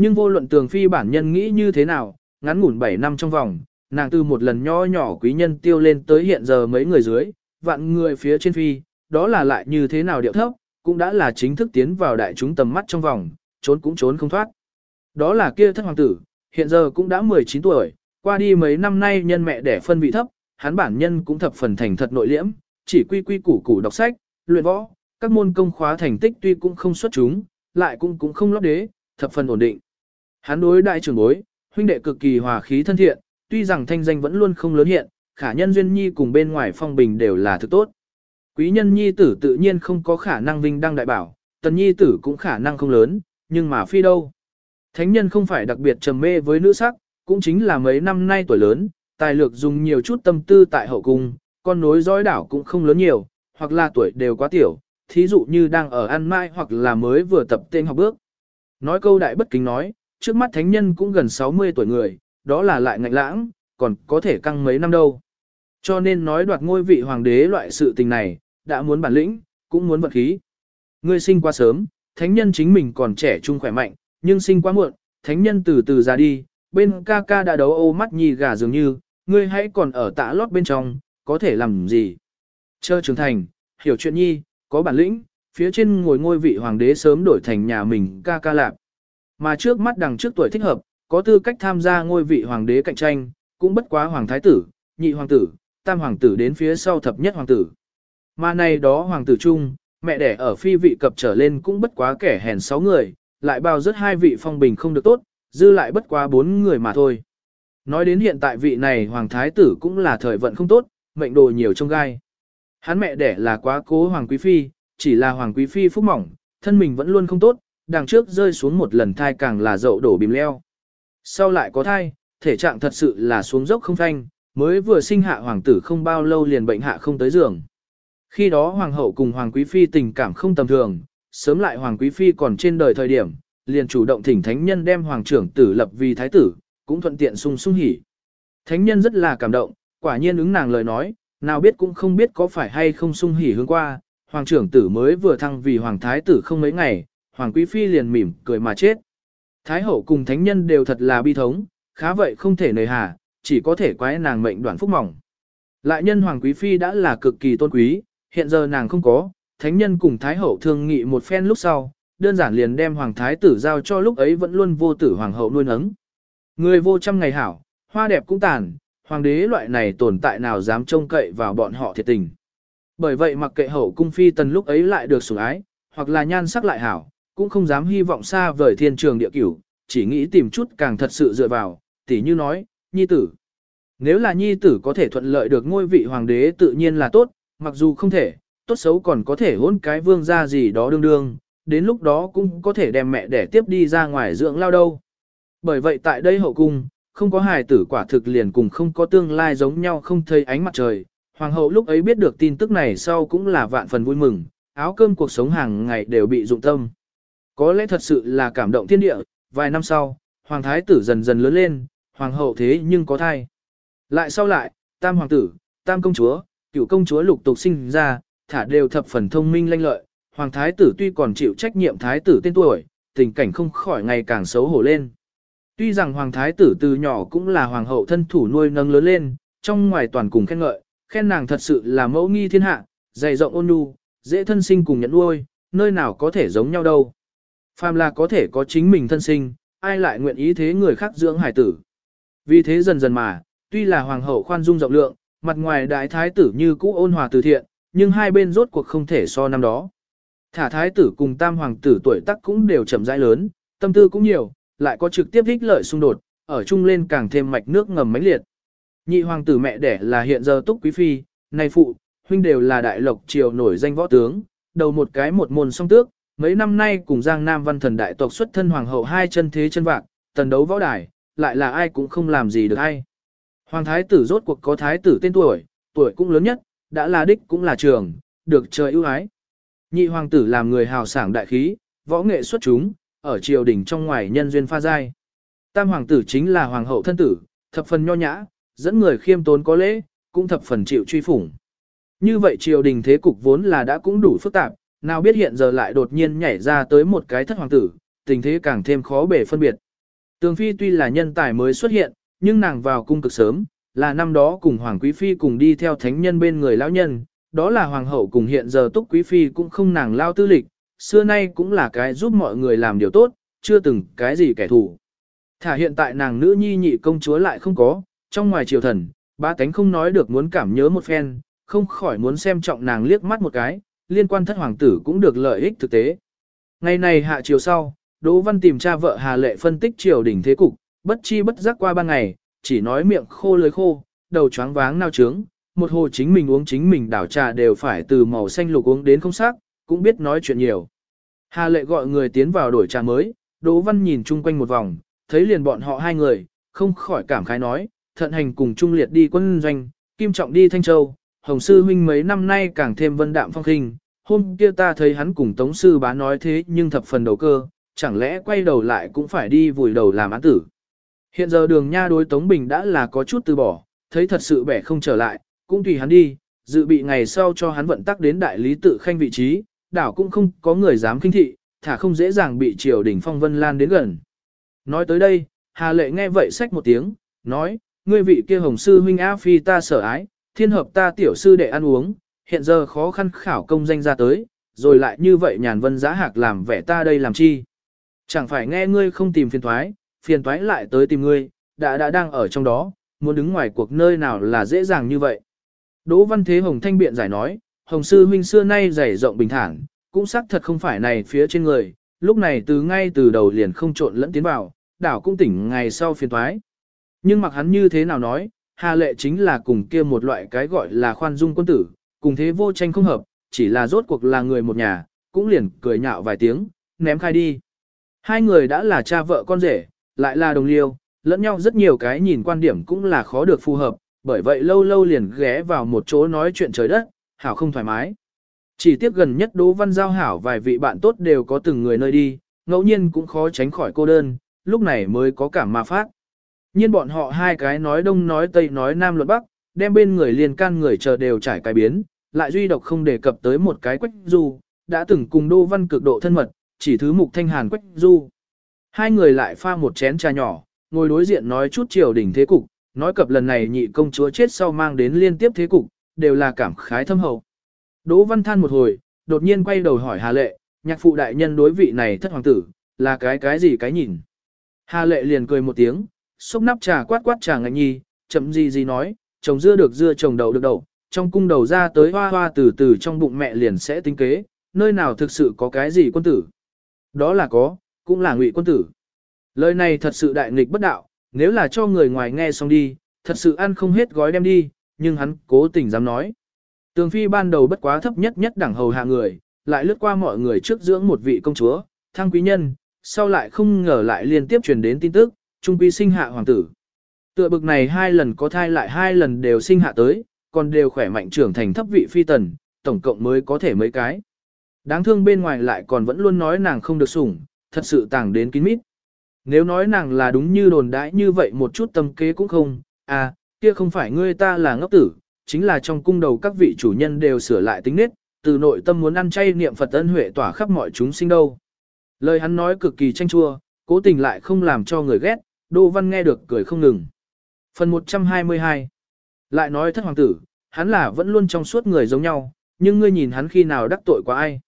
Nhưng vô luận tường phi bản nhân nghĩ như thế nào, ngắn ngủn 7 năm trong vòng, nàng từ một lần nho nhỏ quý nhân tiêu lên tới hiện giờ mấy người dưới, vạn người phía trên phi, đó là lại như thế nào điệu thấp, cũng đã là chính thức tiến vào đại chúng tầm mắt trong vòng, trốn cũng trốn không thoát. Đó là kia thất hoàng tử, hiện giờ cũng đã 19 tuổi, qua đi mấy năm nay nhân mẹ đẻ phân vị thấp, hắn bản nhân cũng thập phần thành thật nội liễm, chỉ quy quy củ củ đọc sách, luyện võ, các môn công khóa thành tích tuy cũng không xuất chúng, lại cũng cũng không lót đế, thập phần ổn định. Hắn đối đại trưởng bối, huynh đệ cực kỳ hòa khí thân thiện, tuy rằng thanh danh vẫn luôn không lớn hiện, khả nhân duyên nhi cùng bên ngoài phong bình đều là thứ tốt. Quý nhân nhi tử tự nhiên không có khả năng vinh đăng đại bảo, tần nhi tử cũng khả năng không lớn, nhưng mà phi đâu. Thánh nhân không phải đặc biệt trầm mê với nữ sắc, cũng chính là mấy năm nay tuổi lớn, tài lược dùng nhiều chút tâm tư tại hậu cung, con nối dõi đảo cũng không lớn nhiều, hoặc là tuổi đều quá tiểu, thí dụ như đang ở ăn mai hoặc là mới vừa tập tên học bước. Nói câu đại bất kính nói, trước mắt thánh nhân cũng gần 60 tuổi người, đó là lại ngạnh lãng, còn có thể căng mấy năm đâu. Cho nên nói đoạt ngôi vị hoàng đế loại sự tình này, đã muốn bản lĩnh, cũng muốn vật khí. Ngươi sinh quá sớm, thánh nhân chính mình còn trẻ trung khỏe mạnh, nhưng sinh quá muộn, thánh nhân từ từ ra đi, bên ca ca đã đấu ô mắt nhì gà dường như, ngươi hãy còn ở tạ lót bên trong, có thể làm gì. Chơ trưởng thành, hiểu chuyện nhi, có bản lĩnh, phía trên ngồi ngôi vị hoàng đế sớm đổi thành nhà mình ca ca lạp. Mà trước mắt đằng trước tuổi thích hợp, có tư cách tham gia ngôi vị hoàng đế cạnh tranh, cũng bất quá hoàng thái tử, nhị hoàng tử, tam hoàng tử đến phía sau thập nhất hoàng tử. Mà này đó hoàng tử chung, mẹ đẻ ở phi vị cập trở lên cũng bất quá kẻ hèn sáu người, lại bao rất hai vị phong bình không được tốt, dư lại bất quá bốn người mà thôi. Nói đến hiện tại vị này hoàng thái tử cũng là thời vận không tốt, mệnh đồ nhiều trong gai. Hắn mẹ đẻ là quá cố hoàng quý phi, chỉ là hoàng quý phi phúc mỏng, thân mình vẫn luôn không tốt, đằng trước rơi xuống một lần thai càng là dậu đổ bìm leo. Sau lại có thai, thể trạng thật sự là xuống dốc không thanh, mới vừa sinh hạ hoàng tử không bao lâu liền bệnh hạ không tới giường. Khi đó hoàng hậu cùng hoàng quý phi tình cảm không tầm thường, sớm lại hoàng quý phi còn trên đời thời điểm, liền chủ động thỉnh thánh nhân đem hoàng trưởng tử lập vì thái tử, cũng thuận tiện sung sung hỉ. Thánh nhân rất là cảm động, quả nhiên ứng nàng lời nói, nào biết cũng không biết có phải hay không sung hỉ hướng qua, hoàng trưởng tử mới vừa thăng vì hoàng thái tử không mấy ngày, hoàng quý phi liền mỉm cười mà chết. Thái hậu cùng thánh nhân đều thật là bi thống, khá vậy không thể nời hà, chỉ có thể quái nàng mệnh đoạn phúc mỏng. Lại nhân hoàng quý phi đã là cực kỳ tôn quý, hiện giờ nàng không có, thánh nhân cùng thái hậu thương nghị một phen lúc sau, đơn giản liền đem hoàng thái tử giao cho lúc ấy vẫn luôn vô tử hoàng hậu nuôi nấng. Người vô trăm ngày hảo, hoa đẹp cũng tàn, hoàng đế loại này tồn tại nào dám trông cậy vào bọn họ thiệt tình. Bởi vậy mặc kệ hậu cung phi tần lúc ấy lại được sủng ái, hoặc là nhan sắc lại hảo, cũng không dám hy vọng xa vời thiên trường địa cửu, chỉ nghĩ tìm chút càng thật sự dựa vào, tỉ như nói, nhi tử. Nếu là nhi tử có thể thuận lợi được ngôi vị hoàng đế tự nhiên là tốt, mặc dù không thể, tốt xấu còn có thể hôn cái vương gia gì đó đương đương, đến lúc đó cũng có thể đem mẹ để tiếp đi ra ngoài dưỡng lao đâu. Bởi vậy tại đây hậu cung, không có hài tử quả thực liền cùng không có tương lai giống nhau không thấy ánh mặt trời. Hoàng hậu lúc ấy biết được tin tức này sau cũng là vạn phần vui mừng, áo cơm cuộc sống hàng ngày đều bị dụng tâm. Có lẽ thật sự là cảm động thiên địa, vài năm sau, hoàng thái tử dần dần lớn lên, hoàng hậu thế nhưng có thai. Lại sau lại, tam hoàng tử, tam công chúa, cựu công chúa lục tục sinh ra, thả đều thập phần thông minh lanh lợi, hoàng thái tử tuy còn chịu trách nhiệm thái tử tên tuổi, tình cảnh không khỏi ngày càng xấu hổ lên. Tuy rằng hoàng thái tử từ nhỏ cũng là hoàng hậu thân thủ nuôi nâng lớn lên, trong ngoài toàn cùng khen ngợi, khen nàng thật sự là mẫu nghi thiên hạ, dày rộng ôn nhu, dễ thân sinh cùng nhận nuôi, nơi nào có thể giống nhau đâu. Phàm là có thể có chính mình thân sinh, ai lại nguyện ý thế người khác dưỡng hải tử. Vì thế dần dần mà, tuy là hoàng hậu khoan dung rộng lượng, mặt ngoài đại thái tử như cũ ôn hòa từ thiện, nhưng hai bên rốt cuộc không thể so năm đó. Thả thái tử cùng tam hoàng tử tuổi tác cũng đều chậm rãi lớn, tâm tư cũng nhiều, lại có trực tiếp ích lợi xung đột, ở chung lên càng thêm mạch nước ngầm mãnh liệt. Nhị hoàng tử mẹ đẻ là hiện giờ túc quý phi, nay phụ, huynh đều là đại lộc triều nổi danh võ tướng, đầu một cái một môn song tước, mấy năm nay cùng Giang Nam văn thần đại tộc xuất thân hoàng hậu hai chân thế chân vạc, tần đấu võ đài, lại là ai cũng không làm gì được ai. Hoàng thái tử rốt cuộc có thái tử tên tuổi, tuổi cũng lớn nhất, đã là đích cũng là trường, được trời ưu ái. Nhị hoàng tử làm người hào sảng đại khí, võ nghệ xuất chúng, ở triều đình trong ngoài nhân duyên pha giai. Tam hoàng tử chính là hoàng hậu thân tử, thập phần nho nhã, dẫn người khiêm tốn có lễ, cũng thập phần chịu truy phủng. Như vậy triều đình thế cục vốn là đã cũng đủ phức tạp, nào biết hiện giờ lại đột nhiên nhảy ra tới một cái thất hoàng tử, tình thế càng thêm khó bể phân biệt. Tường Phi tuy là nhân tài mới xuất hiện, nhưng nàng vào cung cực sớm, là năm đó cùng Hoàng Quý Phi cùng đi theo thánh nhân bên người lão nhân, đó là Hoàng hậu cùng hiện giờ Túc Quý Phi cũng không nàng lao tư lịch, xưa nay cũng là cái giúp mọi người làm điều tốt, chưa từng cái gì kẻ thù. Thả hiện tại nàng nữ nhi nhị công chúa lại không có, trong ngoài triều thần, ba tánh không nói được muốn cảm nhớ một phen, không khỏi muốn xem trọng nàng liếc mắt một cái, liên quan thất hoàng tử cũng được lợi ích thực tế. Ngày này hạ chiều sau, Đỗ Văn tìm cha vợ Hà Lệ phân tích triều đỉnh thế cục, bất chi bất giác qua ba ngày, chỉ nói miệng khô lưới khô, đầu choáng váng nao trướng, một hồ chính mình uống chính mình đảo trà đều phải từ màu xanh lục uống đến không sắc, cũng biết nói chuyện nhiều. Hà Lệ gọi người tiến vào đổi trà mới, Đỗ Văn nhìn chung quanh một vòng, thấy liền bọn họ hai người, không khỏi cảm khái nói, thận hành cùng Trung Liệt đi quân doanh, Kim Trọng đi Thanh Châu, Hồng Sư huynh mấy năm nay càng thêm vân đạm phong khinh, hôm kia ta thấy hắn cùng Tống Sư bá nói thế nhưng thập phần đầu cơ, chẳng lẽ quay đầu lại cũng phải đi vùi đầu làm án tử. Hiện giờ đường nha đối Tống Bình đã là có chút từ bỏ, thấy thật sự bẻ không trở lại, cũng tùy hắn đi, dự bị ngày sau cho hắn vận tắc đến đại lý tự khanh vị trí, đảo cũng không có người dám kinh thị, thả không dễ dàng bị triều đình phong vân lan đến gần. Nói tới đây, Hà Lệ nghe vậy xách một tiếng, nói, ngươi vị kia hồng sư huynh A Phi ta sở ái, thiên hợp ta tiểu sư để ăn uống, hiện giờ khó khăn khảo công danh ra tới, rồi lại như vậy nhàn vân giá hạc làm vẻ ta đây làm chi. Chẳng phải nghe ngươi không tìm phiền thoái, phiền thoái lại tới tìm ngươi, đã đã đang ở trong đó, muốn đứng ngoài cuộc nơi nào là dễ dàng như vậy. Đỗ Văn Thế Hồng Thanh biện giải nói, Hồng Sư huynh xưa nay dày rộng bình thản, cũng xác thật không phải này phía trên người, lúc này từ ngay từ đầu liền không trộn lẫn tiến vào, đảo cũng tỉnh ngày sau phiền thoái. Nhưng mặc hắn như thế nào nói, Hà Lệ chính là cùng kia một loại cái gọi là khoan dung quân tử, cùng thế vô tranh không hợp, chỉ là rốt cuộc là người một nhà, cũng liền cười nhạo vài tiếng, ném khai đi. Hai người đã là cha vợ con rể, lại là đồng liêu, lẫn nhau rất nhiều cái nhìn quan điểm cũng là khó được phù hợp, bởi vậy lâu lâu liền ghé vào một chỗ nói chuyện trời đất, hảo không thoải mái. Chỉ tiếp gần nhất Đỗ Văn Giao hảo vài vị bạn tốt đều có từng người nơi đi, ngẫu nhiên cũng khó tránh khỏi cô đơn, lúc này mới có cảm mà phát. Nhiên bọn họ hai cái nói đông nói tây nói nam luận bắc, đem bên người liền can người chờ đều trải cái biến, lại duy độc không đề cập tới một cái quách du, đã từng cùng Đỗ Văn cực độ thân mật, chỉ thứ mục thanh hàn quách du. Hai người lại pha một chén trà nhỏ, ngồi đối diện nói chút triều đình thế cục, nói cập lần này nhị công chúa chết sau mang đến liên tiếp thế cục, đều là cảm khái thâm hậu. Đỗ Văn than một hồi, đột nhiên quay đầu hỏi Hà Lệ, nhạc phụ đại nhân đối vị này thất hoàng tử, là cái cái gì cái nhìn. Hà Lệ liền cười một tiếng, xúc nắp trà quát quát trà ngạnh nhi, chậm gì gì nói, trồng dưa được dưa trồng đậu được đậu, trong cung đầu ra tới hoa hoa từ từ trong bụng mẹ liền sẽ tính kế, nơi nào thực sự có cái gì quân tử. Đó là có, cũng là ngụy quân tử. Lời này thật sự đại nghịch bất đạo, nếu là cho người ngoài nghe xong đi, thật sự ăn không hết gói đem đi, nhưng hắn cố tình dám nói. Tường phi ban đầu bất quá thấp nhất nhất đẳng hầu hạ người, lại lướt qua mọi người trước dưỡng một vị công chúa, thăng quý nhân, sau lại không ngờ lại liên tiếp truyền đến tin tức, trung quy sinh hạ hoàng tử. Tựa bực này hai lần có thai lại hai lần đều sinh hạ tới, còn đều khỏe mạnh trưởng thành thấp vị phi tần, tổng cộng mới có thể mấy cái. Đáng thương bên ngoài lại còn vẫn luôn nói nàng không được sủng, thật sự tàng đến kín mít. Nếu nói nàng là đúng như đồn đãi như vậy một chút tâm kế cũng không, à, kia không phải ngươi ta là ngốc tử, chính là trong cung đầu các vị chủ nhân đều sửa lại tính nết, từ nội tâm muốn ăn chay niệm Phật ân huệ tỏa khắp mọi chúng sinh đâu. Lời hắn nói cực kỳ tranh chua, cố tình lại không làm cho người ghét, Đô Văn nghe được cười không ngừng. Phần 122 Lại nói thất hoàng tử, hắn là vẫn luôn trong suốt người giống nhau, nhưng ngươi nhìn hắn khi nào đắc tội quá ai.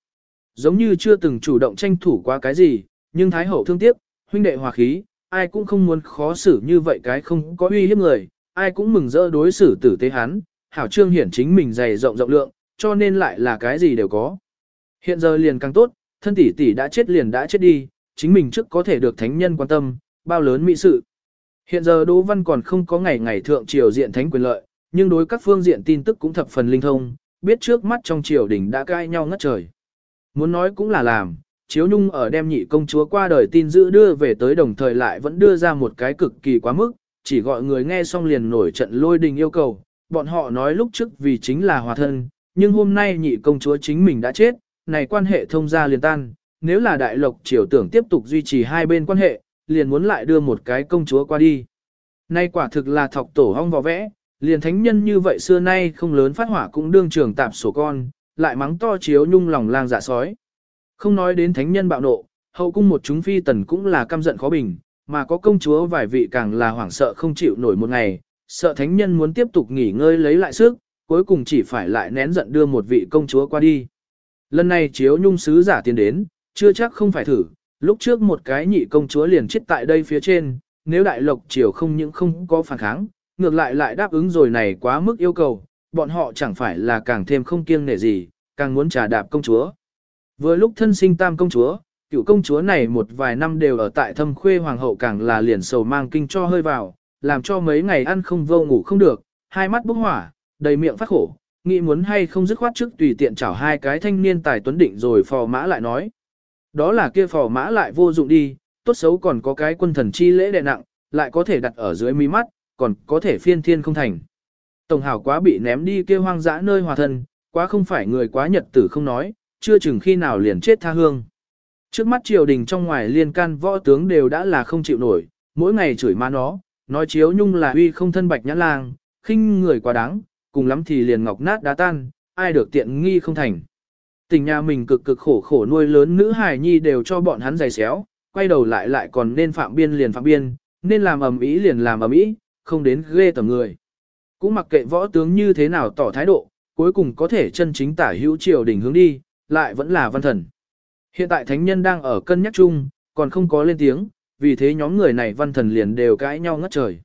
Giống như chưa từng chủ động tranh thủ qua cái gì, nhưng Thái Hậu thương tiếc, huynh đệ hòa khí, ai cũng không muốn khó xử như vậy cái không có uy hiếp người, ai cũng mừng rỡ đối xử tử tế hắn, hảo trương hiển chính mình dày rộng rộng lượng, cho nên lại là cái gì đều có. Hiện giờ liền càng tốt, thân tỷ tỷ đã chết liền đã chết đi, chính mình trước có thể được thánh nhân quan tâm, bao lớn mỹ sự. Hiện giờ Đỗ Văn còn không có ngày ngày thượng triều diện thánh quyền lợi, nhưng đối các phương diện tin tức cũng thập phần linh thông, biết trước mắt trong triều đình đã cãi nhau ngất trời. Muốn nói cũng là làm, Chiếu Nhung ở đem nhị công chúa qua đời tin dữ đưa về tới đồng thời lại vẫn đưa ra một cái cực kỳ quá mức, chỉ gọi người nghe xong liền nổi trận lôi đình yêu cầu. Bọn họ nói lúc trước vì chính là hòa thân, nhưng hôm nay nhị công chúa chính mình đã chết, này quan hệ thông gia liền tan. Nếu là đại lộc triều tưởng tiếp tục duy trì hai bên quan hệ, liền muốn lại đưa một cái công chúa qua đi. Nay quả thực là thọc tổ hong vò vẽ, liền thánh nhân như vậy xưa nay không lớn phát hỏa cũng đương trường tạp sổ con, lại mắng to chiếu nhung lòng lang dạ sói. Không nói đến thánh nhân bạo nộ, hậu cung một chúng phi tần cũng là căm giận khó bình, mà có công chúa vài vị càng là hoảng sợ không chịu nổi một ngày, sợ thánh nhân muốn tiếp tục nghỉ ngơi lấy lại sức, cuối cùng chỉ phải lại nén giận đưa một vị công chúa qua đi. Lần này chiếu nhung sứ giả tiến đến, chưa chắc không phải thử, lúc trước một cái nhị công chúa liền chết tại đây phía trên, nếu đại lộc triều không những không có phản kháng, ngược lại lại đáp ứng rồi này quá mức yêu cầu, bọn họ chẳng phải là càng thêm không kiêng nể gì, càng muốn trả đạp công chúa. Vừa lúc thân sinh tam công chúa, cựu công chúa này một vài năm đều ở tại thâm khuê hoàng hậu càng là liền sầu mang kinh cho hơi vào, làm cho mấy ngày ăn không vô ngủ không được, hai mắt bốc hỏa, đầy miệng phát khổ, nghĩ muốn hay không dứt khoát trước tùy tiện chảo hai cái thanh niên tài tuấn định rồi phò mã lại nói. Đó là kia phò mã lại vô dụng đi, tốt xấu còn có cái quân thần chi lễ đệ nặng, lại có thể đặt ở dưới mí mắt, còn có thể phiên thiên không thành. Tổng hảo quá bị ném đi kia hoang dã nơi hòa thân, quá không phải người quá nhật tử không nói, chưa chừng khi nào liền chết tha hương. Trước mắt triều đình trong ngoài liên can võ tướng đều đã là không chịu nổi, mỗi ngày chửi má nó, nói chiếu nhung là uy không thân bạch nhã lang, khinh người quá đáng, cùng lắm thì liền ngọc nát đá tan, ai được tiện nghi không thành. Tình nhà mình cực cực khổ khổ nuôi lớn nữ hài nhi đều cho bọn hắn giày xéo, quay đầu lại lại còn nên phạm biên liền phạm biên, nên làm ầm ĩ liền làm ầm ĩ, không đến ghê tầm người. Cũng mặc kệ võ tướng như thế nào tỏ thái độ, cuối cùng có thể chân chính tả hữu triều đình hướng đi, lại vẫn là văn thần. Hiện tại thánh nhân đang ở cân nhắc chung, còn không có lên tiếng, vì thế nhóm người này văn thần liền đều cãi nhau ngất trời.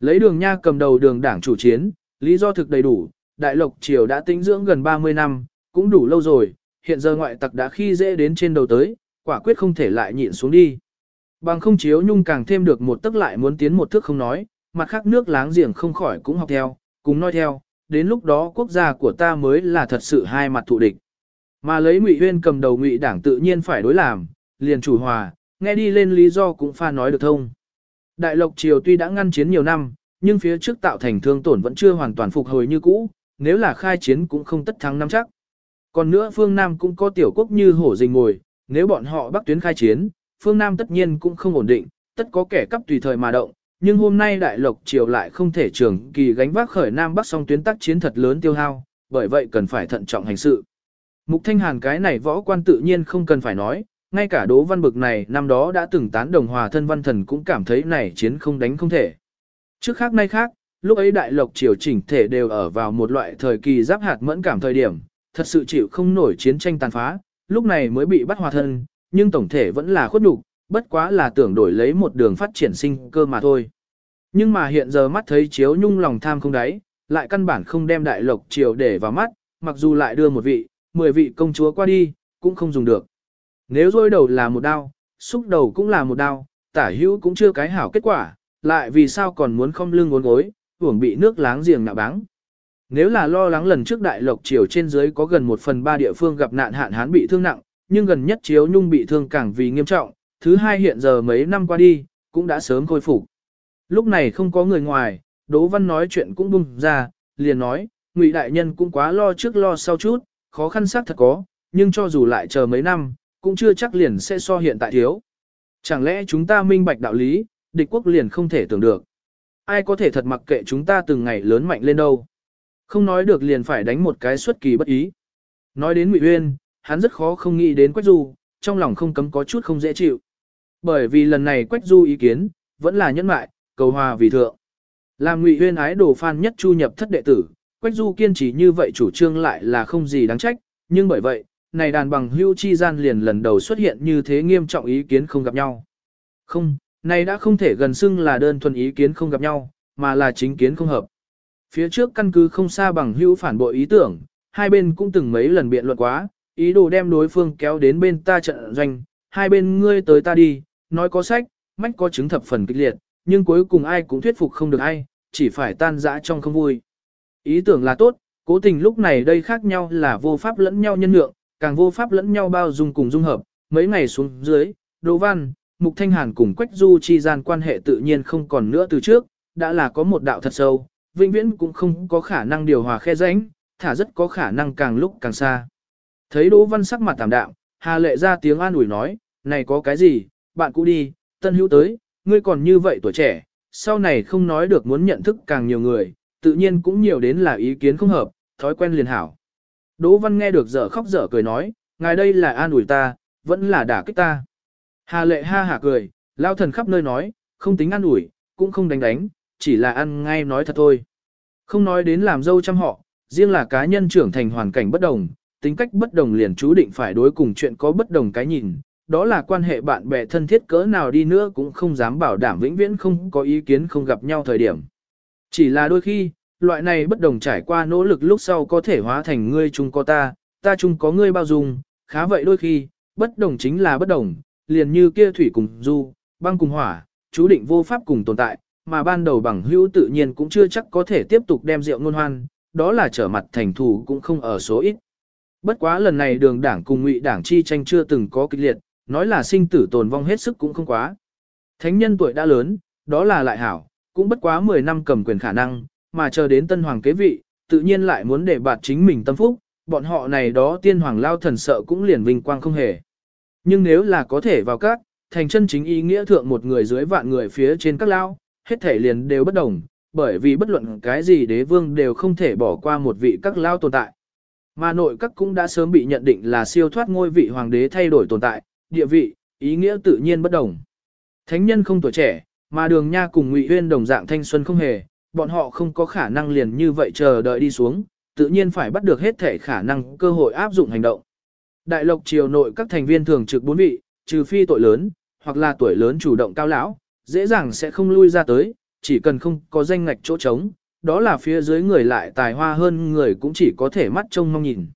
Lấy đường nha cầm đầu đường đảng chủ chiến, lý do thực đầy đủ, đại lộc triều đã tĩnh dưỡng gần 30 năm, cũng đủ lâu rồi, hiện giờ ngoại tặc đã khi dễ đến trên đầu tới, quả quyết không thể lại nhịn xuống đi. Bằng không chiếu nhung càng thêm được một tức lại muốn tiến một thước không nói, mặt khác nước láng giềng không khỏi cũng học theo, cùng nói theo, đến lúc đó quốc gia của ta mới là thật sự hai mặt thù địch. Mà lấy Ngụy Huyên cầm đầu Ngụy Đảng tự nhiên phải đối làm, liền chủ hòa, nghe đi lên lý do cũng pha nói được thông. Đại Lộc Triều tuy đã ngăn chiến nhiều năm, nhưng phía trước tạo thành thương tổn vẫn chưa hoàn toàn phục hồi như cũ, nếu là khai chiến cũng không tất thắng năm chắc. Còn nữa phương Nam cũng có tiểu quốc như hổ rình ngồi, nếu bọn họ bắc tuyến khai chiến, phương Nam tất nhiên cũng không ổn định, tất có kẻ cấp tùy thời mà động, nhưng hôm nay đại lộc triều lại không thể trường kỳ gánh vác khởi Nam Bắc song tuyến tác chiến thật lớn tiêu hao, bởi vậy cần phải thận trọng hành sự. Mục Thanh Hàn cái này võ quan tự nhiên không cần phải nói, ngay cả Đỗ Văn bực này năm đó đã từng tán đồng hòa thân văn thần cũng cảm thấy này chiến không đánh không thể. Trước khác nay khác, lúc ấy đại lộc triều chỉnh thể đều ở vào một loại thời kỳ giáp hạt mẫn cảm thời điểm, thật sự chịu không nổi chiến tranh tàn phá, lúc này mới bị bắt hòa thân, nhưng tổng thể vẫn là khuất nhục, bất quá là tưởng đổi lấy một đường phát triển sinh cơ mà thôi. Nhưng mà hiện giờ mắt thấy chiếu nhung lòng tham không đáy, lại căn bản không đem đại lộc triều để vào mắt, mặc dù lại đưa một vị, mười vị công chúa qua đi, cũng không dùng được. Nếu rôi đầu là một đao, xúc đầu cũng là một đao, tả hữu cũng chưa cái hảo kết quả, lại vì sao còn muốn không lưng uốn gối, hưởng bị nước láng giềng nạ báng. Nếu là lo lắng lần trước đại lộc triều trên dưới có gần một phần ba địa phương gặp nạn hạn hán bị thương nặng, nhưng gần nhất chiếu nhung bị thương càng vì nghiêm trọng, thứ hai hiện giờ mấy năm qua đi, cũng đã sớm khôi phục. Lúc này không có người ngoài, Đỗ Văn nói chuyện cũng bung ra, liền nói, Ngụy đại nhân cũng quá lo trước lo sau chút, khó khăn xác thật có, nhưng cho dù lại chờ mấy năm, cũng chưa chắc liền sẽ so hiện tại thiếu. Chẳng lẽ chúng ta minh bạch đạo lý, địch quốc liền không thể tưởng được. Ai có thể thật mặc kệ chúng ta từng ngày lớn mạnh lên đâu. Không nói được liền phải đánh một cái xuất kỳ bất ý. Nói đến Ngụy Uyên, hắn rất khó không nghĩ đến Quách Du, trong lòng không cấm có chút không dễ chịu. Bởi vì lần này Quách Du ý kiến, vẫn là nhẫn mại, cầu hòa vì thượng. Làm Ngụy Uyên ái đồ phan nhất chu nhập thất đệ tử, Quách Du kiên trì như vậy chủ trương lại là không gì đáng trách, nhưng bởi vậy, này đàn bằng hưu chi gian liền lần đầu xuất hiện như thế nghiêm trọng ý kiến không gặp nhau. Không, này đã không thể gần xưng là đơn thuần ý kiến không gặp nhau, mà là chính kiến không hợp. Phía trước căn cứ không xa bằng hữu phản bội ý tưởng, hai bên cũng từng mấy lần biện luận quá, ý đồ đem đối phương kéo đến bên ta trận doanh, hai bên ngươi tới ta đi, nói có sách, mách có chứng thập phần kịch liệt, nhưng cuối cùng ai cũng thuyết phục không được ai, chỉ phải tan rã trong không vui. Ý tưởng là tốt, cố tình lúc này đây khác nhau là vô pháp lẫn nhau nhân lượng, càng vô pháp lẫn nhau bao dung cùng dung hợp, mấy ngày xuống dưới, Đỗ Văn, Mục Thanh Hàn cùng Quách Du chi gian quan hệ tự nhiên không còn nữa từ trước, đã là có một đạo thật sâu, vĩnh viễn cũng không có khả năng điều hòa khe rãnh, thả rất có khả năng càng lúc càng xa. Thấy Đỗ Văn sắc mặt tạm đạm, Hà Lệ ra tiếng an ủi nói, này có cái gì, bạn cũ đi, tân hữu tới, ngươi còn như vậy tuổi trẻ, sau này không nói được muốn nhận thức càng nhiều người, tự nhiên cũng nhiều đến là ý kiến không hợp, thói quen liền hảo. Đỗ Văn nghe được dở khóc dở cười nói, ngài đây là an ủi ta, vẫn là đả kích ta. Hà lệ ha hả cười, lao thần khắp nơi nói, không tính an ủi, cũng không đánh đánh, chỉ là ăn ngay nói thật thôi. Không nói đến làm dâu chăm họ, riêng là cá nhân trưởng thành hoàn cảnh bất đồng, tính cách bất đồng liền chú định phải đối cùng chuyện có bất đồng cái nhìn, đó là quan hệ bạn bè thân thiết cỡ nào đi nữa cũng không dám bảo đảm vĩnh viễn không có ý kiến không gặp nhau thời điểm. Chỉ là đôi khi, loại này bất đồng trải qua nỗ lực lúc sau có thể hóa thành ngươi chung có ta, ta chung có ngươi bao dung, khá vậy đôi khi, bất đồng chính là bất đồng, liền như kia thủy cùng du, băng cùng hỏa, chú định vô pháp cùng tồn tại, mà ban đầu bằng hữu tự nhiên cũng chưa chắc có thể tiếp tục đem rượu ngôn hoan, đó là trở mặt thành thủ cũng không ở số ít. Bất quá lần này đường đảng cùng ngụy đảng chi tranh chưa từng có kịch liệt, nói là sinh tử tồn vong hết sức cũng không quá. Thánh nhân tuổi đã lớn, đó là lại hảo, cũng bất quá 10 năm cầm quyền khả năng, mà chờ đến tân hoàng kế vị, tự nhiên lại muốn để bạt chính mình tâm phúc, bọn họ này đó tiên hoàng lao thần sợ cũng liền vinh quang không hề. Nhưng nếu là có thể vào các, thành chân chính ý nghĩa thượng một người dưới vạn người phía trên các lao, hết thể liền đều bất đồng, bởi vì bất luận cái gì đế vương đều không thể bỏ qua một vị các lao tồn tại. Mà nội các cũng đã sớm bị nhận định là siêu thoát ngôi vị hoàng đế thay đổi tồn tại, địa vị, ý nghĩa tự nhiên bất đồng. Thánh nhân không tuổi trẻ, mà đường nha cùng ngụy huyên đồng dạng thanh xuân không hề, bọn họ không có khả năng liền như vậy chờ đợi đi xuống, tự nhiên phải bắt được hết thể khả năng cơ hội áp dụng hành động. Đại lộc triều nội các thành viên thường trực bốn vị, trừ phi tội lớn, hoặc là tuổi lớn chủ động cao lão, dễ dàng sẽ không lui ra tới, chỉ cần không có danh ngạch chỗ trống, đó là phía dưới người lại tài hoa hơn người cũng chỉ có thể mắt trông mong nhìn.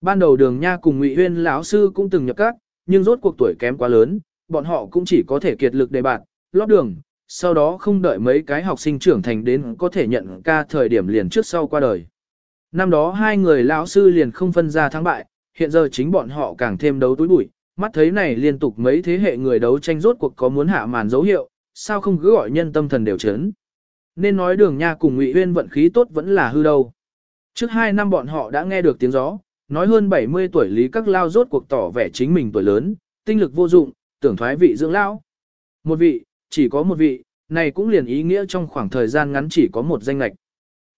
Ban đầu đường nha cùng Ngụy Huyên lão sư cũng từng nhập các, nhưng rốt cuộc tuổi kém quá lớn, bọn họ cũng chỉ có thể kiệt lực đề bạt, lót đường, sau đó không đợi mấy cái học sinh trưởng thành đến có thể nhận ca thời điểm liền trước sau qua đời. Năm đó hai người lão sư liền không phân ra thắng bại, hiện giờ chính bọn họ càng thêm đấu túi bụi, mắt thấy này liên tục mấy thế hệ người đấu tranh rốt cuộc có muốn hạ màn dấu hiệu, sao không cứ gọi nhân tâm thần đều chấn. Nên nói đường nha cùng ngụy huyên vận khí tốt vẫn là hư đâu. Trước hai năm bọn họ đã nghe được tiếng gió, nói hơn 70 tuổi lý các lao rốt cuộc tỏ vẻ chính mình tuổi lớn, tinh lực vô dụng, tưởng thoái vị dưỡng lão. Một vị, chỉ có một vị, này cũng liền ý nghĩa trong khoảng thời gian ngắn chỉ có một danh lệch.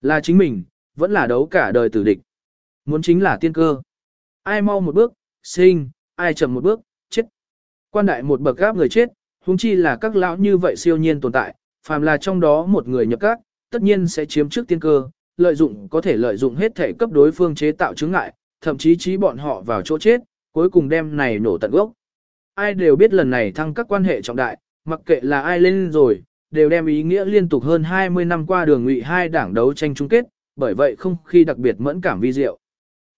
Là chính mình, vẫn là đấu cả đời tử địch. Muốn chính là tiên cơ. Ai mau một bước, sinh, ai chậm một bước, chết. Quan đại một bậc gáp người chết, huống chi là các lão như vậy siêu nhiên tồn tại, phàm là trong đó một người nhập các, tất nhiên sẽ chiếm trước tiên cơ, lợi dụng có thể lợi dụng hết thể cấp đối phương chế tạo chứng ngại, thậm chí trí bọn họ vào chỗ chết, cuối cùng đem này nổ tận gốc. Ai đều biết lần này thăng các quan hệ trọng đại, mặc kệ là ai lên rồi, đều đem ý nghĩa liên tục hơn 20 năm qua đường ngụy hai đảng đấu tranh chung kết, bởi vậy không khi đặc biệt mẫn cảm vi diệu.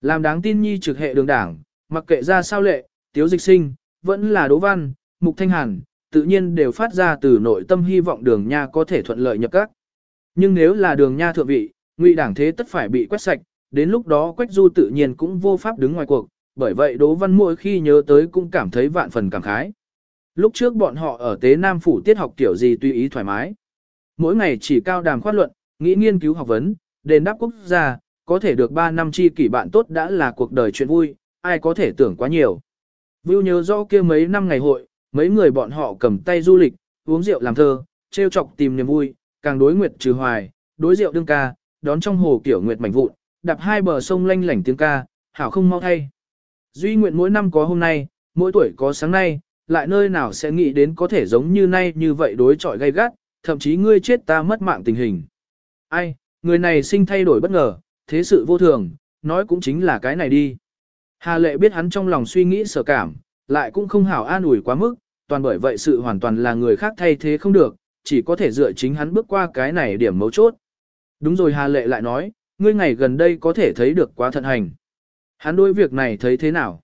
Làm đáng tin nhi trực hệ đường đảng, mặc kệ ra sao lệ, tiếu dịch sinh, vẫn là đỗ văn, mục thanh hàn, tự nhiên đều phát ra từ nội tâm hy vọng đường nha có thể thuận lợi nhập các. Nhưng nếu là đường nha thượng vị, ngụy đảng thế tất phải bị quét sạch, đến lúc đó quách du tự nhiên cũng vô pháp đứng ngoài cuộc, bởi vậy đỗ văn mỗi khi nhớ tới cũng cảm thấy vạn phần cảm khái. Lúc trước bọn họ ở Tế Nam Phủ tiết học tiểu gì tùy ý thoải mái. Mỗi ngày chỉ cao đàm khoát luận, nghĩ nghiên cứu học vấn, đền đáp quốc gia, có thể được 3 năm chi kỷ bạn tốt đã là cuộc đời chuyện vui, ai có thể tưởng quá nhiều. Vưu nhớ rõ kia mấy năm ngày hội, mấy người bọn họ cầm tay du lịch, uống rượu làm thơ, trêu chọc tìm niềm vui, càng đối nguyệt trừ hoài, đối rượu đương ca, đón trong hồ kiểu nguyệt mảnh vụn, đạp hai bờ sông lanh lảnh tiếng ca, hảo không mau thay. Duy nguyện mỗi năm có hôm nay, mỗi tuổi có sáng nay, lại nơi nào sẽ nghĩ đến có thể giống như nay như vậy đối chọi gay gắt, thậm chí ngươi chết ta mất mạng tình hình. Ai, người này sinh thay đổi bất ngờ, thế sự vô thường, nói cũng chính là cái này đi. Hà lệ biết hắn trong lòng suy nghĩ sở cảm, lại cũng không hảo an ủi quá mức, toàn bởi vậy sự hoàn toàn là người khác thay thế không được, chỉ có thể dựa chính hắn bước qua cái này điểm mấu chốt. Đúng rồi Hà lệ lại nói, ngươi ngày gần đây có thể thấy được quá thận hành. Hắn đối việc này thấy thế nào?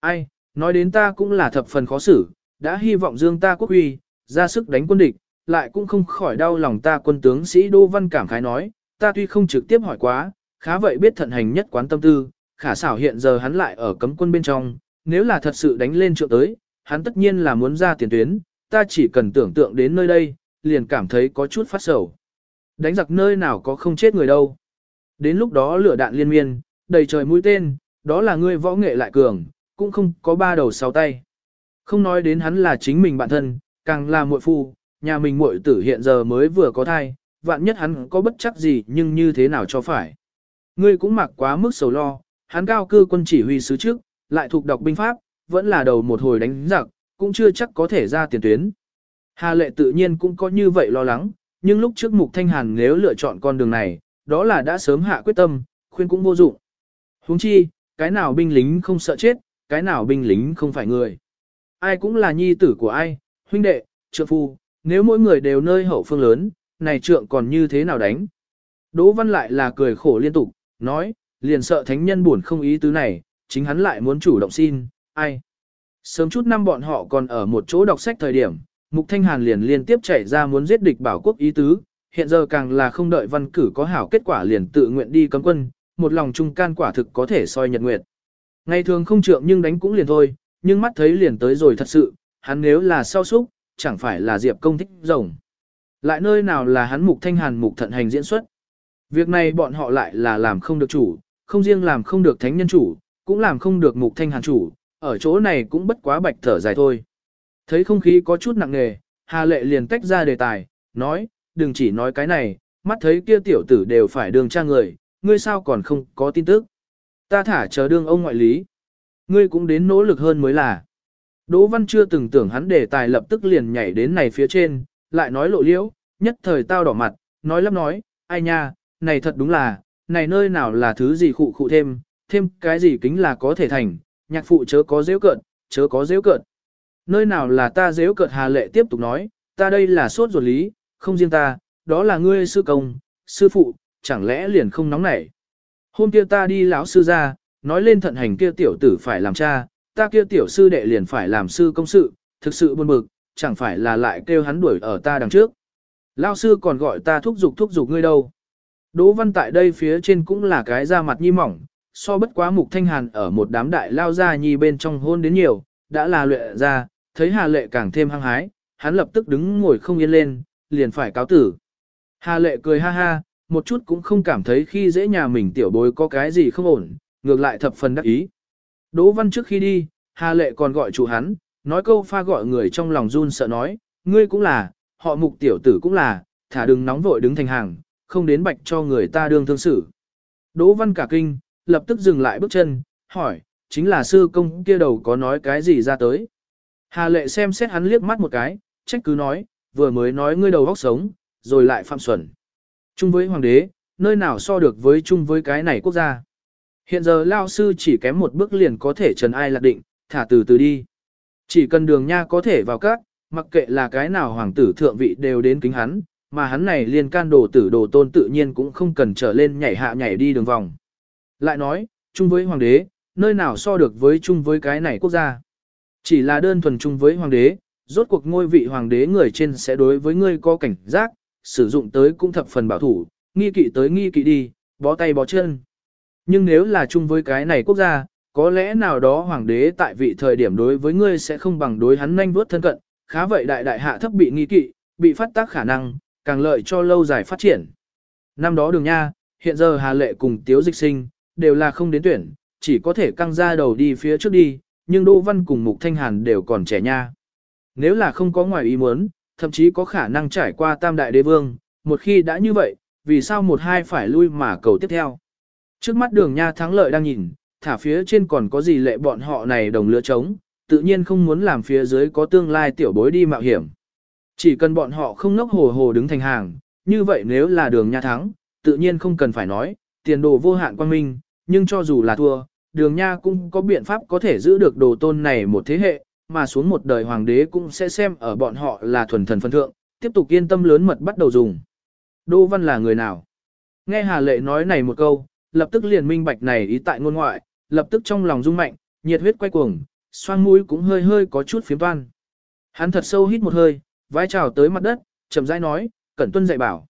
Ai, nói đến ta cũng là thập phần khó xử, đã hy vọng dương ta quốc uy, ra sức đánh quân địch, lại cũng không khỏi đau lòng ta quân tướng sĩ Đô Văn cảm khái nói, ta tuy không trực tiếp hỏi quá, khá vậy biết thận hành nhất quán tâm tư, khả xảo hiện giờ hắn lại ở cấm quân bên trong, nếu là thật sự đánh lên trượng tới, hắn tất nhiên là muốn ra tiền tuyến, ta chỉ cần tưởng tượng đến nơi đây, liền cảm thấy có chút phát sầu. Đánh giặc nơi nào có không chết người đâu. Đến lúc đó lửa đạn liên miên, đầy trời mũi tên, đó là ngươi võ nghệ lại cường, cũng không có ba đầu sáu tay. Không nói đến hắn là chính mình bản thân, càng là muội phu, nhà mình muội tử hiện giờ mới vừa có thai, vạn nhất hắn có bất chắc gì nhưng như thế nào cho phải. Ngươi cũng mặc quá mức sầu lo, hắn cao cư quân chỉ huy sứ trước, lại thuộc đọc binh pháp, vẫn là đầu một hồi đánh giặc, cũng chưa chắc có thể ra tiền tuyến. Hà lệ tự nhiên cũng có như vậy lo lắng, nhưng lúc trước Mục Thanh Hàn nếu lựa chọn con đường này, đó là đã sớm hạ quyết tâm, khuyên cũng vô dụng. Huống chi, cái nào binh lính không sợ chết, cái nào binh lính không phải người. Ai cũng là nhi tử của ai, huynh đệ, trượng phu, nếu mỗi người đều nơi hậu phương lớn, này trượng còn như thế nào đánh. Đỗ Văn lại là cười khổ liên tục, nói, liền sợ thánh nhân buồn không ý tứ này, chính hắn lại muốn chủ động xin, ai. Sớm chút năm bọn họ còn ở một chỗ đọc sách thời điểm, Mục Thanh Hàn liền liên tiếp chạy ra muốn giết địch bảo quốc ý tứ, hiện giờ càng là không đợi văn cử có hảo kết quả liền tự nguyện đi cấm quân, một lòng trung can quả thực có thể soi nhật nguyệt. Ngày thường không trượng nhưng đánh cũng liền thôi, nhưng mắt thấy liền tới rồi thật sự, hắn nếu là sau súc, chẳng phải là Diệp công thích rồng. Lại nơi nào là hắn mục thanh hàn mục thận hành diễn xuất. Việc này bọn họ lại là làm không được chủ, không riêng làm không được thánh nhân chủ, cũng làm không được mục thanh hàn chủ, ở chỗ này cũng bất quá bạch thở dài thôi. Thấy không khí có chút nặng nề, Hà Lệ liền tách ra đề tài, nói, đừng chỉ nói cái này, mắt thấy kia tiểu tử đều phải đường tra người, ngươi sao còn không có tin tức. Ta thả chờ đương ông ngoại lý. Ngươi cũng đến nỗ lực hơn mới là. Đỗ Văn chưa từng tưởng hắn đề tài lập tức liền nhảy đến này phía trên, lại nói lộ liễu, nhất thời tao đỏ mặt, nói lắp nói, ai nha, này thật đúng là, này nơi nào là thứ gì khụ khụ thêm, thêm cái gì kính là có thể thành, nhạc phụ chớ có dễ cợt, chớ có dễ cợt. Nơi nào là ta dễ cợt hà lệ tiếp tục nói, ta đây là sốt ruột lý, không riêng ta, đó là ngươi sư công, sư phụ, chẳng lẽ liền không nóng nảy. Hôm kia ta đi lão sư ra, nói lên thận hành kia tiểu tử phải làm cha, ta kia tiểu sư đệ liền phải làm sư công sự, thực sự buồn bực, chẳng phải là lại kêu hắn đuổi ở ta đằng trước. Lão sư còn gọi ta thúc giục thúc giục ngươi đâu. Đỗ văn tại đây phía trên cũng là cái da mặt nhi mỏng, so bất quá mục thanh hàn ở một đám đại lao ra nhi bên trong hôn đến nhiều, đã là luyện ra, thấy hà lệ càng thêm hăng hái, hắn lập tức đứng ngồi không yên lên, liền phải cáo tử. Hà lệ cười ha ha, một chút cũng không cảm thấy khi dễ nhà mình tiểu bối có cái gì không ổn, ngược lại thập phần đắc ý. Đỗ Văn trước khi đi, Hà Lệ còn gọi chủ hắn, nói câu pha gọi người trong lòng run sợ nói, ngươi cũng là, họ mục tiểu tử cũng là, thả đừng nóng vội đứng thành hàng, không đến bạch cho người ta đương thương xử. Đỗ Văn cả kinh, lập tức dừng lại bước chân, hỏi, chính là sư công kia đầu có nói cái gì ra tới. Hà lệ xem xét hắn liếc mắt một cái, trách cứ nói, vừa mới nói ngươi đầu góc sống, rồi lại phạm xuẩn. Chung với hoàng đế, nơi nào so được với chung với cái này quốc gia. Hiện giờ lao sư chỉ kém một bước liền có thể trần ai lạc định, thả từ từ đi. Chỉ cần đường nha có thể vào các, mặc kệ là cái nào hoàng tử thượng vị đều đến kính hắn, mà hắn này liền can đồ tử đồ tôn tự nhiên cũng không cần trở lên nhảy hạ nhảy đi đường vòng. Lại nói, chung với hoàng đế, nơi nào so được với chung với cái này quốc gia. Chỉ là đơn thuần chung với hoàng đế, rốt cuộc ngôi vị hoàng đế người trên sẽ đối với ngươi có cảnh giác, sử dụng tới cũng thập phần bảo thủ, nghi kỵ tới nghi kỵ đi, bó tay bó chân. Nhưng nếu là chung với cái này quốc gia, có lẽ nào đó hoàng đế tại vị thời điểm đối với ngươi sẽ không bằng đối hắn nhanh vuốt thân cận, khá vậy đại đại hạ thấp bị nghi kỵ, bị phát tác khả năng, càng lợi cho lâu dài phát triển. Năm đó đường nha, hiện giờ Hà Lệ cùng Tiếu Dịch Sinh, đều là không đến tuyển, chỉ có thể căng ra đầu đi phía trước đi, nhưng Đỗ Văn cùng Mục Thanh Hàn đều còn trẻ nha. Nếu là không có ngoài ý muốn, thậm chí có khả năng trải qua tam đại đế vương, một khi đã như vậy, vì sao một hai phải lui mà cầu tiếp theo. Trước mắt đường nha thắng lợi đang nhìn, thả phía trên còn có gì lệ bọn họ này đồng lứa trống, tự nhiên không muốn làm phía dưới có tương lai tiểu bối đi mạo hiểm. Chỉ cần bọn họ không ngốc hồ hồ đứng thành hàng, như vậy nếu là đường nha thắng, tự nhiên không cần phải nói, tiền đồ vô hạn quan minh, nhưng cho dù là thua, đường nha cũng có biện pháp có thể giữ được đồ tôn này một thế hệ, mà xuống một đời hoàng đế cũng sẽ xem ở bọn họ là thuần thần phân thượng, tiếp tục yên tâm lớn mật bắt đầu dùng. Đô Văn là người nào? Nghe Hà Lệ nói này một câu, lập tức liền minh bạch này ý tại ngôn ngoại, lập tức trong lòng rung mạnh, nhiệt huyết quay cuồng, xoang mũi cũng hơi hơi có chút phiếm toan. Hắn thật sâu hít một hơi, vai trào tới mặt đất, chậm rãi nói, cẩn tuân dạy bảo.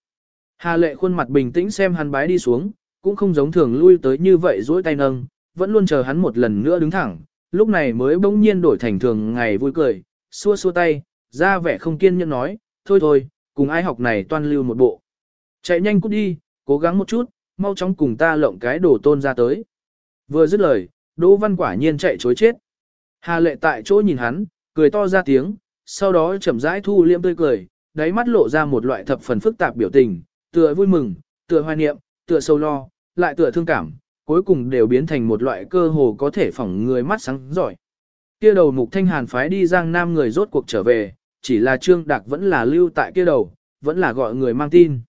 Hà lệ khuôn mặt bình tĩnh xem hắn bái đi xuống, cũng không giống thường lui tới như vậy duỗi tay nâng, vẫn luôn chờ hắn một lần nữa đứng thẳng, lúc này mới bỗng nhiên đổi thành thường ngày vui cười, xua xua tay, ra vẻ không kiên nhẫn nói, thôi thôi, cùng ai học này toan lưu một bộ. Chạy nhanh cút đi, cố gắng một chút, mau chóng cùng ta lộng cái đồ tôn ra tới. Vừa dứt lời, Đỗ Văn quả nhiên chạy chối chết. Hà lệ tại chỗ nhìn hắn, cười to ra tiếng, sau đó chậm rãi thu liêm tươi cười, đáy mắt lộ ra một loại thập phần phức tạp biểu tình, tựa vui mừng, tựa hoài niệm, tựa sâu lo, lại tựa thương cảm, cuối cùng đều biến thành một loại cơ hồ có thể phỏng người mắt sáng giỏi. Kia đầu mục thanh hàn phái đi giang nam người rốt cuộc trở về, chỉ là trương đạc vẫn là lưu tại kia đầu, vẫn là gọi người mang tin.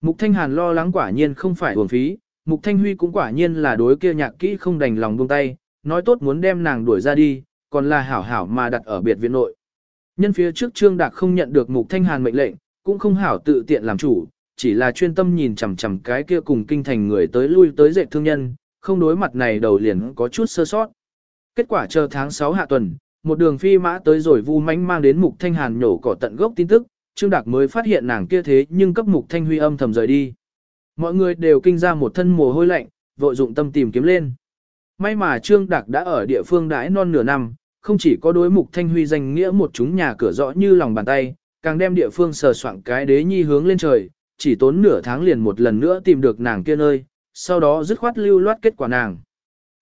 Mục thanh hàn lo lắng quả nhiên không phải uổng phí, mục thanh huy cũng quả nhiên là đối kia nhạc kỹ không đành lòng buông tay, nói tốt muốn đem nàng đuổi ra đi, còn là hảo hảo mà đặt ở biệt viện nội. Nhân phía trước Trương Đạc không nhận được Mục Thanh Hàn mệnh lệnh, cũng không hảo tự tiện làm chủ, chỉ là chuyên tâm nhìn chằm chằm cái kia cùng kinh thành người tới lui tới dệt thương nhân, không đối mặt này đầu liền có chút sơ sót. Kết quả chờ tháng 6 hạ tuần, một đường phi mã tới rồi vu mánh mang đến Mục Thanh Hàn nhổ cỏ tận gốc tin tức, Trương Đạc mới phát hiện nàng kia thế nhưng cấp Mục Thanh Huy âm thầm rời đi. Mọi người đều kinh ra một thân mồ hôi lạnh, vội dụng tâm tìm kiếm lên. May mà Trương Đạc đã ở địa phương đãi non nửa năm, không chỉ có đối mục thanh huy danh nghĩa một chúng nhà cửa rõ như lòng bàn tay, càng đem địa phương sờ soạn cái đế nhi hướng lên trời, chỉ tốn nửa tháng liền một lần nữa tìm được nàng kia nơi, sau đó dứt khoát lưu loát kết quả nàng.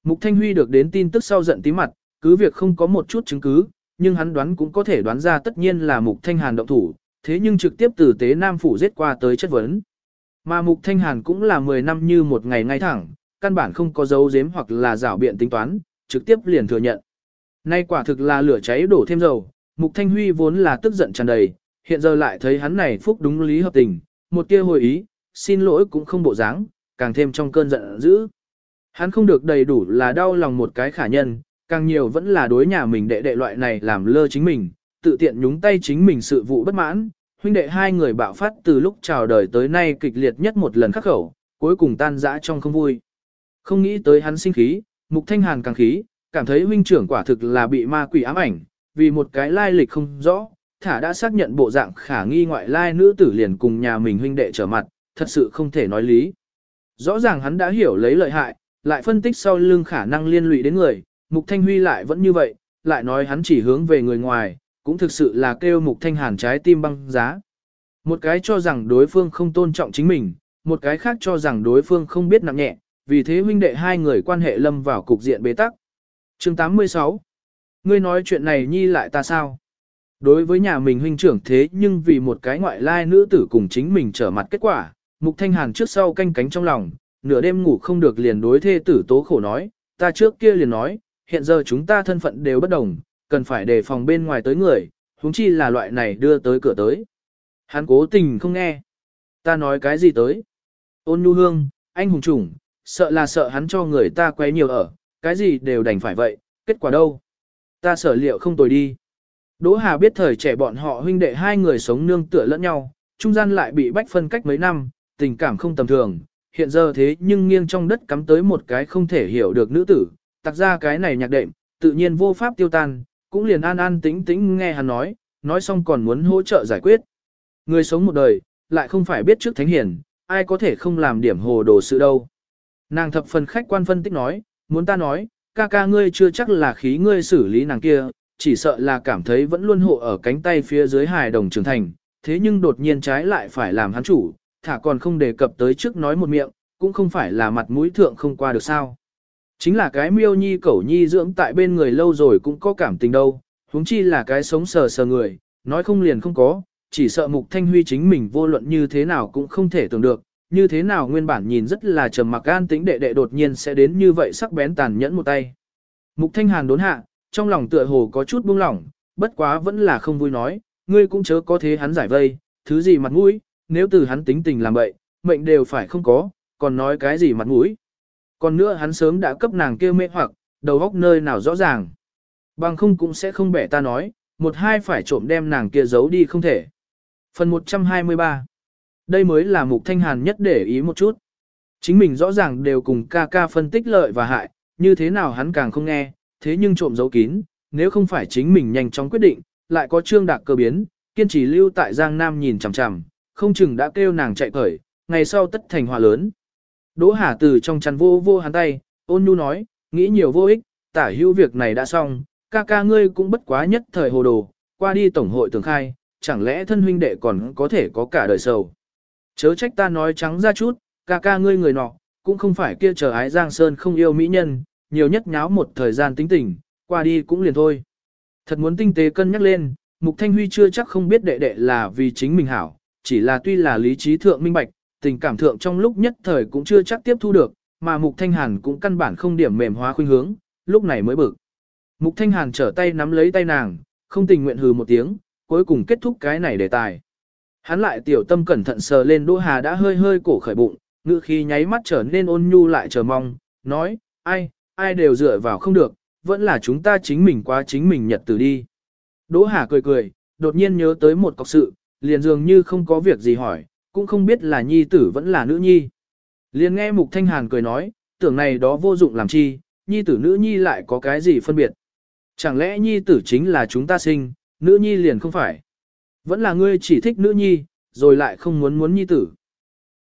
Mục Thanh Huy được đến tin tức sau giận tí mặt, cứ việc không có một chút chứng cứ, nhưng hắn đoán cũng có thể đoán ra tất nhiên là Mục Thanh Hàn động thủ, thế nhưng trực tiếp từ tế Nam Phủ giết qua tới chất vấn. Mà Mục Thanh Hàn cũng là 10 năm như một ngày ngay thẳng, căn bản không có dấu giếm hoặc là rảo biện tính toán, trực tiếp liền thừa nhận. Nay quả thực là lửa cháy đổ thêm dầu, Mục Thanh Huy vốn là tức giận tràn đầy, hiện giờ lại thấy hắn này phúc đúng lý hợp tình, một tia hồi ý, xin lỗi cũng không bộ dáng, càng thêm trong cơn giận dữ. Hắn không được đầy đủ là đau lòng một cái khả nhân, càng nhiều vẫn là đối nhà mình đệ đệ loại này làm lơ chính mình, tự tiện nhúng tay chính mình sự vụ bất mãn, huynh đệ hai người bạo phát từ lúc chào đời tới nay kịch liệt nhất một lần khắc khẩu, cuối cùng tan rã trong không vui. Không nghĩ tới hắn sinh khí, Mục Thanh Hàn càng khí, cảm thấy huynh trưởng quả thực là bị ma quỷ ám ảnh, vì một cái lai lịch không rõ, thả đã xác nhận bộ dạng khả nghi ngoại lai nữ tử liền cùng nhà mình huynh đệ trở mặt, thật sự không thể nói lý. Rõ ràng hắn đã hiểu lấy lợi hại, lại phân tích sau lưng khả năng liên lụy đến người, Mục Thanh Huy lại vẫn như vậy, lại nói hắn chỉ hướng về người ngoài, cũng thực sự là kêu Mục Thanh Hàn trái tim băng giá. Một cái cho rằng đối phương không tôn trọng chính mình, một cái khác cho rằng đối phương không biết nặng nhẹ, vì thế huynh đệ hai người quan hệ lâm vào cục diện bế tắc. Chương 86 Ngươi nói chuyện này nhi lại ta sao? Đối với nhà mình huynh trưởng thế nhưng vì một cái ngoại lai nữ tử cùng chính mình trở mặt kết quả, Mục Thanh Hàn trước sau canh cánh trong lòng, nửa đêm ngủ không được liền đối thê tử tố khổ nói, ta trước kia liền nói, hiện giờ chúng ta thân phận đều bất đồng, cần phải đề phòng bên ngoài tới người, huống chi là loại này đưa tới cửa tới. Hắn cố tình không nghe. Ta nói cái gì tới? Ôn nhu hương, anh hùng chủng, sợ là sợ hắn cho người ta quấy nhiều ở, cái gì đều đành phải vậy, kết quả đâu? Ta sở liệu không tồi đi. Đỗ Hà biết thời trẻ bọn họ huynh đệ hai người sống nương tựa lẫn nhau, trung gian lại bị bách phân cách mấy năm, tình cảm không tầm thường, hiện giờ thế nhưng nghiêng trong đất cắm tới một cái không thể hiểu được nữ tử, tặc ra cái này nhạc đệm, tự nhiên vô pháp tiêu tan, cũng liền an an tĩnh tĩnh nghe hắn nói, nói xong còn muốn hỗ trợ giải quyết. Người sống một đời, lại không phải biết trước thánh hiển, ai có thể không làm điểm hồ đồ sự đâu. Nàng thập phần khách quan phân tích nói, muốn ta nói, ca ca ngươi chưa chắc là khí ngươi xử lý nàng kia, chỉ sợ là cảm thấy vẫn luôn hộ ở cánh tay phía dưới hài đồng trưởng thành, thế nhưng đột nhiên trái lại phải làm hắn chủ, thả còn không đề cập tới trước nói một miệng, cũng không phải là mặt mũi thượng không qua được sao. Chính là cái miêu nhi cẩu nhi dưỡng tại bên người lâu rồi cũng có cảm tình đâu, huống chi là cái sống sờ sờ người, nói không liền không có, chỉ sợ mục thanh huy chính mình vô luận như thế nào cũng không thể tưởng được, như thế nào nguyên bản nhìn rất là trầm mặc an tĩnh đệ đệ đột nhiên sẽ đến như vậy sắc bén tàn nhẫn một tay. Mục thanh hàn đốn hạ, trong lòng tựa hồ có chút buông lỏng, bất quá vẫn là không vui nói, ngươi cũng chớ có thế hắn giải vây, thứ gì mặt mũi, nếu từ hắn tính tình làm vậy, mệnh đều phải không có, còn nói cái gì mặt mũi. Còn nữa hắn sớm đã cấp nàng kêu mê hoặc, đầu góc nơi nào rõ ràng. Bằng không cũng sẽ không bẻ ta nói, một hai phải trộm đem nàng kia giấu đi không thể. Phần 123 Đây mới là mục thanh hàn nhất để ý một chút. Chính mình rõ ràng đều cùng ca ca phân tích lợi và hại, như thế nào hắn càng không nghe, thế nhưng trộm giấu kín, nếu không phải chính mình nhanh chóng quyết định, lại có trương đạc cơ biến, kiên trì lưu tại Giang Nam nhìn chằm chằm, không chừng đã kêu nàng chạy khởi, ngày sau tất thành hòa lớn. Đỗ Hà từ trong chăn vô vô hắn tay, ôn nhu nói, nghĩ nhiều vô ích, tả hữu việc này đã xong, ca ca ngươi cũng bất quá nhất thời hồ đồ, qua đi tổng hội tường khai, chẳng lẽ thân huynh đệ còn có thể có cả đời sầu. Chớ trách ta nói trắng ra chút, ca ca ngươi người nọ, cũng không phải kia chờ ái Giang Sơn không yêu mỹ nhân, nhiều nhất nháo một thời gian tính tình, qua đi cũng liền thôi. Thật muốn tinh tế cân nhắc lên, Mục Thanh Huy chưa chắc không biết đệ đệ là vì chính mình hảo, chỉ là tuy là lý trí thượng minh bạch, tình cảm thượng trong lúc nhất thời cũng chưa chắc tiếp thu được, mà Mục Thanh Hàn cũng căn bản không điểm mềm hóa khuynh hướng, lúc này mới bực. Mục Thanh Hàn trở tay nắm lấy tay nàng, không tình nguyện hừ một tiếng, cuối cùng kết thúc cái này đề tài. Hắn lại tiểu tâm cẩn thận sờ lên Đỗ Hà đã hơi hơi cổ khởi bụng, ngựa khi nháy mắt trở nên ôn nhu lại chờ mong, nói, ai, ai đều dựa vào không được, vẫn là chúng ta chính mình quá chính mình nhật từ đi. Đỗ Hà cười cười, đột nhiên nhớ tới một cọc sự, liền dường như không có việc gì hỏi, cũng không biết là nhi tử vẫn là nữ nhi. Liền nghe Mục Thanh Hàn cười nói, tưởng này đó vô dụng làm chi, nhi tử nữ nhi lại có cái gì phân biệt. Chẳng lẽ nhi tử chính là chúng ta sinh, nữ nhi liền không phải. Vẫn là ngươi chỉ thích nữ nhi, rồi lại không muốn muốn nhi tử.